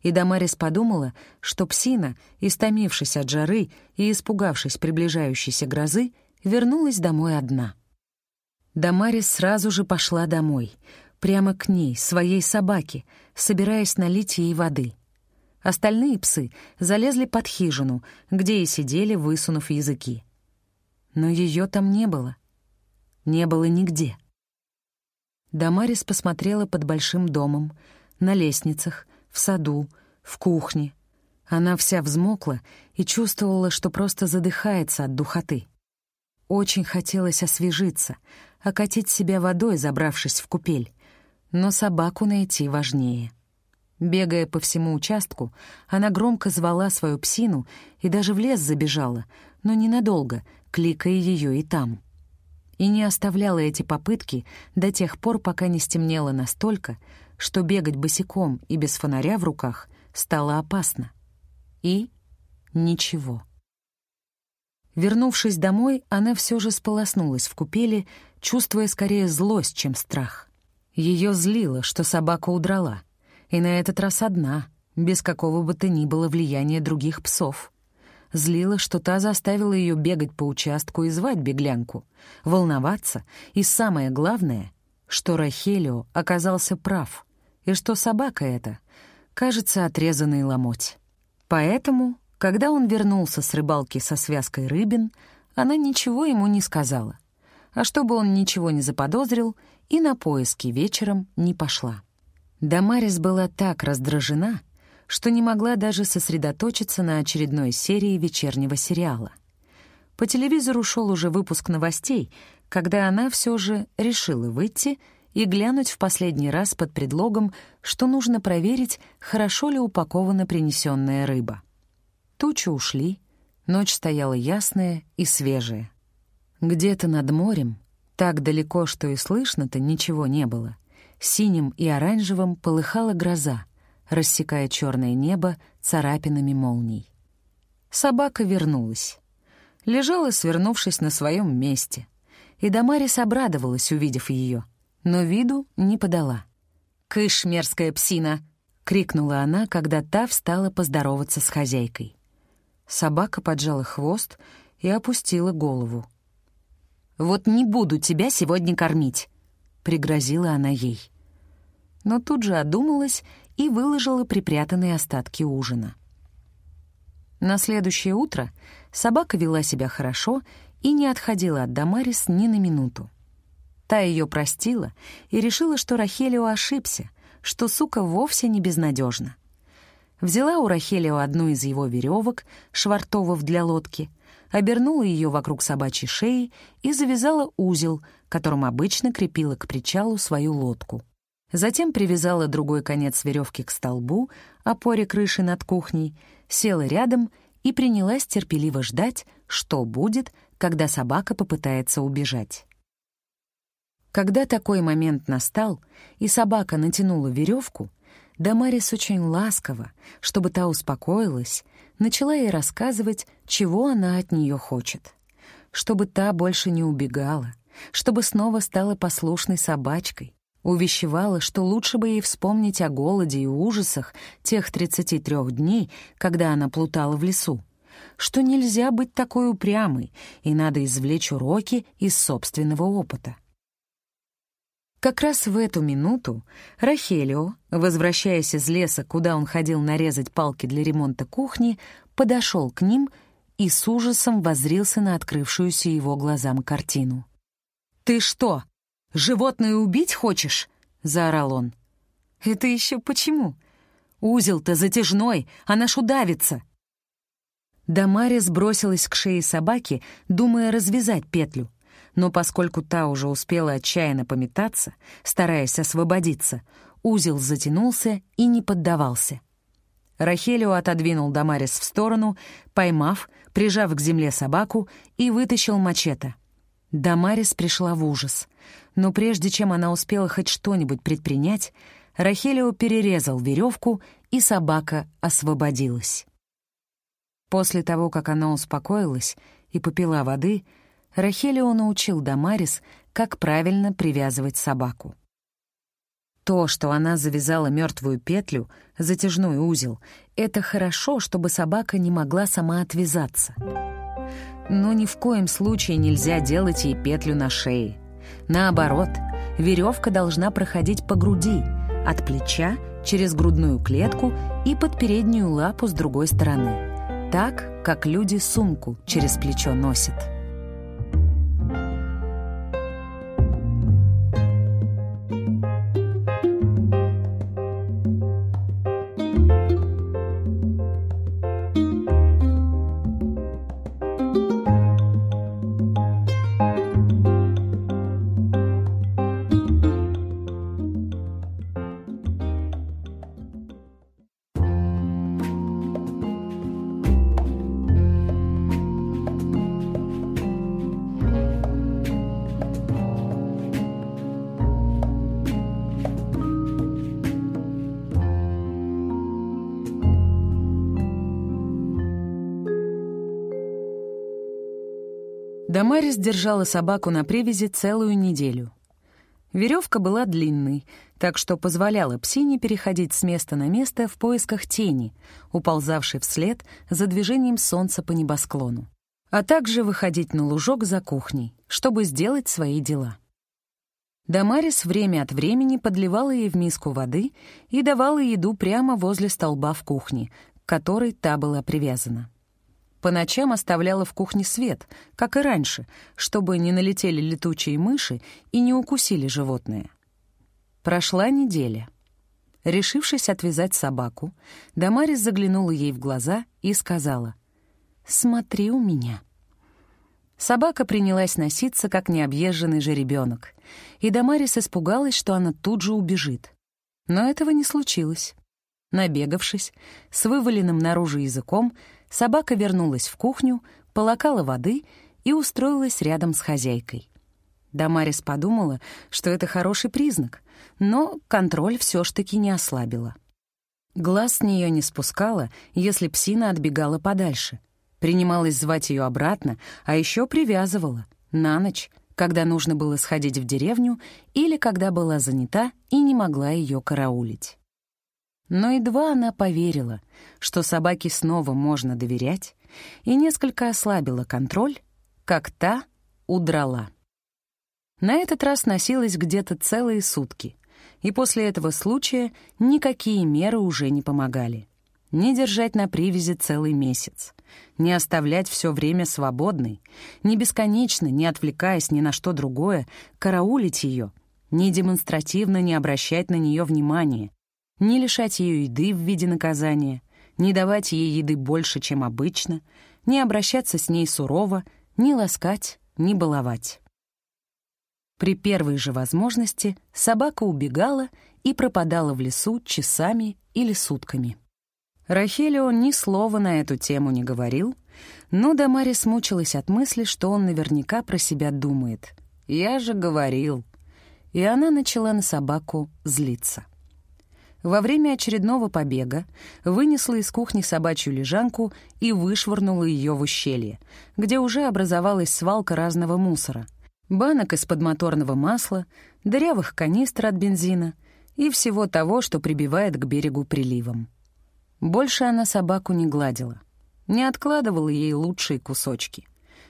и Дамарис подумала, что псина, истомившись от жары и испугавшись приближающейся грозы, вернулась домой одна — Дамарис сразу же пошла домой, прямо к ней, своей собаке, собираясь налить ей воды. Остальные псы залезли под хижину, где и сидели, высунув языки. Но ее там не было. Не было нигде. Дамарис посмотрела под большим домом, на лестницах, в саду, в кухне. Она вся взмокла и чувствовала, что просто задыхается от духоты. Очень хотелось освежиться, окатить себя водой, забравшись в купель. Но собаку найти важнее. Бегая по всему участку, она громко звала свою псину и даже в лес забежала, но ненадолго, кликая ее и там. И не оставляла эти попытки до тех пор, пока не стемнело настолько, что бегать босиком и без фонаря в руках стало опасно. И ничего. Вернувшись домой, она все же сполоснулась в купели, чувствуя скорее злость, чем страх. Ее злило, что собака удрала. И на этот раз одна, без какого бы то ни было влияния других псов. Злило, что та заставила ее бегать по участку и звать беглянку, волноваться, и самое главное, что Рахелио оказался прав, и что собака эта, кажется, отрезанный ломоть. Поэтому Когда он вернулся с рыбалки со связкой рыбин, она ничего ему не сказала. А чтобы он ничего не заподозрил, и на поиски вечером не пошла. Дамарис была так раздражена, что не могла даже сосредоточиться на очередной серии вечернего сериала. По телевизору шел уже выпуск новостей, когда она все же решила выйти и глянуть в последний раз под предлогом, что нужно проверить, хорошо ли упакована принесенная рыба. Тучи ушли, ночь стояла ясная и свежая. Где-то над морем, так далеко, что и слышно-то ничего не было, синим и оранжевым полыхала гроза, рассекая черное небо царапинами молний. Собака вернулась. Лежала, свернувшись на своем месте. И Дамарис обрадовалась, увидев ее, но виду не подала. «Кыш, мерзкая псина!» — крикнула она, когда та встала поздороваться с хозяйкой. Собака поджала хвост и опустила голову. «Вот не буду тебя сегодня кормить!» — пригрозила она ей. Но тут же одумалась и выложила припрятанные остатки ужина. На следующее утро собака вела себя хорошо и не отходила от Дамарис ни на минуту. Та ее простила и решила, что Рахелио ошибся, что сука вовсе не безнадежна. Взяла у Рахелио одну из его веревок, швартовов для лодки, обернула ее вокруг собачьей шеи и завязала узел, которым обычно крепила к причалу свою лодку. Затем привязала другой конец веревки к столбу, опоре крыши над кухней, села рядом и принялась терпеливо ждать, что будет, когда собака попытается убежать. Когда такой момент настал, и собака натянула веревку, Дамарис очень ласково, чтобы та успокоилась, начала ей рассказывать, чего она от нее хочет. Чтобы та больше не убегала, чтобы снова стала послушной собачкой, Увещевала, что лучше бы ей вспомнить о голоде и ужасах тех 33 дней, когда она плутала в лесу. Что нельзя быть такой упрямой, и надо извлечь уроки из собственного опыта. Как раз в эту минуту Рахелио, возвращаясь из леса, куда он ходил нарезать палки для ремонта кухни, подошел к ним и с ужасом воззрился на открывшуюся его глазам картину. «Ты что, Животное убить хочешь?» — заорал он. «Это еще почему? Узел-то затяжной, она ж удавится!» Дамарис бросилась к шее собаки, думая развязать петлю. Но поскольку та уже успела отчаянно пометаться, стараясь освободиться, узел затянулся и не поддавался. Рахелио отодвинул Дамарис в сторону, поймав, прижав к земле собаку и вытащил мачете — Дамарис пришла в ужас. Но прежде чем она успела хоть что-нибудь предпринять, Рахелио перерезал веревку, и собака освободилась. После того, как она успокоилась и попила воды, Рахелио научил Дамарис, как правильно привязывать собаку. То, что она завязала мертвую петлю, затяжной узел, это хорошо, чтобы собака не могла сама отвязаться — но ни в коем случае нельзя делать ей петлю на шее. Наоборот, веревка должна проходить по груди, от плеча через грудную клетку и под переднюю лапу с другой стороны, так, как люди сумку через плечо носят. Дамарис держала собаку на привязи целую неделю. Веревка была длинной, так что позволяла псине переходить с места на место в поисках тени, уползавшей вслед за движением солнца по небосклону, а также выходить на лужок за кухней, чтобы сделать свои дела. Дамарис время от времени подливала ей в миску воды и давала еду прямо возле столба в кухне, которой та была привязана. По ночам оставляла в кухне свет, как и раньше, чтобы не налетели летучие мыши и не укусили животное. Прошла неделя. Решившись отвязать собаку, Дамарис заглянула ей в глаза и сказала «Смотри у меня». Собака принялась носиться, как необъезженный жеребенок, и Дамарис испугалась, что она тут же убежит. Но этого не случилось. Набегавшись, с вываленным наружу языком, собака вернулась в кухню, полакала воды и устроилась рядом с хозяйкой. Дамарис подумала, что это хороший признак, но контроль все ж таки не ослабила. Глаз с нее не спускала, если псина отбегала подальше. Принималась звать ее обратно, а еще привязывала, на ночь, когда нужно было сходить в деревню или когда была занята и не могла ее караулить. Но едва она поверила, что собаке снова можно доверять, и несколько ослабила контроль, как та удрала. На этот раз носилась где-то целые сутки, и после этого случая никакие меры уже не помогали. Не держать на привязи целый месяц, не оставлять все время свободной, не бесконечно, не отвлекаясь ни на что другое, караулить ее, не демонстративно не обращать на нее внимания, не лишать ее еды в виде наказания, не давать ей еды больше, чем обычно, не обращаться с ней сурово, не ласкать, не баловать. При первой же возможности собака убегала и пропадала в лесу часами или сутками. Рахелио ни слова на эту тему не говорил, но Дамарис мучилась от мысли, что он наверняка про себя думает. «Я же говорил». И она начала на собаку злиться во время очередного побега вынесла из кухни собачью лежанку и вышвырнула ее в ущелье, где уже образовалась свалка разного мусора. Банок из-под моторного масла, дырявых канистр от бензина и всего того, что прибивает к берегу приливом. Больше она собаку не гладила, не откладывала ей лучшие кусочки,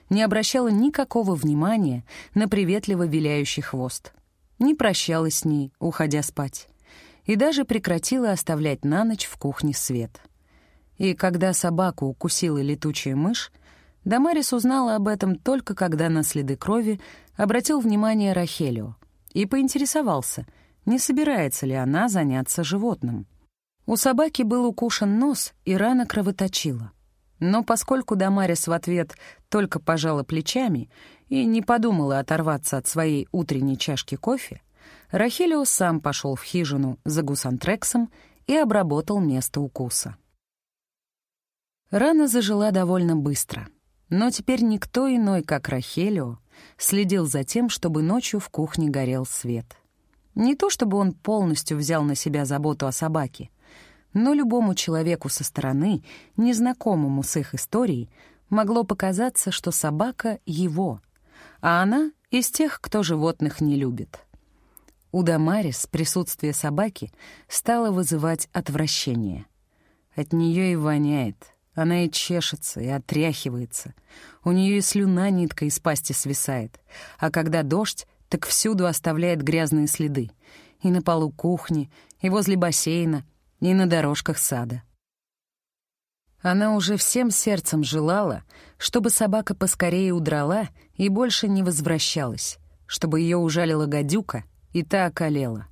не обращала никакого внимания на приветливо виляющий хвост, не прощалась с ней, уходя спать и даже прекратила оставлять на ночь в кухне свет. И когда собаку укусила летучая мышь, Дамарис узнала об этом только когда на следы крови обратил внимание Рахелио и поинтересовался, не собирается ли она заняться животным. У собаки был укушен нос, и рана кровоточила. Но поскольку Дамарис в ответ только пожала плечами и не подумала оторваться от своей утренней чашки кофе, Рахелио сам пошел в хижину за гусантрексом и обработал место укуса. Рана зажила довольно быстро, но теперь никто иной, как Рахелио, следил за тем, чтобы ночью в кухне горел свет. Не то чтобы он полностью взял на себя заботу о собаке, но любому человеку со стороны, незнакомому с их историей, могло показаться, что собака — его, а она — из тех, кто животных не любит. У Дамарис присутствие собаки стало вызывать отвращение. От нее и воняет. Она и чешется, и отряхивается. У нее и слюна нитка из пасти свисает. А когда дождь, так всюду оставляет грязные следы. И на полу кухни, и возле бассейна, и на дорожках сада. Она уже всем сердцем желала, чтобы собака поскорее удрала и больше не возвращалась, чтобы ее ужалила гадюка — и та околела.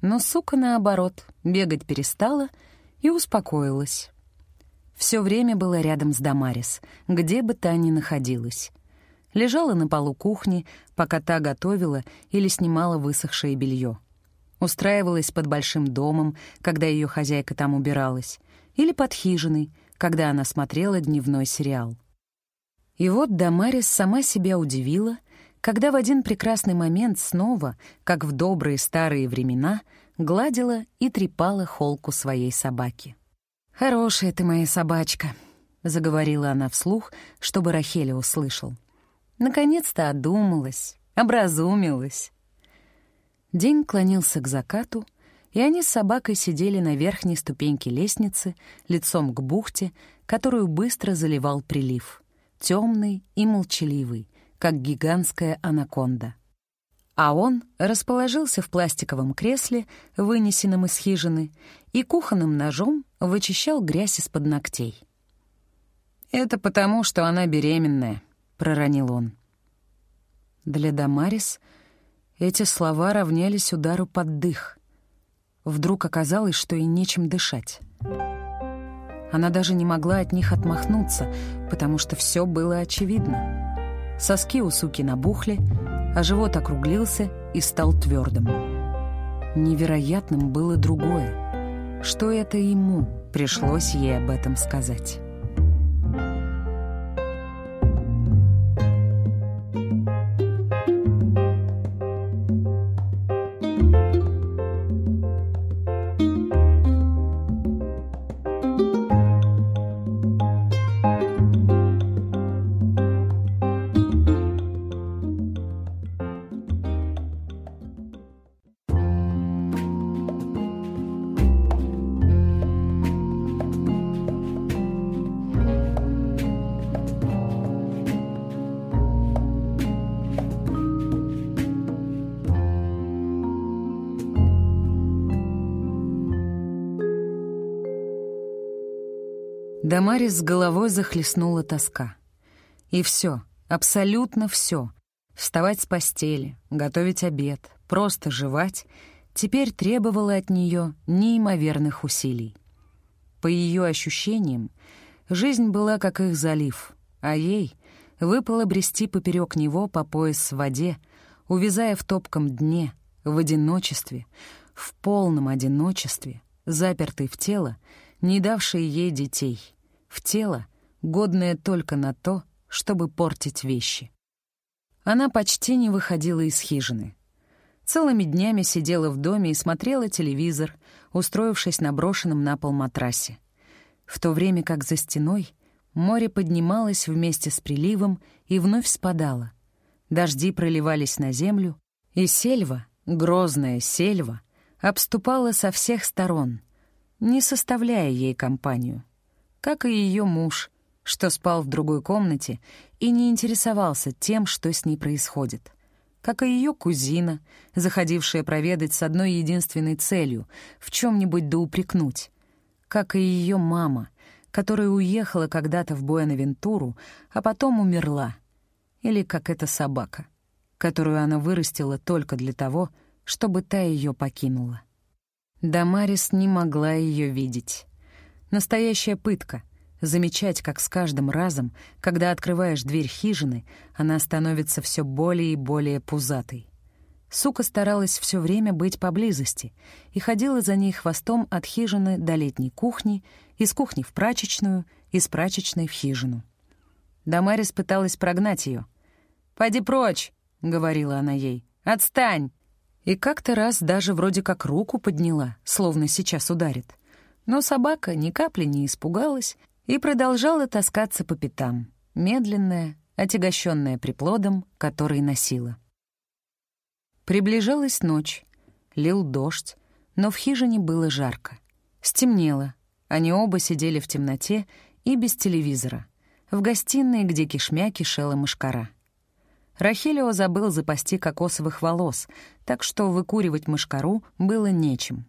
Но сука, наоборот, бегать перестала и успокоилась. Все время была рядом с Дамарис, где бы та ни находилась. Лежала на полу кухни, пока та готовила или снимала высохшее белье. Устраивалась под большим домом, когда ее хозяйка там убиралась, или под хижиной, когда она смотрела дневной сериал. И вот Дамарис сама себя удивила — когда в один прекрасный момент снова, как в добрые старые времена, гладила и трепала холку своей собаки. «Хорошая ты моя собачка», — заговорила она вслух, чтобы Рахеля услышал. «Наконец-то одумалась, образумилась». День клонился к закату, и они с собакой сидели на верхней ступеньке лестницы, лицом к бухте, которую быстро заливал прилив, темный и молчаливый, как гигантская анаконда. а он расположился в пластиковом кресле, вынесенном из хижины, и кухонным ножом вычищал грязь из-под ногтей. «Это потому, что она беременная», — проронил он. Для Дамарис эти слова равнялись удару под дых. Вдруг оказалось, что и нечем дышать. Она даже не могла от них отмахнуться, потому что все было очевидно. Соски у суки набухли, а живот округлился и стал твердым. Невероятным было другое, что это ему пришлось ей об этом сказать. Дамарис с головой захлестнула тоска. И все, абсолютно все. Вставать с постели, готовить обед, просто жевать теперь требовало от нее неимоверных усилий. По ее ощущениям, жизнь была как их залив, а ей выпало брести поперек него по пояс в воде, увязая в топком дне, в одиночестве, в полном одиночестве, запертый в тело, не давшее ей детей — в тело, годное только на то, чтобы портить вещи. Она почти не выходила из хижины. Целыми днями сидела в доме и смотрела телевизор, устроившись на брошенном на пол матрасе. В то время как за стеной море поднималось вместе с приливом и вновь спадало. Дожди проливались на землю, и сельва, грозная сельва, обступала со всех сторон, не составляя ей компанию как и ее муж, что спал в другой комнате и не интересовался тем, что с ней происходит, как и ее кузина, заходившая проведать с одной единственной целью — в чем-нибудь да упрекнуть, как и ее мама, которая уехала когда-то в Буэнавентуру, а потом умерла, или как эта собака, которую она вырастила только для того, чтобы та ее покинула. Дамарис не могла ее видеть. Настоящая пытка — замечать, как с каждым разом, когда открываешь дверь хижины, она становится все более и более пузатой. Сука старалась все время быть поблизости и ходила за ней хвостом от хижины до летней кухни, из кухни в прачечную, из прачечной в хижину. Дамарис пыталась прогнать ее. «Пойди прочь!» — говорила она ей. «Отстань!» И как-то раз даже вроде как руку подняла, словно сейчас ударит. Но собака ни капли не испугалась и продолжала таскаться по пятам, медленная, отягощенная приплодом, который носила. Приближалась ночь, лил дождь, но в хижине было жарко. Стемнело, они оба сидели в темноте и без телевизора, в гостиной, где кишмя кишела мышкара. Рахелио забыл запасти кокосовых волос, так что выкуривать мышкару было нечем.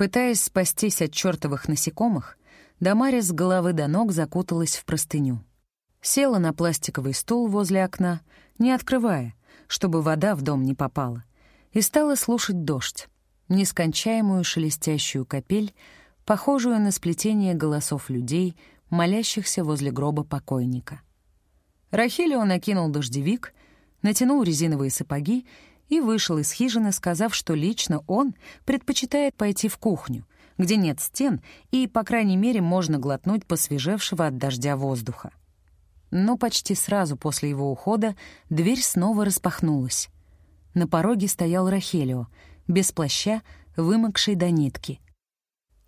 Пытаясь спастись от чертовых насекомых, Дамарис с головы до ног закуталась в простыню. Села на пластиковый стул возле окна, не открывая, чтобы вода в дом не попала, и стала слушать дождь, нескончаемую шелестящую капель, похожую на сплетение голосов людей, молящихся возле гроба покойника. Рахилио накинул дождевик, натянул резиновые сапоги и вышел из хижины, сказав, что лично он предпочитает пойти в кухню, где нет стен и, по крайней мере, можно глотнуть посвежевшего от дождя воздуха. Но почти сразу после его ухода дверь снова распахнулась. На пороге стоял Рахелио, без плаща, вымокший до нитки.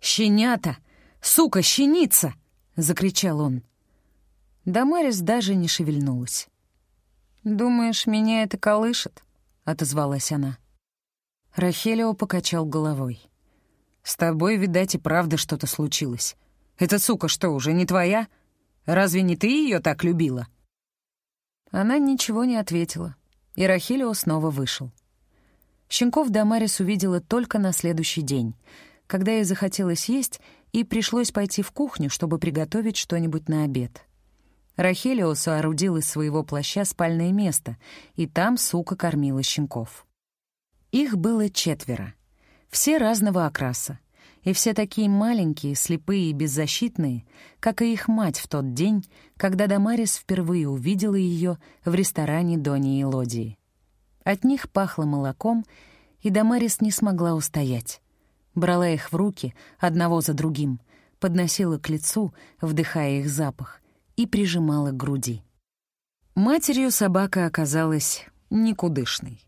«Щенята! Сука, щеница!» — закричал он. Дамарис даже не шевельнулась. «Думаешь, меня это колышет?» — отозвалась она. Рахелио покачал головой. «С тобой, видать, и правда что-то случилось. Эта сука что, уже не твоя? Разве не ты ее так любила?» Она ничего не ответила, и Рахелио снова вышел. Щенков Дамарис увидела только на следующий день, когда ей захотелось есть, и пришлось пойти в кухню, чтобы приготовить что-нибудь на обед. Рахелио соорудил из своего плаща спальное место, и там сука кормила щенков. Их было четверо, все разного окраса, и все такие маленькие, слепые и беззащитные, как и их мать в тот день, когда Дамарис впервые увидела ее в ресторане Дони и Лодии. От них пахло молоком, и Дамарис не смогла устоять. Брала их в руки, одного за другим, подносила к лицу, вдыхая их запах, и прижимала к груди. Матерью собака оказалась никудышной.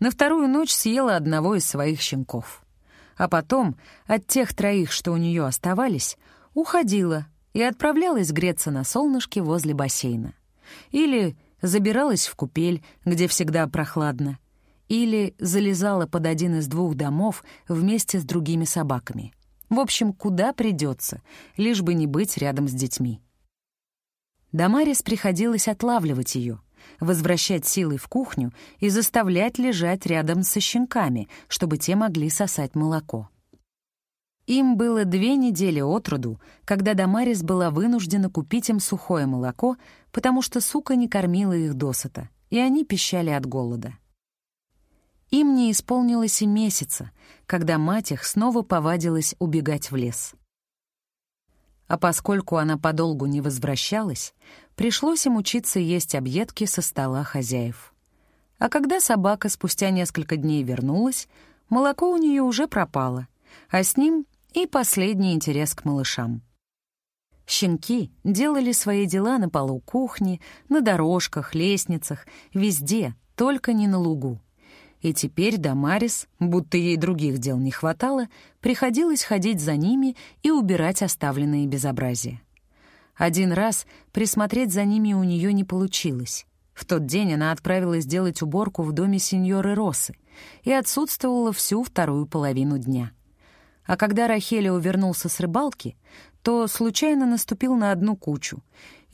На вторую ночь съела одного из своих щенков. А потом от тех троих, что у нее оставались, уходила и отправлялась греться на солнышке возле бассейна. Или забиралась в купель, где всегда прохладно, или залезала под один из двух домов вместе с другими собаками. В общем, куда придется, лишь бы не быть рядом с детьми. Дамарис приходилось отлавливать ее, возвращать силой в кухню и заставлять лежать рядом со щенками, чтобы те могли сосать молоко. Им было две недели от роду, когда Дамарис была вынуждена купить им сухое молоко, потому что сука не кормила их досыта, и они пищали от голода. Им не исполнилось и месяца, когда мать их снова повадилась убегать в лес. А поскольку она подолгу не возвращалась, пришлось им учиться есть объедки со стола хозяев. А когда собака спустя несколько дней вернулась, молоко у нее уже пропало, а с ним и последний интерес к малышам. Щенки делали свои дела на полу кухни, на дорожках, лестницах, везде, только не на лугу. И теперь Дамарис, будто ей других дел не хватало, приходилось ходить за ними и убирать оставленные безобразия. Один раз присмотреть за ними у нее не получилось. В тот день она отправилась делать уборку в доме сеньоры Росы и отсутствовала всю вторую половину дня — а когда Рахелио вернулся с рыбалки, то случайно наступил на одну кучу,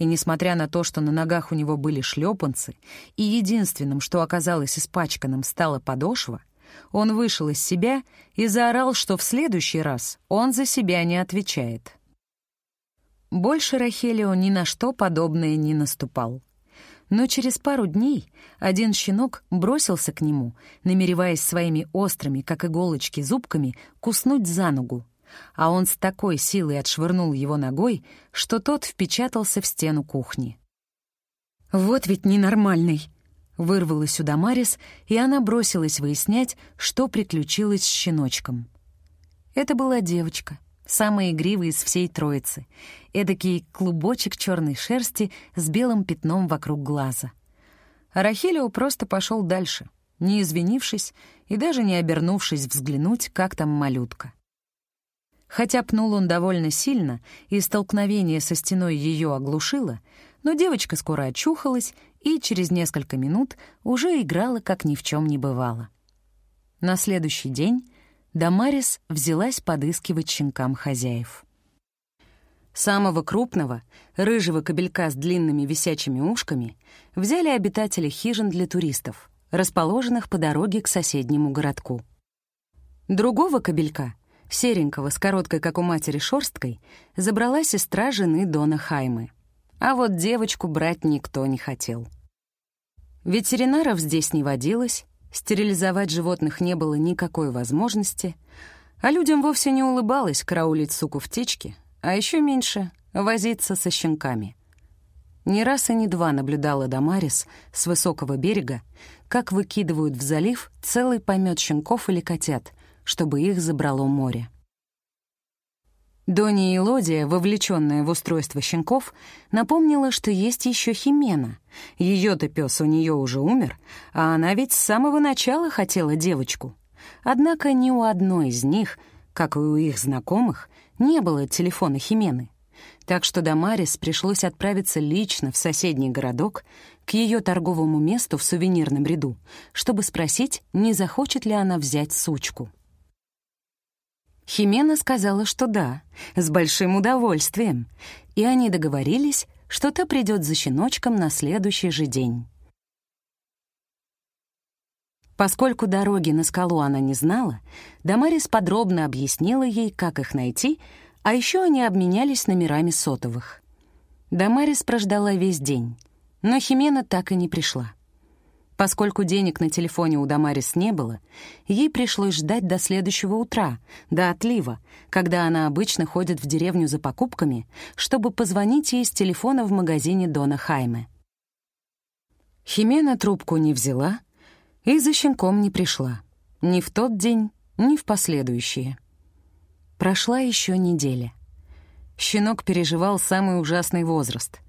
и, несмотря на то, что на ногах у него были шлепанцы, и единственным, что оказалось испачканным, стала подошва, он вышел из себя и заорал, что в следующий раз он за себя не отвечает. Больше Рахелио ни на что подобное не наступал. Но через пару дней один щенок бросился к нему, намереваясь своими острыми, как иголочки, зубками куснуть за ногу. А он с такой силой отшвырнул его ногой, что тот впечатался в стену кухни. «Вот ведь ненормальный!» Вырвалась у Дамарис, и она бросилась выяснять, что приключилось с щеночком. Это была девочка — самый игривый из всей троицы, эдакий клубочек черной шерсти с белым пятном вокруг глаза. Рахилио просто пошел дальше, не извинившись и даже не обернувшись взглянуть, как там малютка. Хотя пнул он довольно сильно, и столкновение со стеной ее оглушило, но девочка скоро очухалась и через несколько минут уже играла, как ни в чем не бывало. На следующий день Дамарис взялась подыскивать щенкам хозяев. Самого крупного, рыжего кобелька с длинными висячими ушками, взяли обитатели хижин для туристов, расположенных по дороге к соседнему городку. Другого кобелька, серенького, с короткой, как у матери, шорсткой, забрала сестра жены Дона Хаймы. А вот девочку брать никто не хотел. Ветеринаров здесь не водилось, Стерилизовать животных не было никакой возможности, а людям вовсе не улыбалось караулить суку в течке, а еще меньше — возиться со щенками. Ни раз и ни два наблюдала Дамарис с высокого берега, как выкидывают в залив целый помет щенков или котят, чтобы их забрало море. Донни и Лодия, вовлеченная в устройство щенков, напомнила, что есть еще Химена. Ее-то пес у нее уже умер, а она ведь с самого начала хотела девочку. Однако ни у одной из них, как и у их знакомых, не было телефона Химены. Так что Дамарис пришлось отправиться лично в соседний городок, к ее торговому месту в сувенирном ряду, чтобы спросить, не захочет ли она взять сучку. Химена сказала, что да, с большим удовольствием, и они договорились, что та придет за щеночком на следующий же день. Поскольку дороги на скалу она не знала, Дамарис подробно объяснила ей, как их найти, а еще они обменялись номерами сотовых. Дамарис прождала весь день, но Химена так и не пришла. Поскольку денег на телефоне у Дамарис не было, ей пришлось ждать до следующего утра, до отлива, когда она обычно ходит в деревню за покупками, чтобы позвонить ей с телефона в магазине Дона Хайме. Химена трубку не взяла — и за щенком не пришла. Ни в тот день, ни в последующие. Прошла еще неделя. Щенок переживал самый ужасный возраст.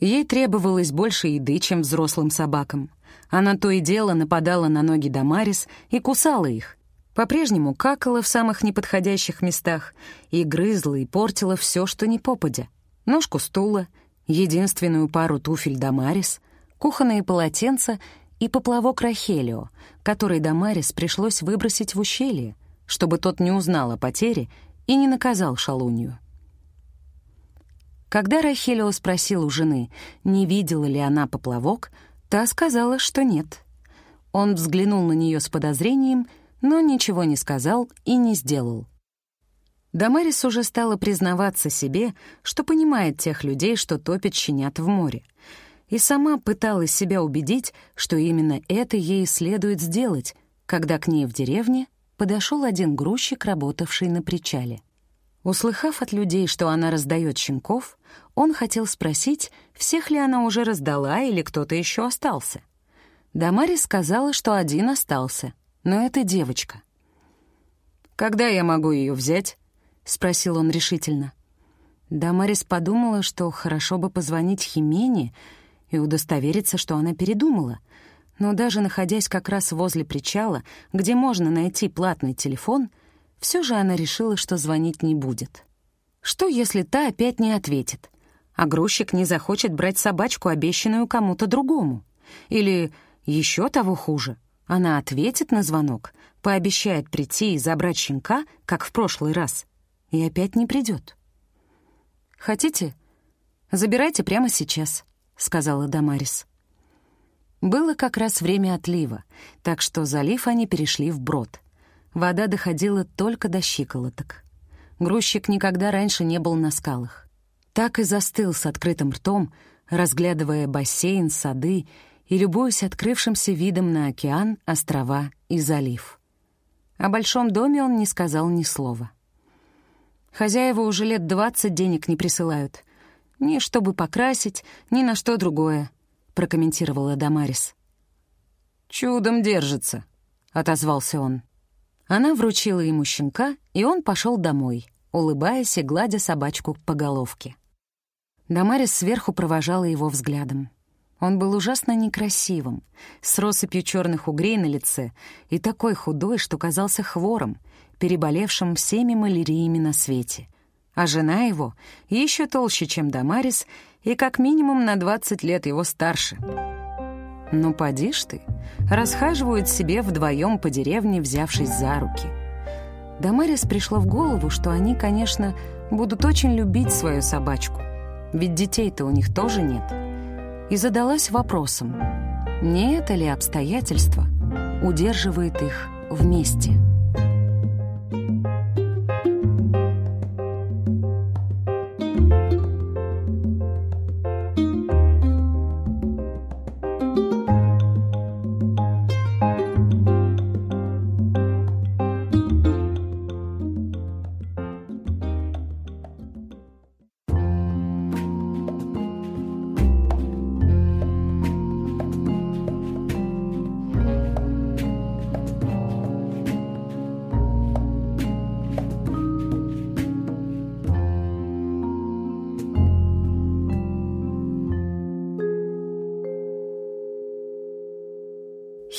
Ей требовалось больше еды, чем взрослым собакам. Она то и дело нападала на ноги Дамарис и кусала их. По-прежнему какала в самых неподходящих местах и грызла и портила все, что не попадя. Ножку стула, единственную пару туфель Дамарис, кухонные полотенца и поплавок Рахелио, который Дамарис пришлось выбросить в ущелье, чтобы тот не узнал о потере и не наказал шалунью. Когда Рахелио спросил у жены, не видела ли она поплавок, та сказала, что нет. Он взглянул на нее с подозрением, но ничего не сказал и не сделал. Дамарис уже стала признаваться себе, что понимает тех людей, что топят щенят в море — и сама пыталась себя убедить, что именно это ей следует сделать, когда к ней в деревне подошел один грузчик, работавший на причале. Услыхав от людей, что она раздает щенков, он хотел спросить, всех ли она уже раздала или кто-то еще остался. Дамари сказала, что один остался, но это девочка. «Когда я могу ее взять?» — спросил он решительно. Дамарис подумала, что хорошо бы позвонить Химене и удостовериться, что она передумала. Но даже находясь как раз возле причала, где можно найти платный телефон, все же она решила, что звонить не будет. Что, если та опять не ответит? А грузчик не захочет брать собачку, обещанную кому-то другому? Или еще того хуже, она ответит на звонок, пообещает прийти и забрать щенка, как в прошлый раз, и опять не придет. Хотите? Забирайте прямо сейчас. — сказала Дамарис. Было как раз время отлива, так что залив они перешли в брод. Вода доходила только до щиколоток. Грузчик никогда раньше не был на скалах. Так и застыл с открытым ртом, разглядывая бассейн, сады и любуясь открывшимся видом на океан, острова и залив. О большом доме он не сказал ни слова. Хозяева уже лет двадцать денег не присылают. Ни чтобы покрасить, ни на что другое», — прокомментировала Дамарис. «Чудом держится», — отозвался он. Она вручила ему щенка, и он пошел домой, улыбаясь и гладя собачку по головке. Дамарис сверху провожала его взглядом. Он был ужасно некрасивым, с россыпью черных угрей на лице и такой худой, что казался хвором, переболевшим всеми маляриями на свете — а жена его еще толще, чем Дамарис, и как минимум на 20 лет его старше. Ну, поди ж ты, расхаживают себе вдвоем по деревне, взявшись за руки. Дамарис пришло в голову, что они, конечно, будут очень любить свою собачку, ведь детей-то у них тоже нет. И задалась вопросом, не это ли обстоятельство удерживает их вместе?»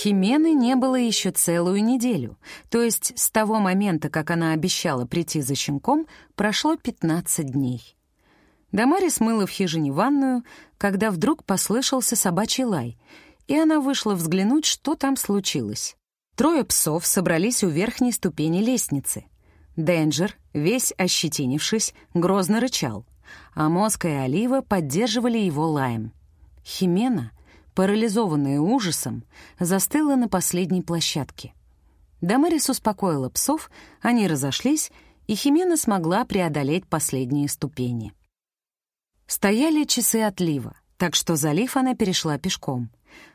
Химены не было еще целую неделю, то есть с того момента, как она обещала прийти за щенком, прошло 15 дней. Дамари смыла в хижине ванную, когда вдруг послышался собачий лай, и она вышла взглянуть, что там случилось. Трое псов собрались у верхней ступени лестницы. Денджер, весь ощетинившись, грозно рычал, а Моска и Олива поддерживали его лаем. Химена парализованная ужасом, застыла на последней площадке. Дамарис успокоила псов, они разошлись, и Химена смогла преодолеть последние ступени. Стояли часы отлива, так что залив она перешла пешком.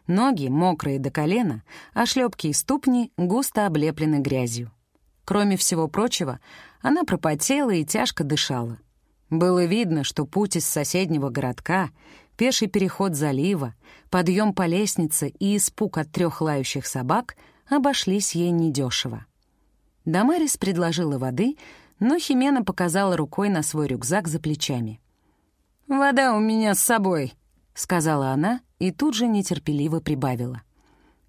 Ноги, мокрые до колена, а шлепки и ступни густо облеплены грязью. Кроме всего прочего, она пропотела и тяжко дышала. Было видно, что путь из соседнего городка, пеший переход залива, подъем по лестнице и испуг от трех лающих собак обошлись ей недешево. Дамарис предложила воды, но Химена показала рукой на свой рюкзак за плечами. «Вода у меня с собой», — сказала она и тут же нетерпеливо прибавила.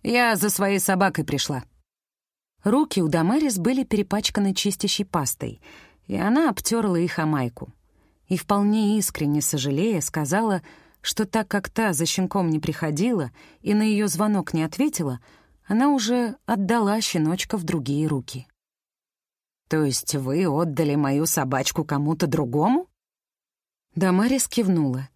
«Я за своей собакой пришла». Руки у Дамарис были перепачканы чистящей пастой, и она обтерла их о майку. И вполне искренне сожалея сказала, что так как та за щенком не приходила и на ее звонок не ответила, она уже отдала щеночка в другие руки. «То есть вы отдали мою собачку кому-то другому?» Дамарис кивнула,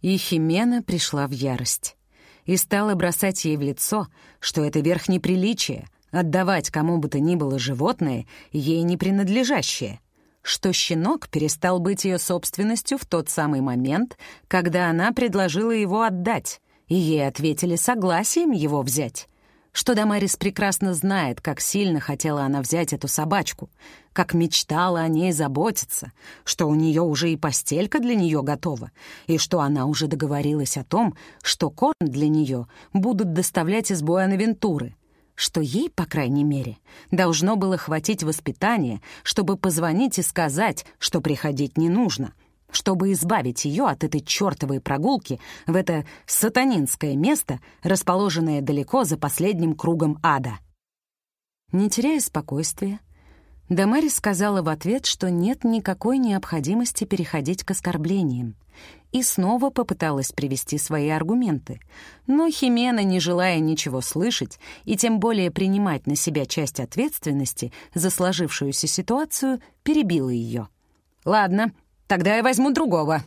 и Химена пришла в ярость и стала бросать ей в лицо, что это верх неприличия — отдавать кому бы то ни было животное, ей не принадлежащее — что щенок перестал быть ее собственностью в тот самый момент, когда она предложила его отдать, и ей ответили согласием его взять. Что Дамарис прекрасно знает, как сильно хотела она взять эту собачку, как мечтала о ней заботиться, что у нее уже и постелька для нее готова, и что она уже договорилась о том, что корм для нее будут доставлять из Буэнавентуры, что ей, по крайней мере, должно было хватить воспитания, чтобы позвонить и сказать, что приходить не нужно, чтобы избавить ее от этой чертовой прогулки в это сатанинское место, расположенное далеко за последним кругом ада. Не теряя спокойствия, Дамарис сказала в ответ, что нет никакой необходимости переходить к оскорблениям, и снова попыталась привести свои аргументы. Но Химена, не желая ничего слышать и тем более принимать на себя часть ответственности за сложившуюся ситуацию, перебила ее. «Ладно, тогда я возьму другого».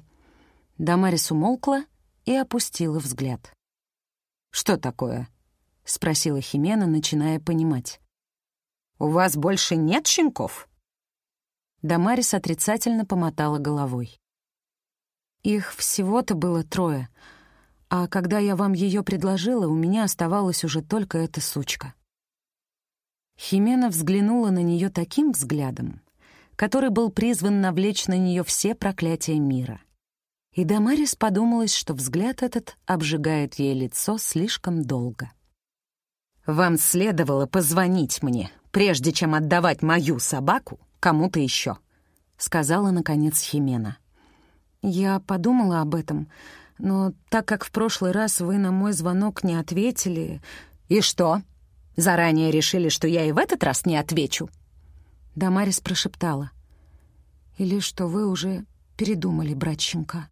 Дамарис умолкла и опустила взгляд. «Что такое?» — спросила Химена, начиная понимать. «У вас больше нет щенков?» Дамарис отрицательно помотала головой. Их всего-то было трое, а когда я вам ее предложила, у меня оставалась уже только эта сучка. Химена взглянула на нее таким взглядом, который был призван навлечь на нее все проклятия мира. И Дамарис подумалось, что взгляд этот обжигает ей лицо слишком долго. «Вам следовало позвонить мне, прежде чем отдавать мою собаку кому-то еще», — сказала, наконец, Химена. Я подумала об этом, но так как в прошлый раз вы на мой звонок не ответили... И что? Заранее решили, что я и в этот раз не отвечу? Дамарис прошептала. Или что вы уже передумали брать щенка.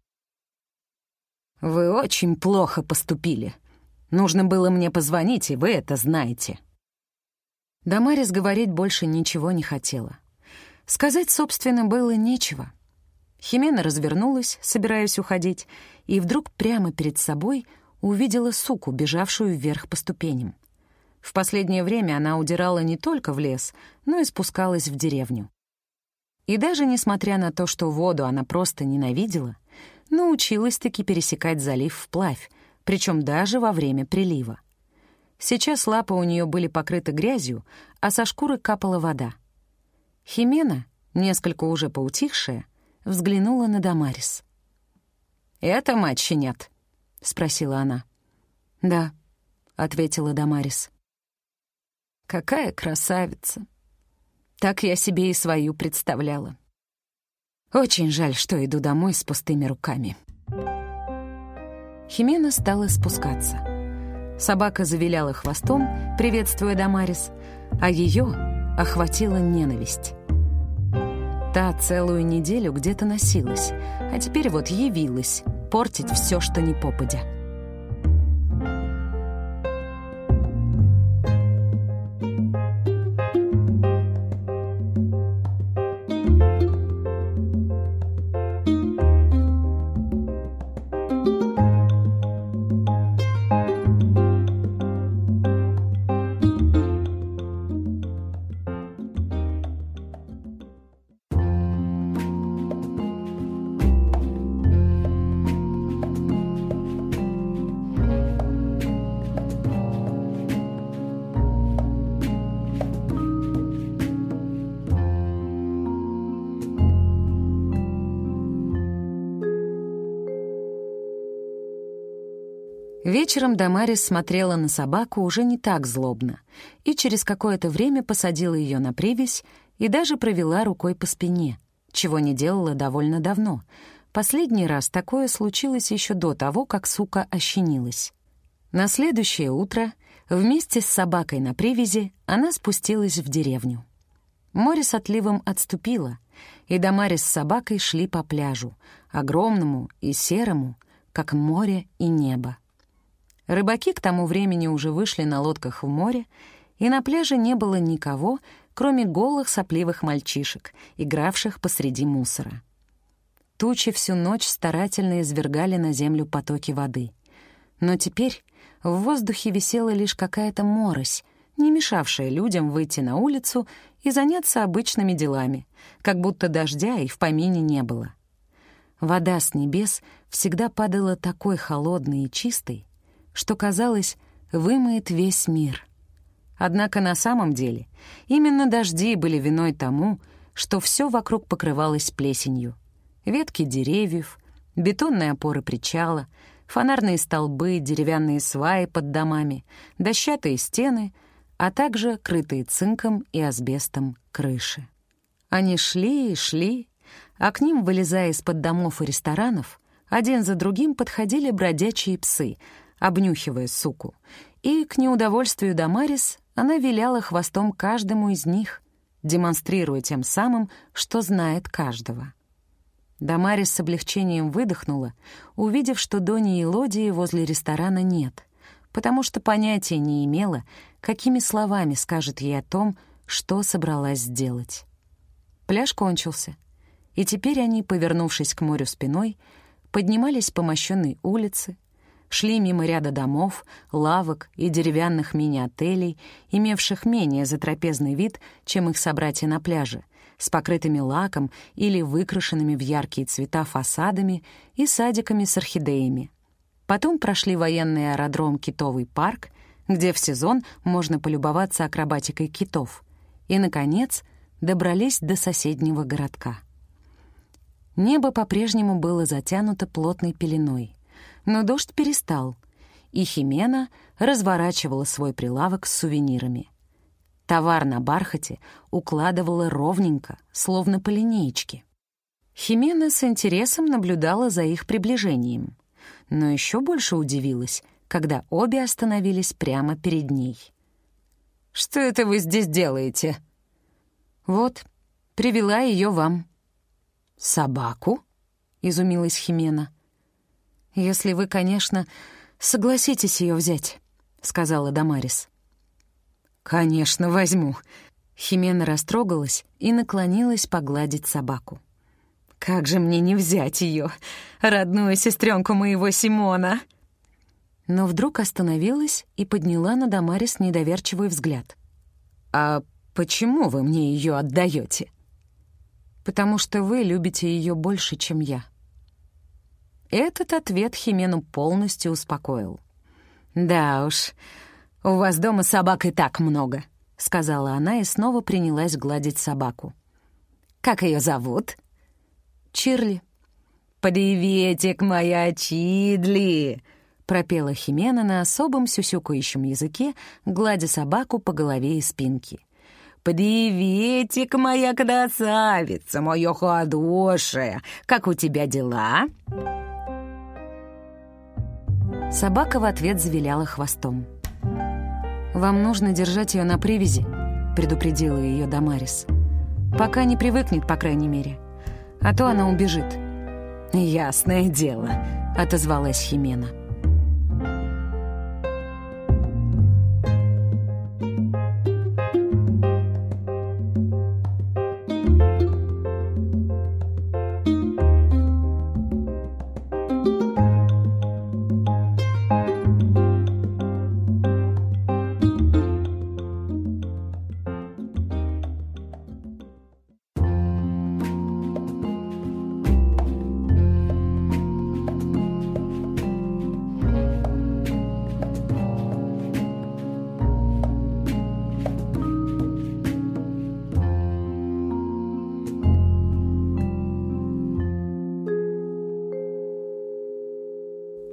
Вы очень плохо поступили. Нужно было мне позвонить, и вы это знаете. Дамарис говорить больше ничего не хотела. Сказать, собственно, было нечего — Химена развернулась, собираясь уходить, и вдруг прямо перед собой увидела суку, бежавшую вверх по ступеням. В последнее время она удирала не только в лес, но и спускалась в деревню. И даже несмотря на то, что воду она просто ненавидела, научилась-таки пересекать залив вплавь, причем даже во время прилива. Сейчас лапы у нее были покрыты грязью, а со шкуры капала вода. Химена, несколько уже поутихшая, взглянула на Дамарис. «Это мать щенят?» — спросила она. «Да», — ответила Дамарис. «Какая красавица! Так я себе и свою представляла. Очень жаль, что иду домой с пустыми руками». Химена стала спускаться. Собака завиляла хвостом, приветствуя Дамарис, а ее охватила ненависть. Та целую неделю где-то носилась, а теперь вот явилась портить все, что не попадя. Вечером Дамарис смотрела на собаку уже не так злобно и через какое-то время посадила ее на привязь и даже провела рукой по спине, чего не делала довольно давно. Последний раз такое случилось еще до того, как сука ощенилась. На следующее утро вместе с собакой на привязи она спустилась в деревню. Море с отливом отступило, и Дамарис с собакой шли по пляжу, огромному и серому, как море и небо. Рыбаки к тому времени уже вышли на лодках в море, и на пляже не было никого, кроме голых сопливых мальчишек, игравших посреди мусора. Тучи всю ночь старательно извергали на землю потоки воды. Но теперь в воздухе висела лишь какая-то морось, не мешавшая людям выйти на улицу и заняться обычными делами, как будто дождя и в помине не было. Вода с небес всегда падала такой холодной и чистой, что, казалось, вымоет весь мир. Однако на самом деле именно дожди были виной тому, что все вокруг покрывалось плесенью. Ветки деревьев, бетонные опоры причала, фонарные столбы, деревянные сваи под домами, дощатые стены, а также крытые цинком и асбестом крыши. Они шли и шли, а к ним, вылезая из-под домов и ресторанов, один за другим подходили бродячие псы — обнюхивая суку, и, к неудовольствию Дамарис, она виляла хвостом каждому из них, демонстрируя тем самым, что знает каждого. Дамарис с облегчением выдохнула, увидев, что Дони и Лодии возле ресторана нет, потому что понятия не имела, какими словами скажет ей о том, что собралась сделать. Пляж кончился, и теперь они, повернувшись к морю спиной, поднимались по мощенной улице, шли мимо ряда домов, лавок и деревянных мини-отелей, имевших менее затрапезный вид, чем их собратья на пляже, с покрытыми лаком или выкрашенными в яркие цвета фасадами и садиками с орхидеями. Потом прошли военный аэродром «Китовый парк», где в сезон можно полюбоваться акробатикой китов. И, наконец, добрались до соседнего городка. Небо по-прежнему было затянуто плотной пеленой — но дождь перестал, и Химена разворачивала свой прилавок с сувенирами. Товар на бархате укладывала ровненько, словно по линеечке. Химена с интересом наблюдала за их приближением, но еще больше удивилась, когда обе остановились прямо перед ней. «Что это вы здесь делаете?» «Вот, привела ее вам». «Собаку?» — изумилась Химена. «Если вы, конечно, согласитесь ее взять», — сказала Дамарис. «Конечно, возьму». Химена растрогалась и наклонилась погладить собаку. «Как же мне не взять ее, родную сестренку моего Симона?» Но вдруг остановилась и подняла на Дамарис недоверчивый взгляд. «А почему вы мне ее отдаете?» «Потому что вы любите ее больше, чем я», этот ответ Химену полностью успокоил. «Да уж, у вас дома собак и так много», — сказала она и снова принялась гладить собаку. «Как ее зовут?» «Чирли». «Приветик, моя Чидли!» — пропела Химена на особом сюсюкающем языке, гладя собаку по голове и спинке. «Приветик, моя красавица, моё хорошая! Как у тебя дела?» Собака в ответ завиляла хвостом. «Вам нужно держать ее на привязи», — предупредила ее Дамарис. «Пока не привыкнет, по крайней мере. А то она убежит». «Ясное дело», — отозвалась Химена.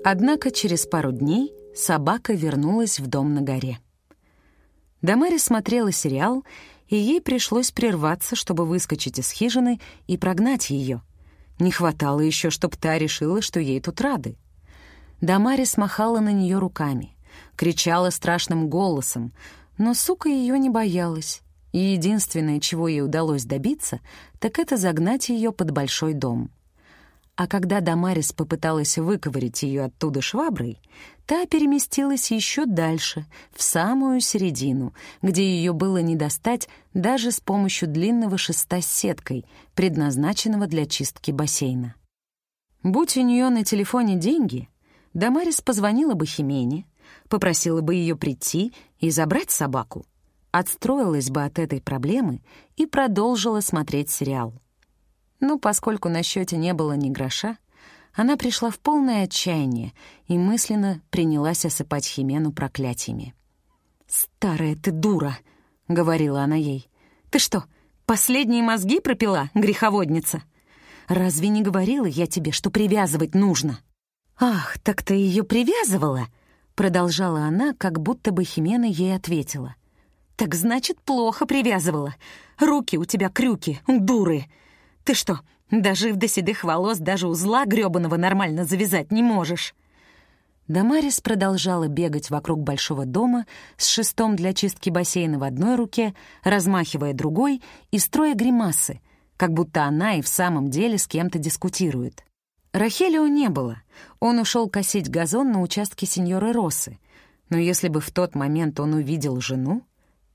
Однако через пару дней собака вернулась в дом на горе. Дамари смотрела сериал, и ей пришлось прерваться, чтобы выскочить из хижины и прогнать ее. Не хватало еще, чтобы та решила, что ей тут рады. Дамарис махала на нее руками, кричала страшным голосом, но сука ее не боялась, и единственное, чего ей удалось добиться, так это загнать ее под большой дом. А когда Дамарис попыталась выковырить ее оттуда шваброй, та переместилась еще дальше, в самую середину, где ее было не достать даже с помощью длинного шеста с сеткой, предназначенного для чистки бассейна. Будь у нее на телефоне деньги, Дамарис позвонила бы Химене, попросила бы ее прийти и забрать собаку, отстроилась бы от этой проблемы и продолжила смотреть сериал. Но поскольку на счете не было ни гроша, она пришла в полное отчаяние и мысленно принялась осыпать Химену проклятиями. «Старая ты дура!» — говорила она ей. «Ты что, последние мозги пропила, греховодница? Разве не говорила я тебе, что привязывать нужно?» «Ах, так ты ее привязывала?» Продолжала она, как будто бы Химена ей ответила. «Так значит, плохо привязывала. Руки у тебя крюки, дуры. Ты что, дожив до седых волос, даже узла грёбаного нормально завязать не можешь?» Дамарис продолжала бегать вокруг большого дома с шестом для чистки бассейна в одной руке, размахивая другой и строя гримасы, как будто она и в самом деле с кем-то дискутирует. Рахелио не было. Он ушел косить газон на участке сеньоры Росы. Но если бы в тот момент он увидел жену,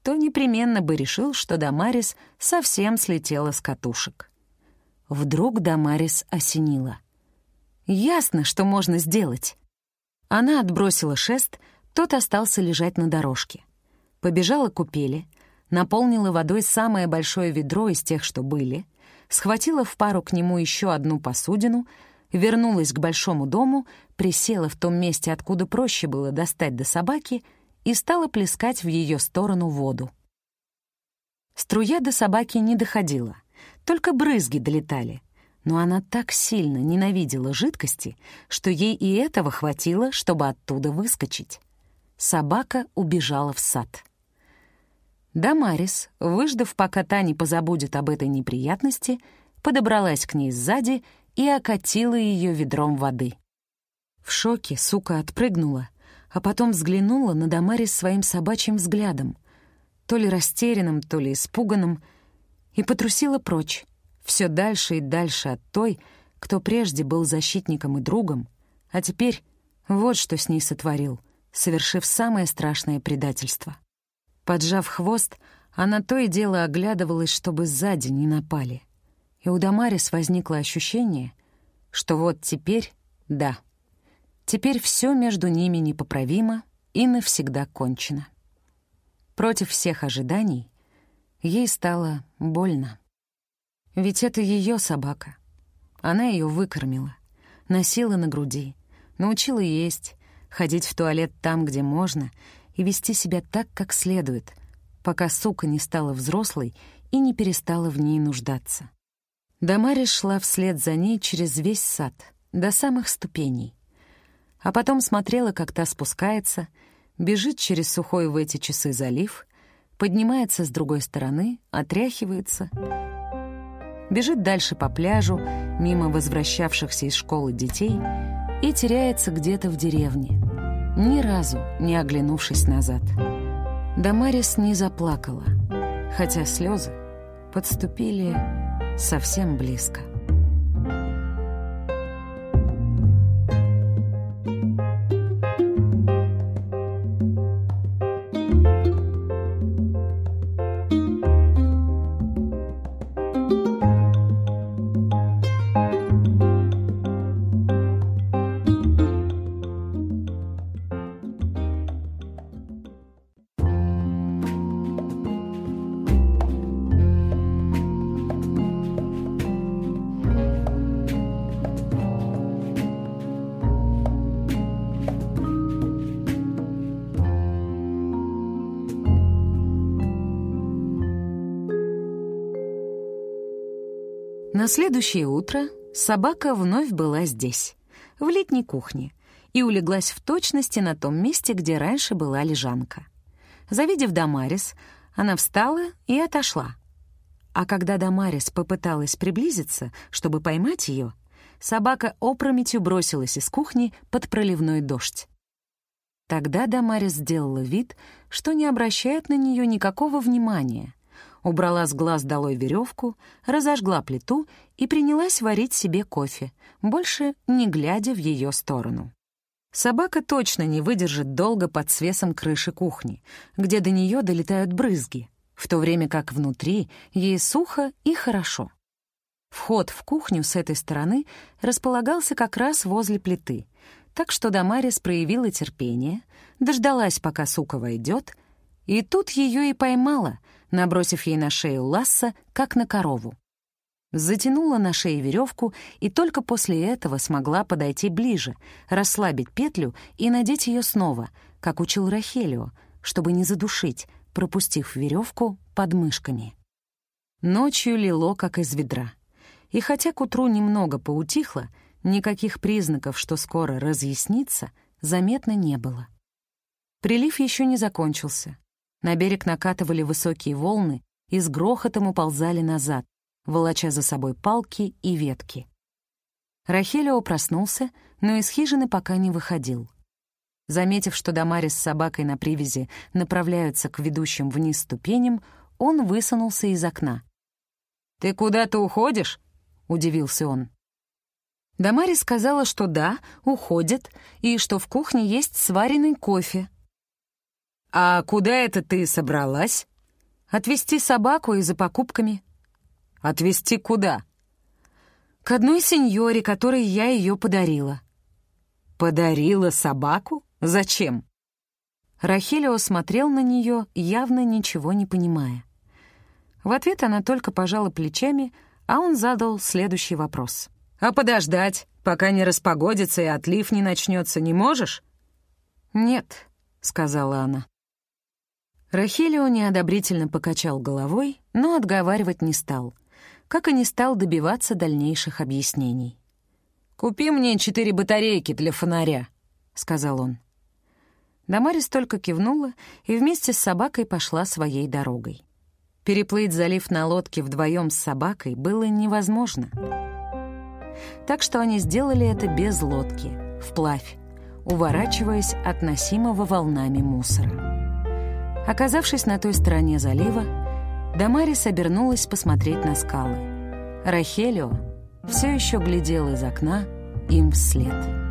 то непременно бы решил, что Дамарис совсем слетела с катушек. Вдруг Дамарис осенила. «Ясно, что можно сделать!» Она отбросила шест, тот остался лежать на дорожке. Побежала к купели, наполнила водой самое большое ведро из тех, что были, схватила в пару к нему еще одну посудину — вернулась к большому дому, присела в том месте, откуда проще было достать до собаки, и стала плескать в ее сторону воду. Струя до собаки не доходила, только брызги долетали, но она так сильно ненавидела жидкости, что ей и этого хватило, чтобы оттуда выскочить. Собака убежала в сад. Дамарис, выждав, пока та не позабудет об этой неприятности, подобралась к ней сзади и окатила ее ведром воды. В шоке сука отпрыгнула, а потом взглянула на Дамари своим собачьим взглядом, то ли растерянным, то ли испуганным, и потрусила прочь, все дальше и дальше от той, кто прежде был защитником и другом, а теперь вот что с ней сотворил, совершив самое страшное предательство. Поджав хвост, она то и дело оглядывалась, чтобы сзади не напали — и у Дамарис возникло ощущение, что вот теперь, да, теперь все между ними непоправимо и навсегда кончено. Против всех ожиданий ей стало больно. Ведь это ее собака. Она ее выкормила, носила на груди, научила есть, ходить в туалет там, где можно, и вести себя так, как следует, пока сука не стала взрослой и не перестала в ней нуждаться. Дамари шла вслед за ней через весь сад, до самых ступеней. А потом смотрела, как та спускается, бежит через сухой в эти часы залив, поднимается с другой стороны, отряхивается, бежит дальше по пляжу, мимо возвращавшихся из школы детей и теряется где-то в деревне, ни разу не оглянувшись назад. Дамарис не заплакала, хотя слезы подступили совсем близко. На следующее утро собака вновь была здесь, в летней кухне, и улеглась в точности на том месте, где раньше была лежанка. Завидев Дамарис, она встала и отошла. А когда Дамарис попыталась приблизиться, чтобы поймать ее, собака опрометью бросилась из кухни под проливной дождь. Тогда Дамарис сделала вид, что не обращает на нее никакого внимания, убрала с глаз долой веревку, разожгла плиту и принялась варить себе кофе, больше не глядя в ее сторону. Собака точно не выдержит долго под свесом крыши кухни, где до нее долетают брызги, в то время как внутри ей сухо и хорошо. Вход в кухню с этой стороны располагался как раз возле плиты, так что Дамарис проявила терпение, дождалась, пока сука войдет, и тут ее и поймала, набросив ей на шею ласса, как на корову. Затянула на шее веревку и только после этого смогла подойти ближе, расслабить петлю и надеть ее снова, как учил Рахелио, чтобы не задушить, пропустив веревку под мышками. Ночью лило, как из ведра. И хотя к утру немного поутихло, никаких признаков, что скоро разъяснится, заметно не было. Прилив еще не закончился. На берег накатывали высокие волны и с грохотом уползали назад, волоча за собой палки и ветки. Рахелио проснулся, но из хижины пока не выходил. Заметив, что Дамарис с собакой на привязи направляются к ведущим вниз ступеням, он высунулся из окна. «Ты куда-то уходишь?» — удивился он. Дамарис сказала, что да, уходит, и что в кухне есть сваренный кофе. «А куда это ты собралась?» «Отвезти собаку и за покупками». «Отвезти куда?» «К одной сеньоре, которой я ее подарила». «Подарила собаку?» Зачем?» Рахелио смотрел на нее, явно ничего не понимая. В ответ она только пожала плечами, а он задал следующий вопрос. «А подождать, пока не распогодится и отлив не начнется, не можешь?» «Нет», — сказала она. Рахелио неодобрительно покачал головой, но отговаривать не стал, как и не стал добиваться дальнейших объяснений. «Купи мне четыре батарейки для фонаря», — сказал он. Дамарис только кивнула и вместе с собакой пошла своей дорогой. Переплыть залив на лодке вдвоем с собакой было невозможно. Так что они сделали это без лодки, вплавь, уворачиваясь от носимого волнами мусора. Оказавшись на той стороне залива, Дамарис обернулась посмотреть на скалы. Рахелио все еще глядел из окна им вслед.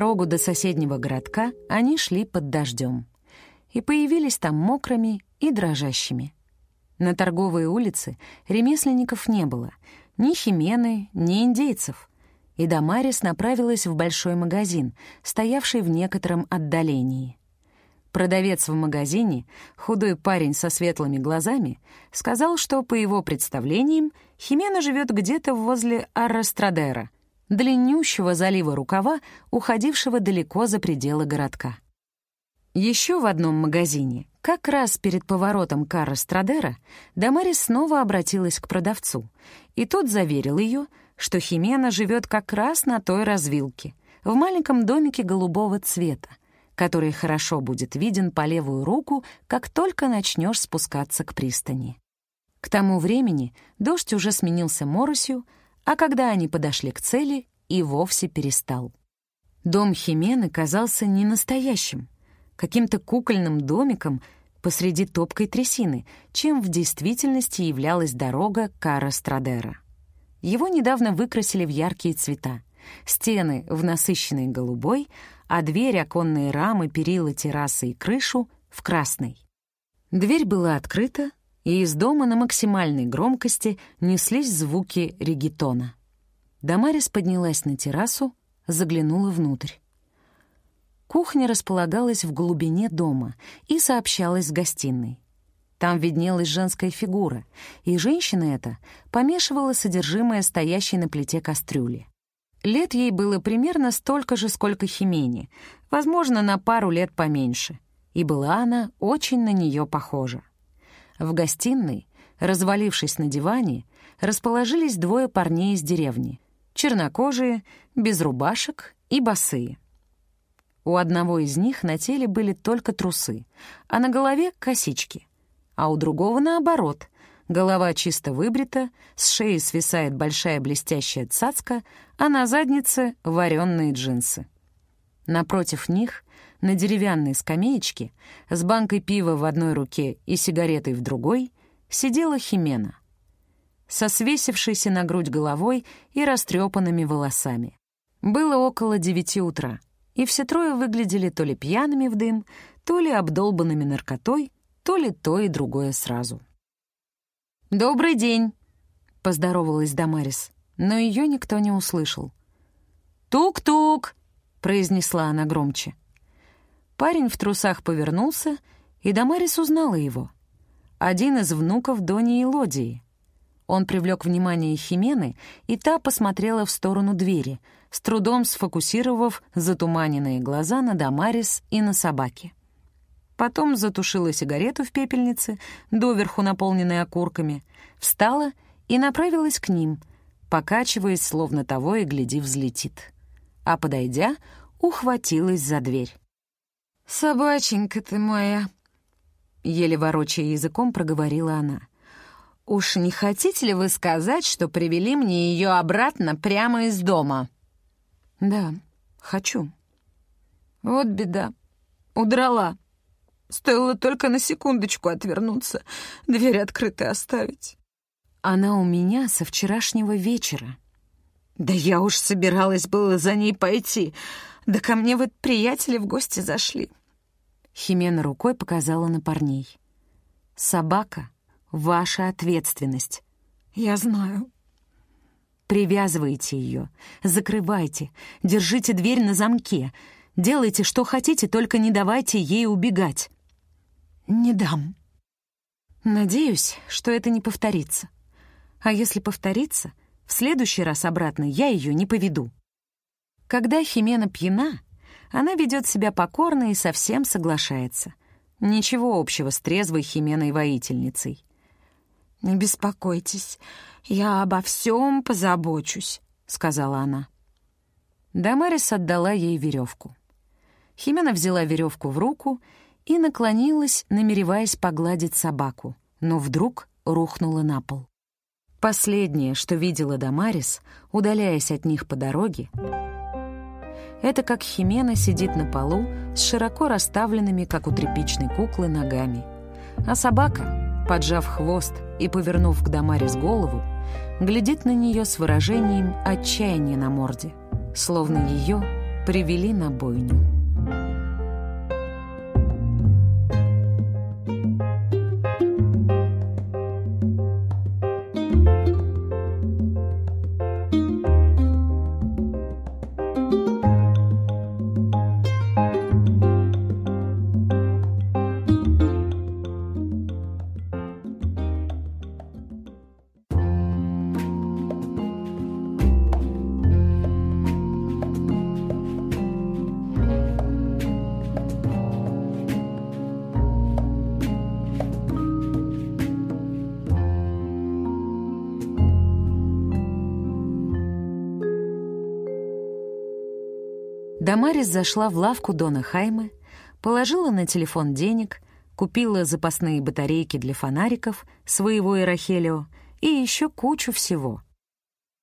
Дорогу до соседнего городка они шли под дождем. И появились там мокрыми и дрожащими. На торговые улицы ремесленников не было, ни химены, ни индейцев. И Дамарис направилась в большой магазин, стоявший в некотором отдалении. Продавец в магазине, худой парень со светлыми глазами, сказал, что, по его представлениям, Химена живет где-то возле Аррастрадера — длиннющего залива рукава, уходившего далеко за пределы городка. Еще в одном магазине, как раз перед поворотом Карра Страдера, Дамарис снова обратилась к продавцу, и тот заверил ее, что Химена живет как раз на той развилке, в маленьком домике голубого цвета, который хорошо будет виден по левую руку, как только начнешь спускаться к пристани. К тому времени дождь уже сменился моросью, а когда они подошли к цели, и вовсе перестал. Дом Химены казался не настоящим, каким-то кукольным домиком посреди топкой трясины, чем в действительности являлась дорога Кара Страдера. Его недавно выкрасили в яркие цвета. Стены в насыщенный голубой, а дверь, оконные рамы, перила, террасы и крышу — в красный. Дверь была открыта, и из дома на максимальной громкости неслись звуки регетона. Дамарис поднялась на террасу, заглянула внутрь. Кухня располагалась в глубине дома и сообщалась с гостиной. Там виднелась женская фигура, и женщина эта помешивала содержимое стоящей на плите кастрюли. Лет ей было примерно столько же, сколько Химене, возможно, на пару лет поменьше, и была она очень на нее похожа. В гостиной, развалившись на диване, расположились двое парней из деревни, чернокожие, без рубашек и босые. У одного из них на теле были только трусы, а на голове — косички. А у другого наоборот. Голова чисто выбрита, с шеи свисает большая блестящая цацка, а на заднице — вареные джинсы. Напротив них, на деревянной скамеечке, с банкой пива в одной руке и сигаретой в другой, сидела Химена. Со свесившейся на грудь головой и растрепанными волосами. Было около девяти утра — и все трое выглядели то ли пьяными в дым, то ли обдолбанными наркотой, то ли то и другое сразу. «Добрый день!» — поздоровалась Дамарис, но ее никто не услышал. «Тук-тук!» — произнесла она громче. Парень в трусах повернулся, и Дамарис узнала его. Один из внуков Дони и Лодии. Он привлек внимание Химены, и та посмотрела в сторону двери — с трудом сфокусировав затуманенные глаза на Дамарис и на собаке. Потом затушила сигарету в пепельнице, доверху наполненной окурками, встала и направилась к ним, покачиваясь, словно того и гляди взлетит. А, подойдя, ухватилась за дверь. «Собаченька ты моя!» Еле ворочая языком, проговорила она. «Уж не хотите ли вы сказать, что привели мне ее обратно прямо из дома?» «Да, хочу». «Вот беда. Удрала. Стоило только на секундочку отвернуться, дверь открытой оставить». «Она у меня со вчерашнего вечера». «Да я уж собиралась было за ней пойти. Да ко мне вот приятели в гости зашли». Химена рукой показала на парней. «Собака — ваша ответственность». «Я знаю», Привязывайте ее, закрывайте, держите дверь на замке. Делайте, что хотите, только не давайте ей убегать. Не дам. Надеюсь, что это не повторится. А если повторится, в следующий раз обратно я ее не поведу. Когда Химена пьяна, она ведет себя покорно и совсем соглашается. Ничего общего с трезвой Хименой-воительницей. «Не беспокойтесь, я обо всем позабочусь», — сказала она. Дамарис отдала ей веревку. Химена взяла веревку в руку и наклонилась, намереваясь погладить собаку, но вдруг рухнула на пол. Последнее, что видела Дамарис, удаляясь от них по дороге, это как Химена сидит на полу с широко расставленными, как у тряпичной куклы, ногами, а собака поджав хвост и повернув к Дамарис голову, глядит на нее с выражением отчаяния на морде, словно ее привели на бойню. Дамарис зашла в лавку Дона Хайме, положила на телефон денег, купила запасные батарейки для фонариков своего и Рахелио и еще кучу всего.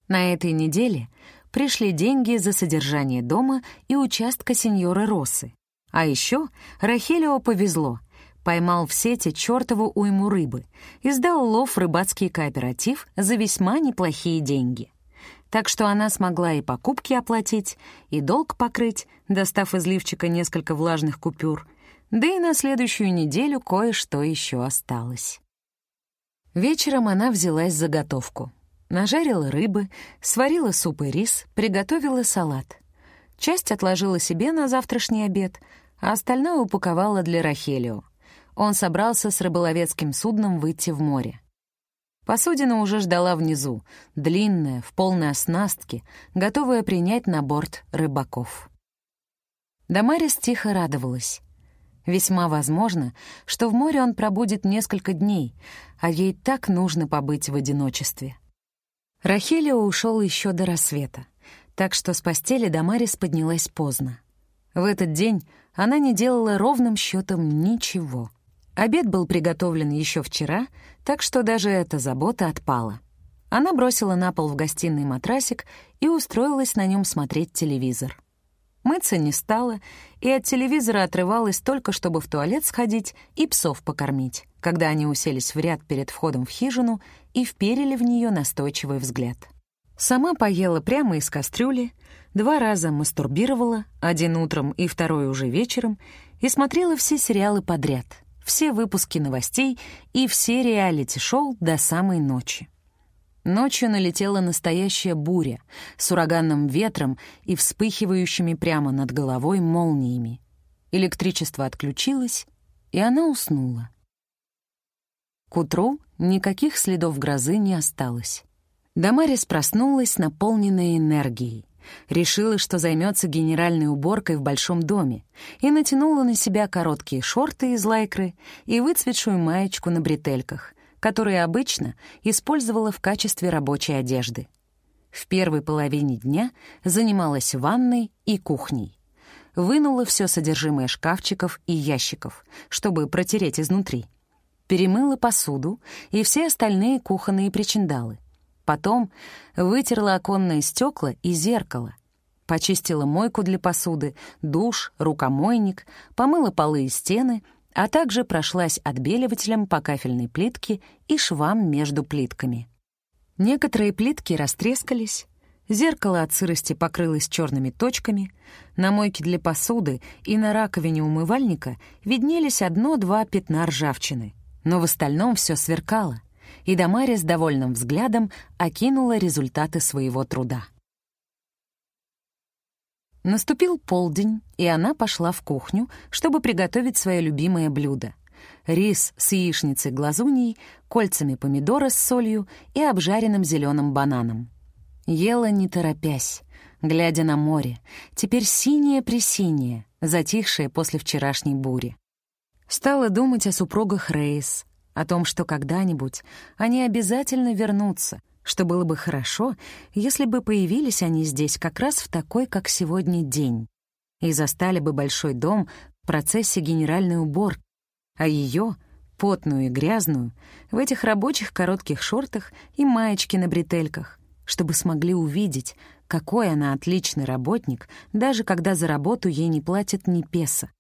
На этой неделе пришли деньги за содержание дома и участка сеньоры Россы. А еще Рахелио повезло. Поймал в сети чертову уйму рыбы и сдал лов рыбацкий кооператив за весьма неплохие деньги. Так что она смогла и покупки оплатить, и долг покрыть, достав из лифчика несколько влажных купюр, да и на следующую неделю кое-что еще осталось. Вечером она взялась за готовку. Нажарила рыбы, сварила суп и рис, приготовила салат. Часть отложила себе на завтрашний обед, а остальное упаковала для Рахелио. Он собрался с рыболовецким судном выйти в море. Посудина уже ждала внизу, длинная, в полной оснастке, готовая принять на борт рыбаков. Дамарис тихо радовалась. Весьма возможно, что в море он пробудет несколько дней, а ей так нужно побыть в одиночестве. Рахелио ушел еще до рассвета, так что с постели Дамарис поднялась поздно. В этот день она не делала ровным счетом ничего. Обед был приготовлен еще вчера, так что даже эта забота отпала. Она бросила на пол в гостиной матрасик и устроилась на нем смотреть телевизор. Мыться не стала, и от телевизора отрывалась только, чтобы в туалет сходить и псов покормить, когда они уселись в ряд перед входом в хижину и вперили в нее настойчивый взгляд. Сама поела прямо из кастрюли, два раза мастурбировала, один утром и второй уже вечером, и смотрела все сериалы подряд, все выпуски новостей и все реалити-шоу до самой ночи. Ночью налетела настоящая буря с ураганным ветром и вспыхивающими прямо над головой молниями. Электричество отключилось, и она уснула. К утру никаких следов грозы не осталось. Дамарис проснулась, наполненная энергией. Решила, что займется генеральной уборкой в большом доме, и натянула на себя короткие шорты из лайкры и выцветшую маечку на бретельках, которые обычно использовала в качестве рабочей одежды. В первой половине дня занималась ванной и кухней. Вынула все содержимое шкафчиков и ящиков, чтобы протереть изнутри. Перемыла посуду и все остальные кухонные причиндалы. Потом вытерла оконные стекла и зеркало, почистила мойку для посуды, душ, рукомойник, помыла полы и стены — а также прошлась отбеливателем по кафельной плитке и швам между плитками. Некоторые плитки растрескались, зеркало от сырости покрылось черными точками, на мойке для посуды и на раковине умывальника виднелись одно-два пятна ржавчины, но в остальном все сверкало, и Дамари с довольным взглядом окинула результаты своего труда. Наступил полдень, и она пошла в кухню, чтобы приготовить свое любимое блюдо — рис с яичницей-глазуньей, кольцами помидора с солью и обжаренным зеленым бананом. Ела не торопясь, глядя на море, теперь синее-пресинее, затихшее после вчерашней бури. Стала думать о супругах Рейс, о том, что когда-нибудь они обязательно вернутся, что было бы хорошо, если бы появились они здесь как раз в такой, как сегодня, день, и застали бы большой дом в процессе генеральной уборки, а ее, потную и грязную, в этих рабочих коротких шортах и маечке на бретельках, чтобы смогли увидеть, какой она отличный работник, даже когда за работу ей не платят ни песо,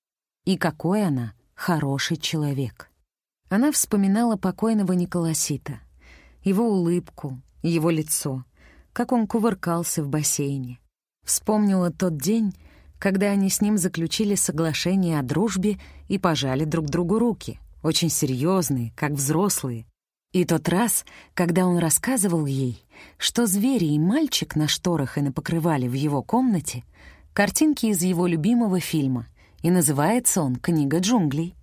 и какой она хороший человек. Она вспоминала покойного Николасита, его улыбку, его лицо, как он кувыркался в бассейне. Вспомнила тот день, когда они с ним заключили соглашение о дружбе и пожали друг другу руки, очень серьезные, как взрослые. И тот раз, когда он рассказывал ей, что звери и мальчик на шторах и на покрывале в его комнате — картинки из его любимого фильма, и называется он «Книга джунглей»,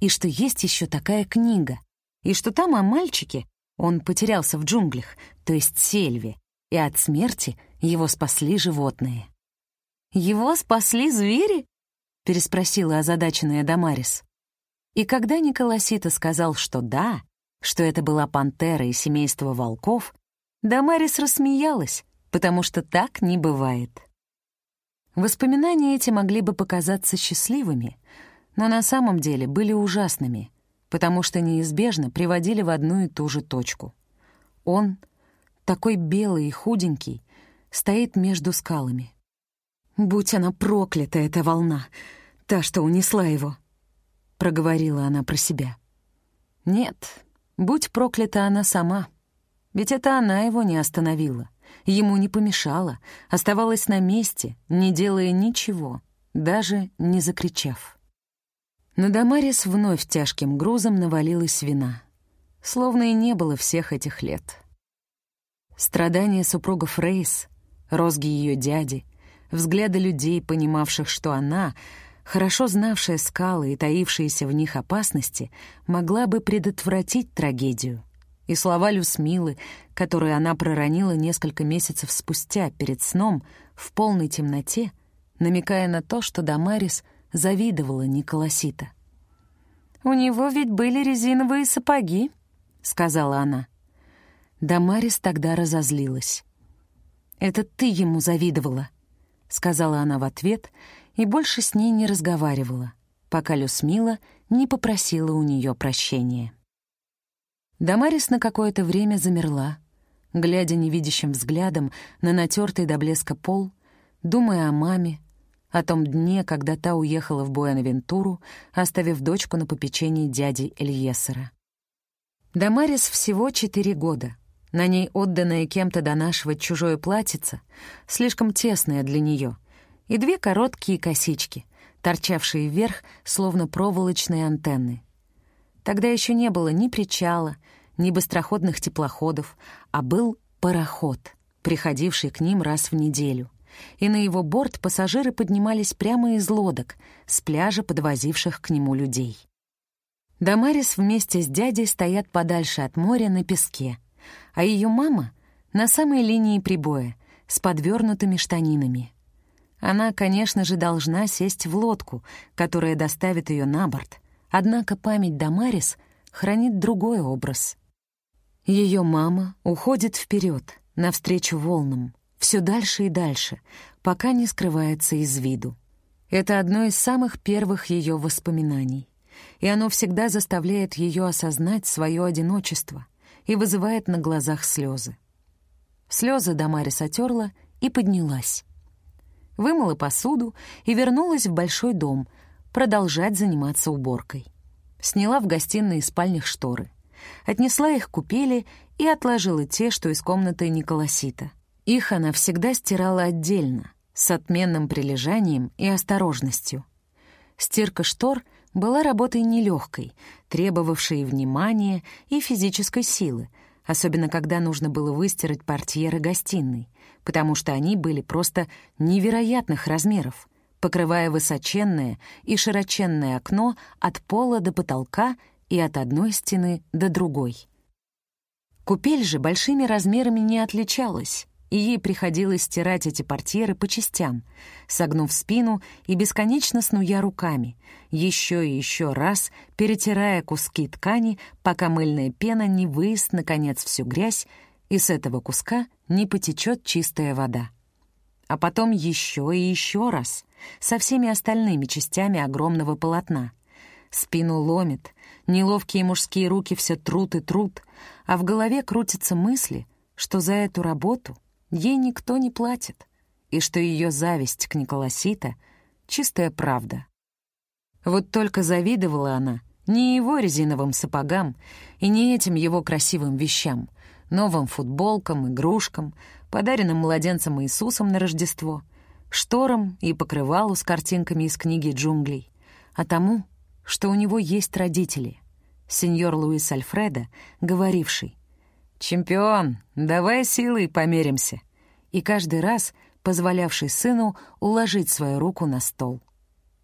и что есть еще такая книга, и что там о мальчике, он потерялся в джунглях, то есть сельве, и от смерти его спасли животные. «Его спасли звери?» — переспросила озадаченная Дамарис. И когда Николасита сказал, что да, что это была пантера и семейство волков, Дамарис рассмеялась, потому что так не бывает. Воспоминания эти могли бы показаться счастливыми, но на самом деле были ужасными, потому что неизбежно приводили в одну и ту же точку. Он, такой белый и худенький, стоит между скалами. «Будь она проклята, эта волна, та, что унесла его», — проговорила она про себя. «Нет, будь проклята она сама, ведь это она его не остановила, ему не помешала, оставалась на месте, не делая ничего, даже не закричав. На Дамарис вновь тяжким грузом навалилась вина, словно и не было всех этих лет. Страдания супругов Рейс, розги ее дяди, взгляды людей, понимавших, что она, хорошо знавшая скалы и таившиеся в них опасности, могла бы предотвратить трагедию. И слова Люсмилы, которые она проронила несколько месяцев спустя перед сном в полной темноте, намекая на то, что Дамарис завидовала Николасита. «У него ведь были резиновые сапоги», — сказала она. Дамарис тогда разозлилась. «Это ты ему завидовала», — сказала она в ответ и больше с ней не разговаривала, пока Люсмила не попросила у нее прощения. Дамарис на какое-то время замерла, глядя невидящим взглядом на натертый до блеска пол, думая о маме, о том дне, когда та уехала в Буэнавентуру, оставив дочку на попечении дяди Эльесера. Дамарис всего четыре года — на ней отданное кем-то донашивать чужое платьице, слишком тесное для нее, и две короткие косички, торчавшие вверх, словно проволочные антенны. Тогда еще не было ни причала, ни быстроходных теплоходов, а был пароход, приходивший к ним раз в неделю. И на его борт пассажиры поднимались прямо из лодок, с пляжа подвозивших к нему людей. Дамарис вместе с дядей стоят подальше от моря на песке — а ее мама на самой линии прибоя, с подвернутыми штанинами. Она, конечно же, должна сесть в лодку, которая доставит ее на борт, однако память Дамарис хранит другой образ. Ее мама уходит вперед, навстречу волнам, все дальше и дальше, пока не скрывается из виду. Это одно из самых первых ее воспоминаний, и оно всегда заставляет ее осознать свое одиночество — и вызывает на глазах слезы. Слезы Дамарис отерла и поднялась. Вымыла посуду и вернулась в большой дом, продолжать заниматься уборкой. Сняла в гостиной и спальнях шторы. Отнесла их купели и отложила те, что из комнаты Николасита. Их она всегда стирала отдельно, с отменным прилежанием и осторожностью. Стирка штор была работой нелегкой, требовавшей внимания и физической силы, особенно когда нужно было выстирать портьеры гостиной, потому что они были просто невероятных размеров, покрывая высоченное и широченное окно от пола до потолка и от одной стены до другой. Купель же большими размерами не отличалась, и ей приходилось стирать эти портьеры по частям, согнув спину и бесконечно снуя руками, еще и еще раз перетирая куски ткани, пока мыльная пена не выест, наконец, всю грязь, и с этого куска не потечет чистая вода. А потом еще и еще раз, со всеми остальными частями огромного полотна. Спину ломит, неловкие мужские руки все трут и трут, а в голове крутятся мысли, что за эту работу ей никто не платит, и что ее зависть к Николасита — чистая правда. Вот только завидовала она не его резиновым сапогам и не этим его красивым вещам, новым футболкам, игрушкам, подаренным младенцам Иисусом на Рождество, шторам и покрывалу с картинками из книги джунглей, а тому, что у него есть родители. Сеньор Луис Альфредо, говоривший, «Чемпион, давай силой померимся!» И каждый раз позволявший сыну уложить свою руку на стол.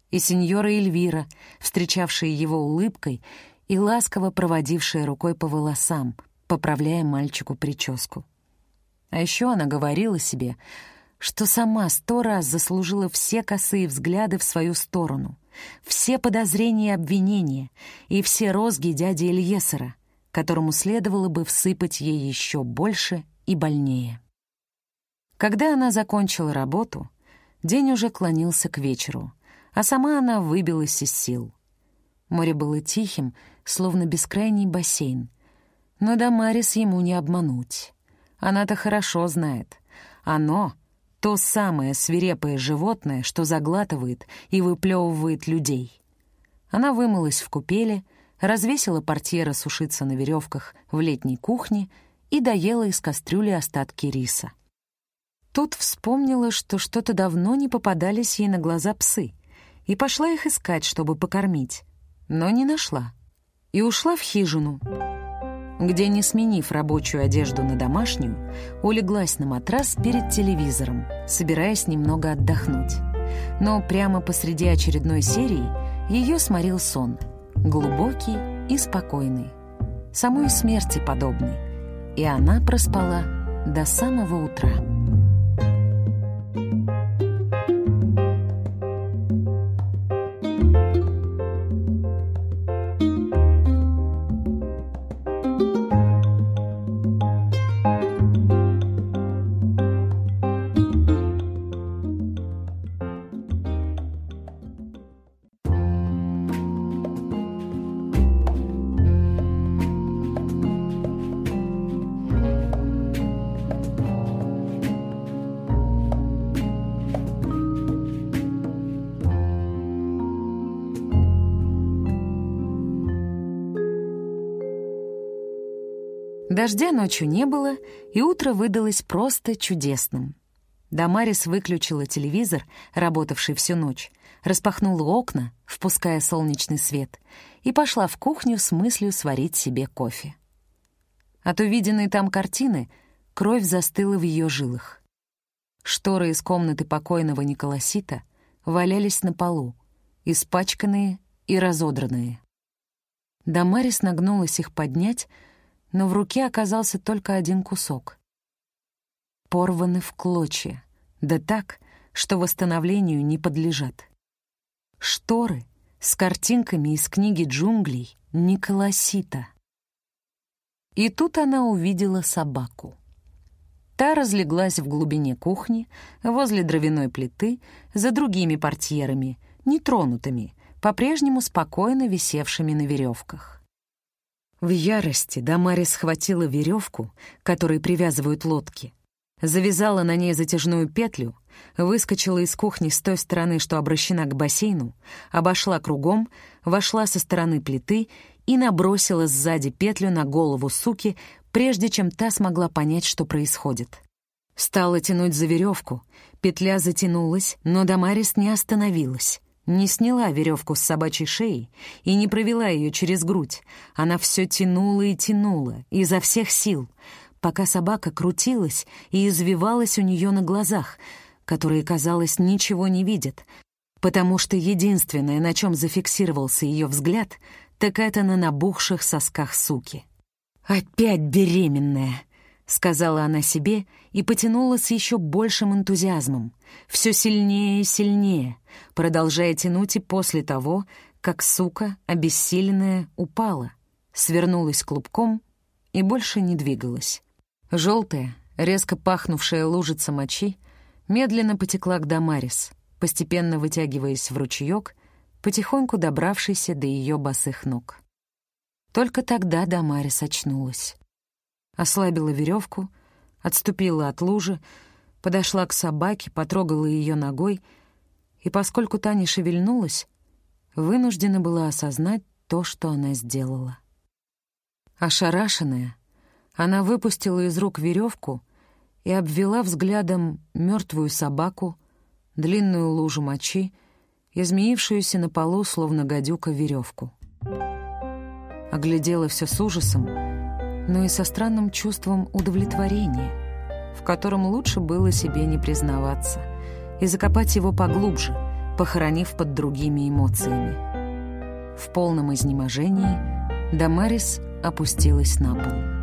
И сеньора Эльвира, встречавшая его улыбкой и ласково проводившая рукой по волосам, поправляя мальчику прическу. А еще она говорила себе, что сама сто раз заслужила все косые взгляды в свою сторону, все подозрения и обвинения и все розги дяди Ильесера — которому следовало бы всыпать ей еще больше и больнее. Когда она закончила работу, день уже клонился к вечеру, а сама она выбилась из сил. Море было тихим, словно бескрайний бассейн. Но Дамарис ему не обмануть. Она-то хорошо знает. Оно — то самое свирепое животное, что заглатывает и выплевывает людей. Она вымылась в купеле — развесила портьера сушиться на веревках в летней кухне и доела из кастрюли остатки риса. Тут вспомнила, что что-то давно не попадались ей на глаза псы, и пошла их искать, чтобы покормить, но не нашла. И ушла в хижину, где, не сменив рабочую одежду на домашнюю, улеглась на матрас перед телевизором, собираясь немного отдохнуть. Но прямо посреди очередной серии ее сморил сон, глубокий и спокойный, самой смерти подобный, и она проспала до самого утра. Дождя ночью не было, и утро выдалось просто чудесным. Дамарис выключила телевизор, работавший всю ночь, распахнула окна, впуская солнечный свет, и пошла в кухню с мыслью сварить себе кофе. От увиденной там картины кровь застыла в ее жилах. Шторы из комнаты покойного Николасита валялись на полу, испачканные и разодранные. Дамарис нагнулась их поднять, но в руке оказался только один кусок. Порваны в клочья, да так, что восстановлению не подлежат. Шторы с картинками из книги джунглей Николасита. И тут она увидела собаку. Та разлеглась в глубине кухни, возле дровяной плиты, за другими портьерами, нетронутыми, по-прежнему спокойно висевшими на веревках. В ярости Дамари схватила веревку, которой привязывают лодки, завязала на ней затяжную петлю, выскочила из кухни с той стороны, что обращена к бассейну, обошла кругом, вошла со стороны плиты и набросила сзади петлю на голову суки, прежде чем та смогла понять, что происходит. Стала тянуть за веревку, петля затянулась, но Дамарис не остановилась не сняла веревку с собачьей шеи и не провела ее через грудь. Она все тянула и тянула, изо всех сил, пока собака крутилась и извивалась у нее на глазах, которые, казалось, ничего не видят, потому что единственное, на чем зафиксировался ее взгляд, так это на набухших сосках суки. «Опять беременная!» — сказала она себе и потянула с еще большим энтузиазмом, все сильнее и сильнее, продолжая тянуть и после того, как сука, обессиленная, упала, свернулась клубком и больше не двигалась. Желтая, резко пахнувшая лужица мочи медленно потекла к Дамарис, постепенно вытягиваясь в ручеек, потихоньку добравшийся до ее босых ног. Только тогда Дамарис очнулась ослабила веревку, отступила от лужи, подошла к собаке, потрогала ее ногой, и поскольку та не шевельнулась, вынуждена была осознать то, что она сделала. Ошарашенная, она выпустила из рук веревку и обвела взглядом мертвую собаку, длинную лужу мочи и на полу, словно гадюка, веревку. Оглядела все с ужасом — но и со странным чувством удовлетворения, в котором лучше было себе не признаваться, и закопать его поглубже, похоронив под другими эмоциями. В полном изнеможении Дамарис опустилась на пол.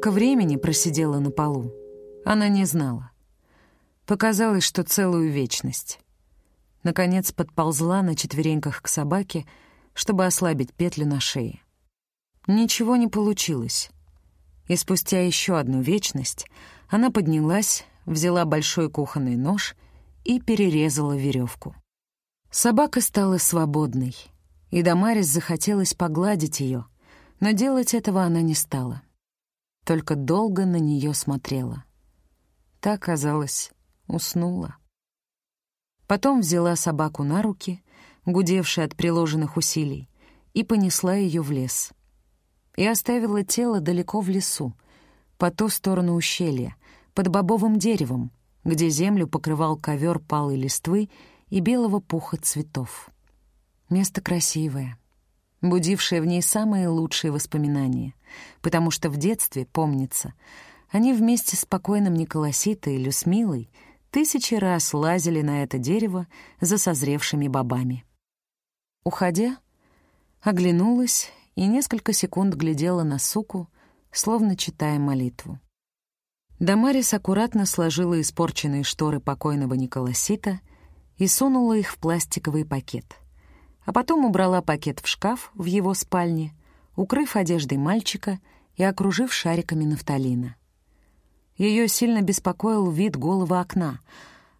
Сколько времени просидела на полу, она не знала. Показалось, что целую вечность. наконец подползла на четвереньках к собаке, чтобы ослабить петлю на шее. Ничего не получилось. И спустя еще одну вечность она поднялась, взяла большой кухонный нож и перерезала веревку. Собака стала свободной, и Дамарис захотелось погладить ее, но делать этого она не стала. Только долго на нее смотрела. Та, казалось, уснула. Потом взяла собаку на руки, гудевшая от приложенных усилий, и понесла ее в лес. И оставила тело далеко в лесу, по ту сторону ущелья, под бобовым деревом, где землю покрывал ковер палой листвы и белого пуха цветов. Место красивое, будившее в ней самые лучшие воспоминания, потому что в детстве, помнится, они вместе с покойным Николаситой и Люсмилой — тысячи раз лазили на это дерево за созревшими бобами. Уходя, оглянулась и несколько секунд глядела на суку, словно читая молитву. Дамарис аккуратно сложила испорченные шторы покойного Николасита и сунула их в пластиковый пакет, а потом убрала пакет в шкаф в его спальне, укрыв одеждой мальчика и окружив шариками нафталина. Ее сильно беспокоил вид голого окна,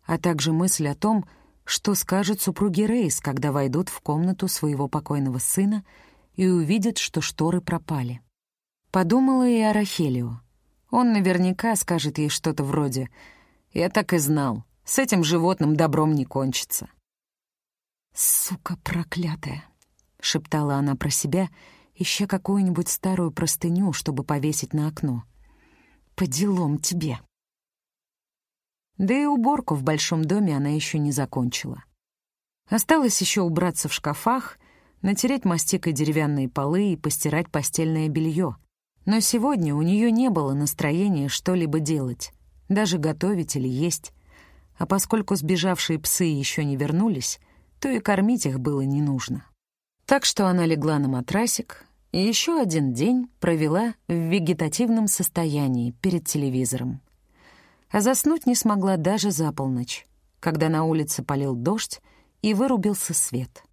а также мысль о том, что скажут супруги Рейс, когда войдут в комнату своего покойного сына и увидят, что шторы пропали. Подумала и о Рахелио. Он наверняка скажет ей что-то вроде «Я так и знал, с этим животным добром не кончится». «Сука проклятая!» — шептала она про себя, ища какую-нибудь старую простыню, чтобы повесить на окно. По делам тебе. Да и уборку в большом доме она еще не закончила. Осталось еще убраться в шкафах, натереть мастикой деревянные полы и постирать постельное белье. Но сегодня у нее не было настроения что-либо делать, даже готовить или есть. А поскольку сбежавшие псы еще не вернулись, то и кормить их было не нужно. Так что она легла на матрасик, и еще один день провела в вегетативном состоянии перед телевизором. А заснуть не смогла даже за полночь, когда на улице полил дождь и вырубился свет.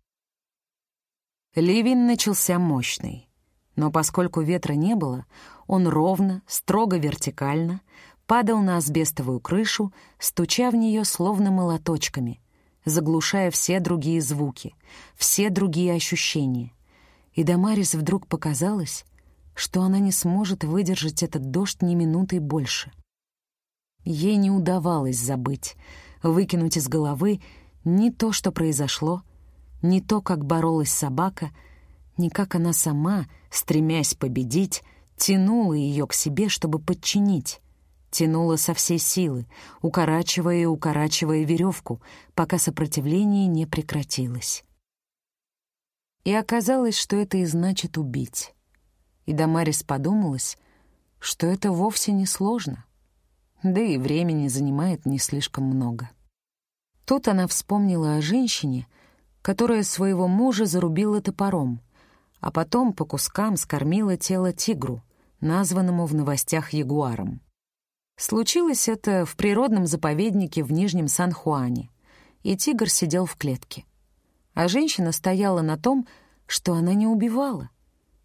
Ливень начался мощный, но поскольку ветра не было, он ровно, строго вертикально падал на асбестовую крышу, стуча в нее словно молоточками, заглушая все другие звуки, все другие ощущения, и Дамарис вдруг показалось, что она не сможет выдержать этот дождь ни минутой больше. Ей не удавалось забыть, выкинуть из головы ни то, что произошло, ни то, как боролась собака, ни как она сама, стремясь победить, тянула ее к себе, чтобы подчинить, тянула со всей силы, укорачивая и укорачивая веревку, пока сопротивление не прекратилось. И оказалось, что это и значит убить. И Дамарис подумалась, что это вовсе не сложно. Да и времени занимает не слишком много. Тут она вспомнила о женщине, которая своего мужа зарубила топором, а потом по кускам скормила тело тигру, названному в новостях ягуаром. Случилось это в природном заповеднике в Нижнем Сан-Хуане, и тигр сидел в клетке а женщина стояла на том, что она не убивала,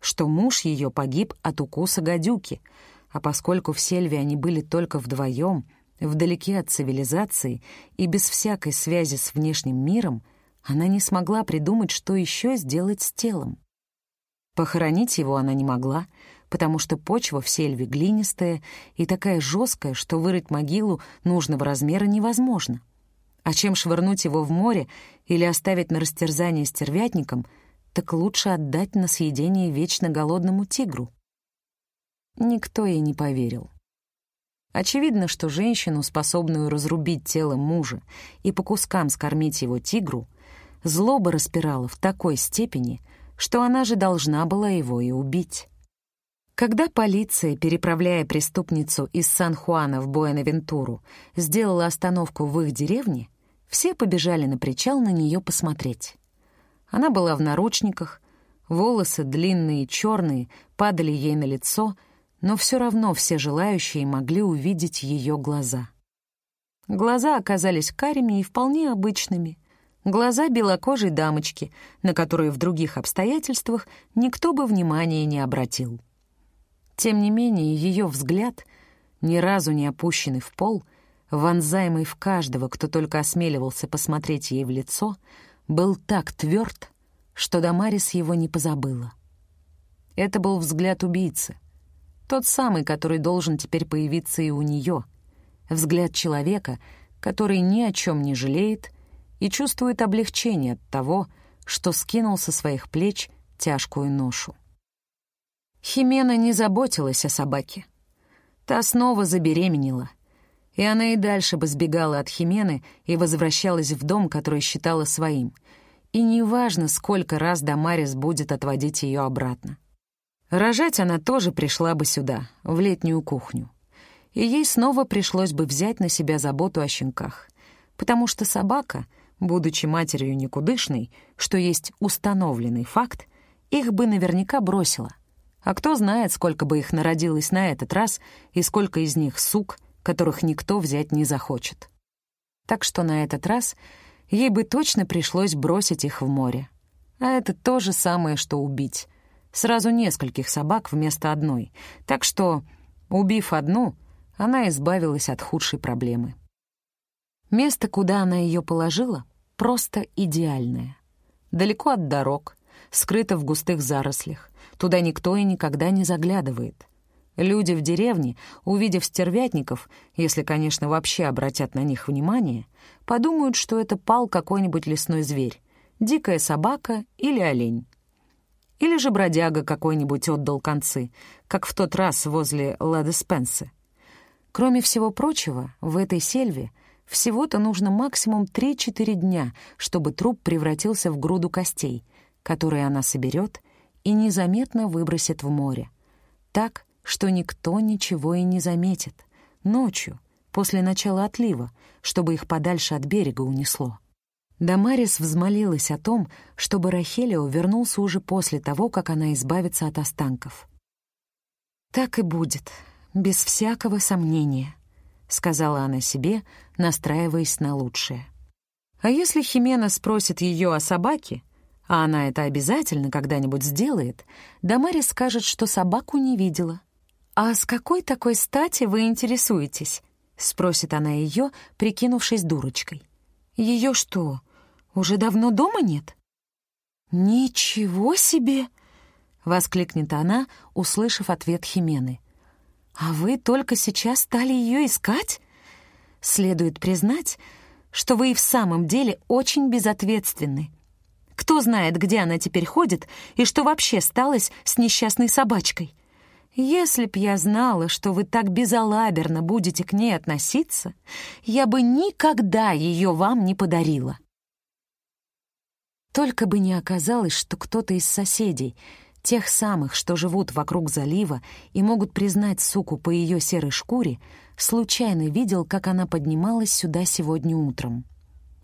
что муж ее погиб от укуса гадюки, а поскольку в сельве они были только вдвоем, вдалеке от цивилизации и без всякой связи с внешним миром, она не смогла придумать, что еще сделать с телом. Похоронить его она не могла, потому что почва в сельве глинистая и такая жесткая, что вырыть могилу нужного размера невозможно — а чем швырнуть его в море или оставить на растерзание стервятникам, так лучше отдать на съедение вечно голодному тигру. Никто ей не поверил. Очевидно, что женщину, способную разрубить тело мужа и по кускам скормить его тигру, злоба распирала в такой степени, что она же должна была его и убить. Когда полиция, переправляя преступницу из Сан-Хуана в Буэнавентуру, сделала остановку в их деревне, все побежали на причал на нее посмотреть. Она была в наручниках, волосы длинные, черные, падали ей на лицо, но все равно все желающие могли увидеть ее глаза. Глаза оказались карими и вполне обычными, Глаза белокожей дамочки, на которые в других обстоятельствах никто бы внимания не обратил. Тем не менее, ее взгляд, ни разу не опущенный в пол, вонзаемый в каждого, кто только осмеливался посмотреть ей в лицо, был так тверд, что Дамарис его не позабыла. Это был взгляд убийцы, тот самый, который должен теперь появиться и у нее, взгляд человека, который ни о чем не жалеет и чувствует облегчение от того, что скинул со своих плеч тяжкую ношу. Химена не заботилась о собаке. Та снова забеременела, и она и дальше бы сбегала от Химены и возвращалась в дом, который считала своим. И неважно, сколько раз Дамарис будет отводить ее обратно. Рожать она тоже пришла бы сюда, в летнюю кухню. И ей снова пришлось бы взять на себя заботу о щенках, потому что собака — Будучи матерью никудышной, что есть установленный факт, их бы наверняка бросила. А кто знает, сколько бы их народилось на этот раз и сколько из них сук, которых никто взять не захочет. Так что на этот раз ей бы точно пришлось бросить их в море. А это то же самое, что убить. Сразу нескольких собак вместо одной. Так что, убив одну, она избавилась от худшей проблемы. Место, куда она ее положила, просто идеальная. Далеко от дорог, скрыта в густых зарослях. Туда никто и никогда не заглядывает. Люди в деревне, увидев стервятников, если, конечно, вообще обратят на них внимание, подумают, что это пал какой-нибудь лесной зверь, дикая собака или олень. Или же бродяга какой-нибудь отдал концы, как в тот раз возле Лады Спенсы. Кроме всего прочего, в этой сельве всего-то нужно максимум 3-4 дня, чтобы труп превратился в груду костей, которые она соберет и незаметно выбросит в море. Так, что никто ничего и не заметит. Ночью, после начала отлива, чтобы их подальше от берега унесло. Дамарис взмолилась о том, чтобы Рахелио вернулся уже после того, как она избавится от останков. «Так и будет, без всякого сомнения», — сказала она себе, настраиваясь на лучшее. А если Химена спросит ее о собаке, а она это обязательно когда-нибудь сделает, Дамари скажет, что собаку не видела. «А с какой такой стати вы интересуетесь?» — спросит она ее, прикинувшись дурочкой. «Ее что, уже давно дома нет?» «Ничего себе!» — воскликнет она, услышав ответ Химены. А вы только сейчас стали ее искать? Следует признать, что вы и в самом деле очень безответственны. Кто знает, где она теперь ходит и что вообще сталось с несчастной собачкой? Если б я знала, что вы так безалаберно будете к ней относиться, я бы никогда ее вам не подарила. Только бы не оказалось, что кто-то из соседей — Тех самых, что живут вокруг залива и могут признать суку по ее серой шкуре, случайно видел, как она поднималась сюда сегодня утром.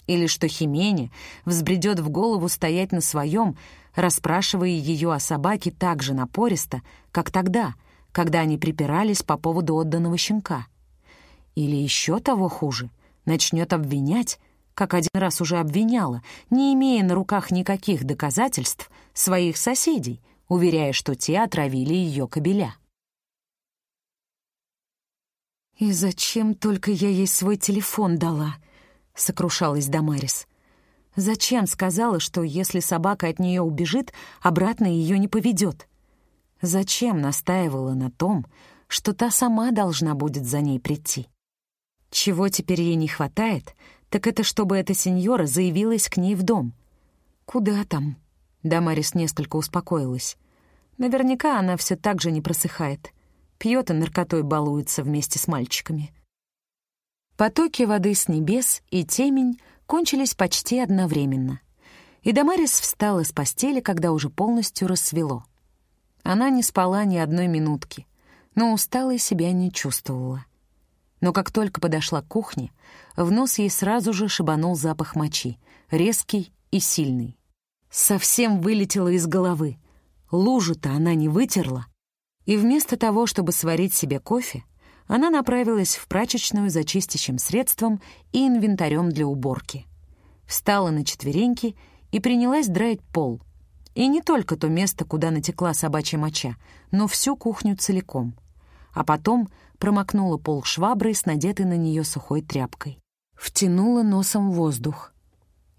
Или что Химене взбредет в голову стоять на своем, расспрашивая ее о собаке так же напористо, как тогда, когда они припирались по поводу отданного щенка. Или еще того хуже, начнет обвинять, как один раз уже обвиняла, не имея на руках никаких доказательств, своих соседей, уверяя, что те отравили ее кобеля. «И зачем только я ей свой телефон дала?» — сокрушалась Дамарис. «Зачем сказала, что если собака от нее убежит, обратно ее не поведет? Зачем настаивала на том, что та сама должна будет за ней прийти? Чего теперь ей не хватает, так это чтобы эта сеньора заявилась к ней в дом. Куда там?» Дамарис несколько успокоилась. Наверняка она все так же не просыхает. Пьет и наркотой балуется вместе с мальчиками. Потоки воды с небес и темень кончились почти одновременно. И Дамарис встала с постели, когда уже полностью рассвело. Она не спала ни одной минутки, но усталой себя не чувствовала. Но как только подошла к кухне, в нос ей сразу же шибанул запах мочи, резкий и сильный. Совсем вылетело из головы. Лужу-то она не вытерла. И вместо того, чтобы сварить себе кофе, она направилась в прачечную за чистящим средством и инвентарем для уборки. Встала на четвереньки и принялась драить пол. И не только то место, куда натекла собачья моча, но всю кухню целиком. А потом промокнула пол шваброй с надетой на нее сухой тряпкой. Втянула носом воздух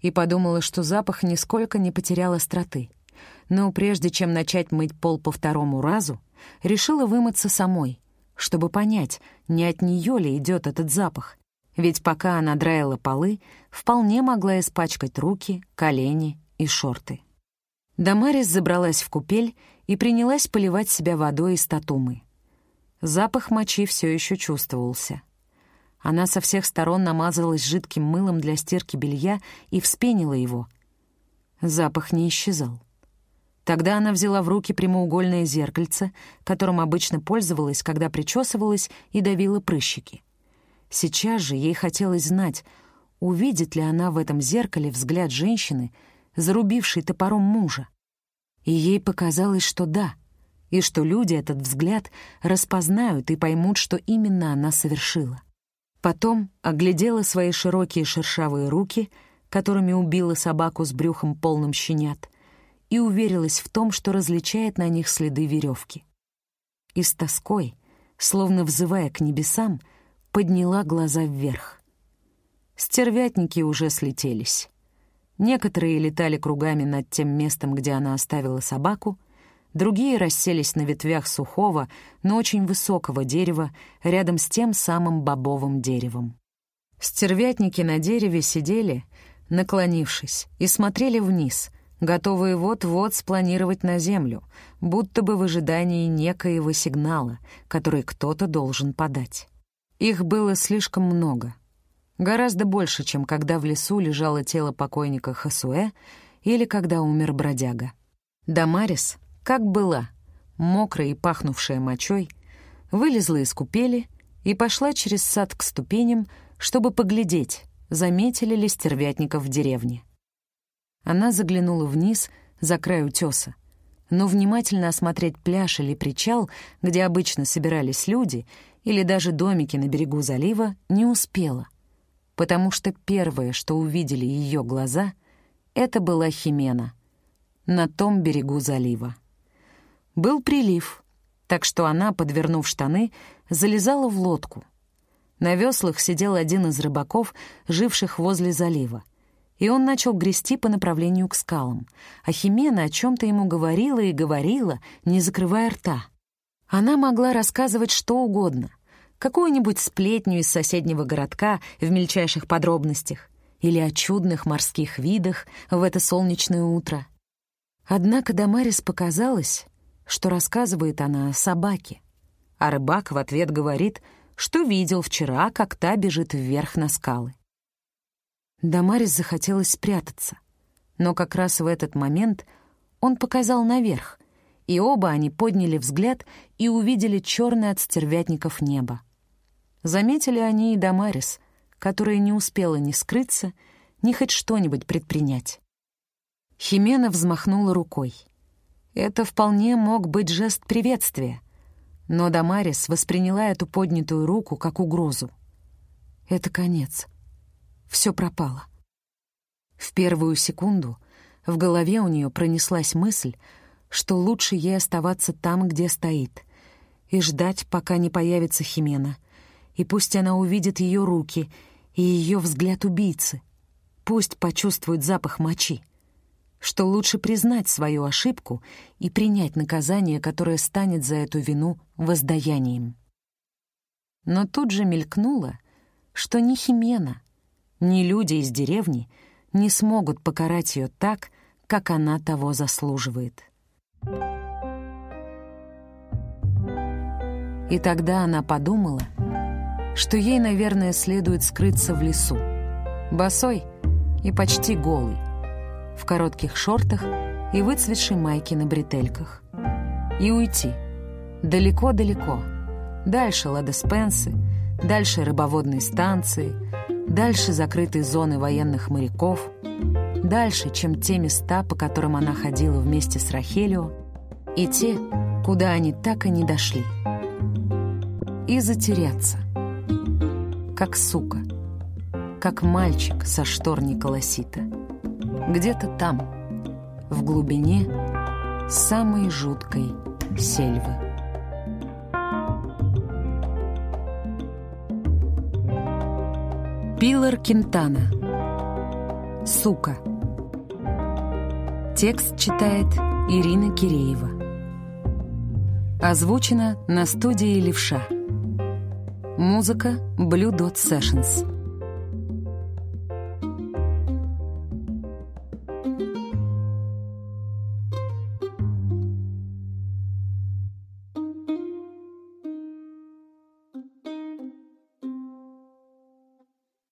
и подумала, что запах нисколько не потерял остроты. Но прежде чем начать мыть пол по второму разу, решила вымыться самой, чтобы понять, не от нее ли идет этот запах. Ведь пока она драила полы, вполне могла испачкать руки, колени и шорты. Дамарис забралась в купель и принялась поливать себя водой из татумы. Запах мочи все еще чувствовался. Она со всех сторон намазалась жидким мылом для стирки белья и вспенила его. Запах не исчезал. Тогда она взяла в руки прямоугольное зеркальце, которым обычно пользовалась, когда причесывалась и давила прыщики. Сейчас же ей хотелось знать, увидит ли она в этом зеркале взгляд женщины, зарубившей топором мужа. И ей показалось, что да, и что люди этот взгляд распознают и поймут, что именно она совершила. Потом оглядела свои широкие шершавые руки, которыми убила собаку с брюхом полным щенят, и уверилась в том, что различает на них следы веревки. И с тоской, словно взывая к небесам, подняла глаза вверх. Стервятники уже слетелись. Некоторые летали кругами над тем местом, где она оставила собаку, другие расселись на ветвях сухого, но очень высокого дерева рядом с тем самым бобовым деревом. Стервятники на дереве сидели, наклонившись, и смотрели вниз, готовые вот-вот спланировать на землю, будто бы в ожидании некоего сигнала, который кто-то должен подать. Их было слишком много. Гораздо больше, чем когда в лесу лежало тело покойника Хасуэ или когда умер бродяга. Дамарис, как была, мокрая и пахнувшая мочой, вылезла из купели и пошла через сад к ступеням, чтобы поглядеть, заметили ли стервятников в деревне. Она заглянула вниз, за край утеса, но внимательно осмотреть пляж или причал, где обычно собирались люди — или даже домики на берегу залива не успела, потому что первое, что увидели ее глаза, это была Химена на том берегу залива. Был прилив, так что она, подвернув штаны, залезала в лодку. На веслах сидел один из рыбаков, живших возле залива, и он начал грести по направлению к скалам, а Химена о чем-то ему говорила и говорила, не закрывая рта. Она могла рассказывать что угодно, какую-нибудь сплетню из соседнего городка в мельчайших подробностях или о чудных морских видах в это солнечное утро. Однако Дамарис показалось, что рассказывает она о собаке, а рыбак в ответ говорит, что видел вчера, как та бежит вверх на скалы. Дамарис захотелось спрятаться, но как раз в этот момент он показал наверх, и оба они подняли взгляд и увидели черное от стервятников небо. Заметили они и Дамарис, которая не успела ни скрыться, ни хоть что-нибудь предпринять. Химена взмахнула рукой. Это вполне мог быть жест приветствия, но Дамарис восприняла эту поднятую руку как угрозу. Это конец. Все пропало. В первую секунду в голове у нее пронеслась мысль, что лучше ей оставаться там, где стоит, и ждать, пока не появится Химена, и пусть она увидит ее руки и ее взгляд убийцы, пусть почувствует запах мочи, что лучше признать свою ошибку и принять наказание, которое станет за эту вину воздаянием. Но тут же мелькнуло, что ни Химена, ни люди из деревни не смогут покарать ее так, как она того заслуживает. И тогда она подумала, что ей, наверное, следует скрыться в лесу, босой и почти голый, в коротких шортах и выцветшей майке на бретельках, и уйти далеко-далеко, дальше Ладеспенсы, дальше рыбоводной станции, дальше закрытой зоны военных моряков — дальше, чем те места, по которым она ходила вместе с Рахелио, и те, куда они так и не дошли. И затеряться, как сука, как мальчик со штор Николасита. Где-то там, в глубине самой жуткой сельвы. Пилар Кентана. Сука. Текст читает Ирина Киреева. Озвучено на студии «Левша». Музыка Blue Dot Sessions.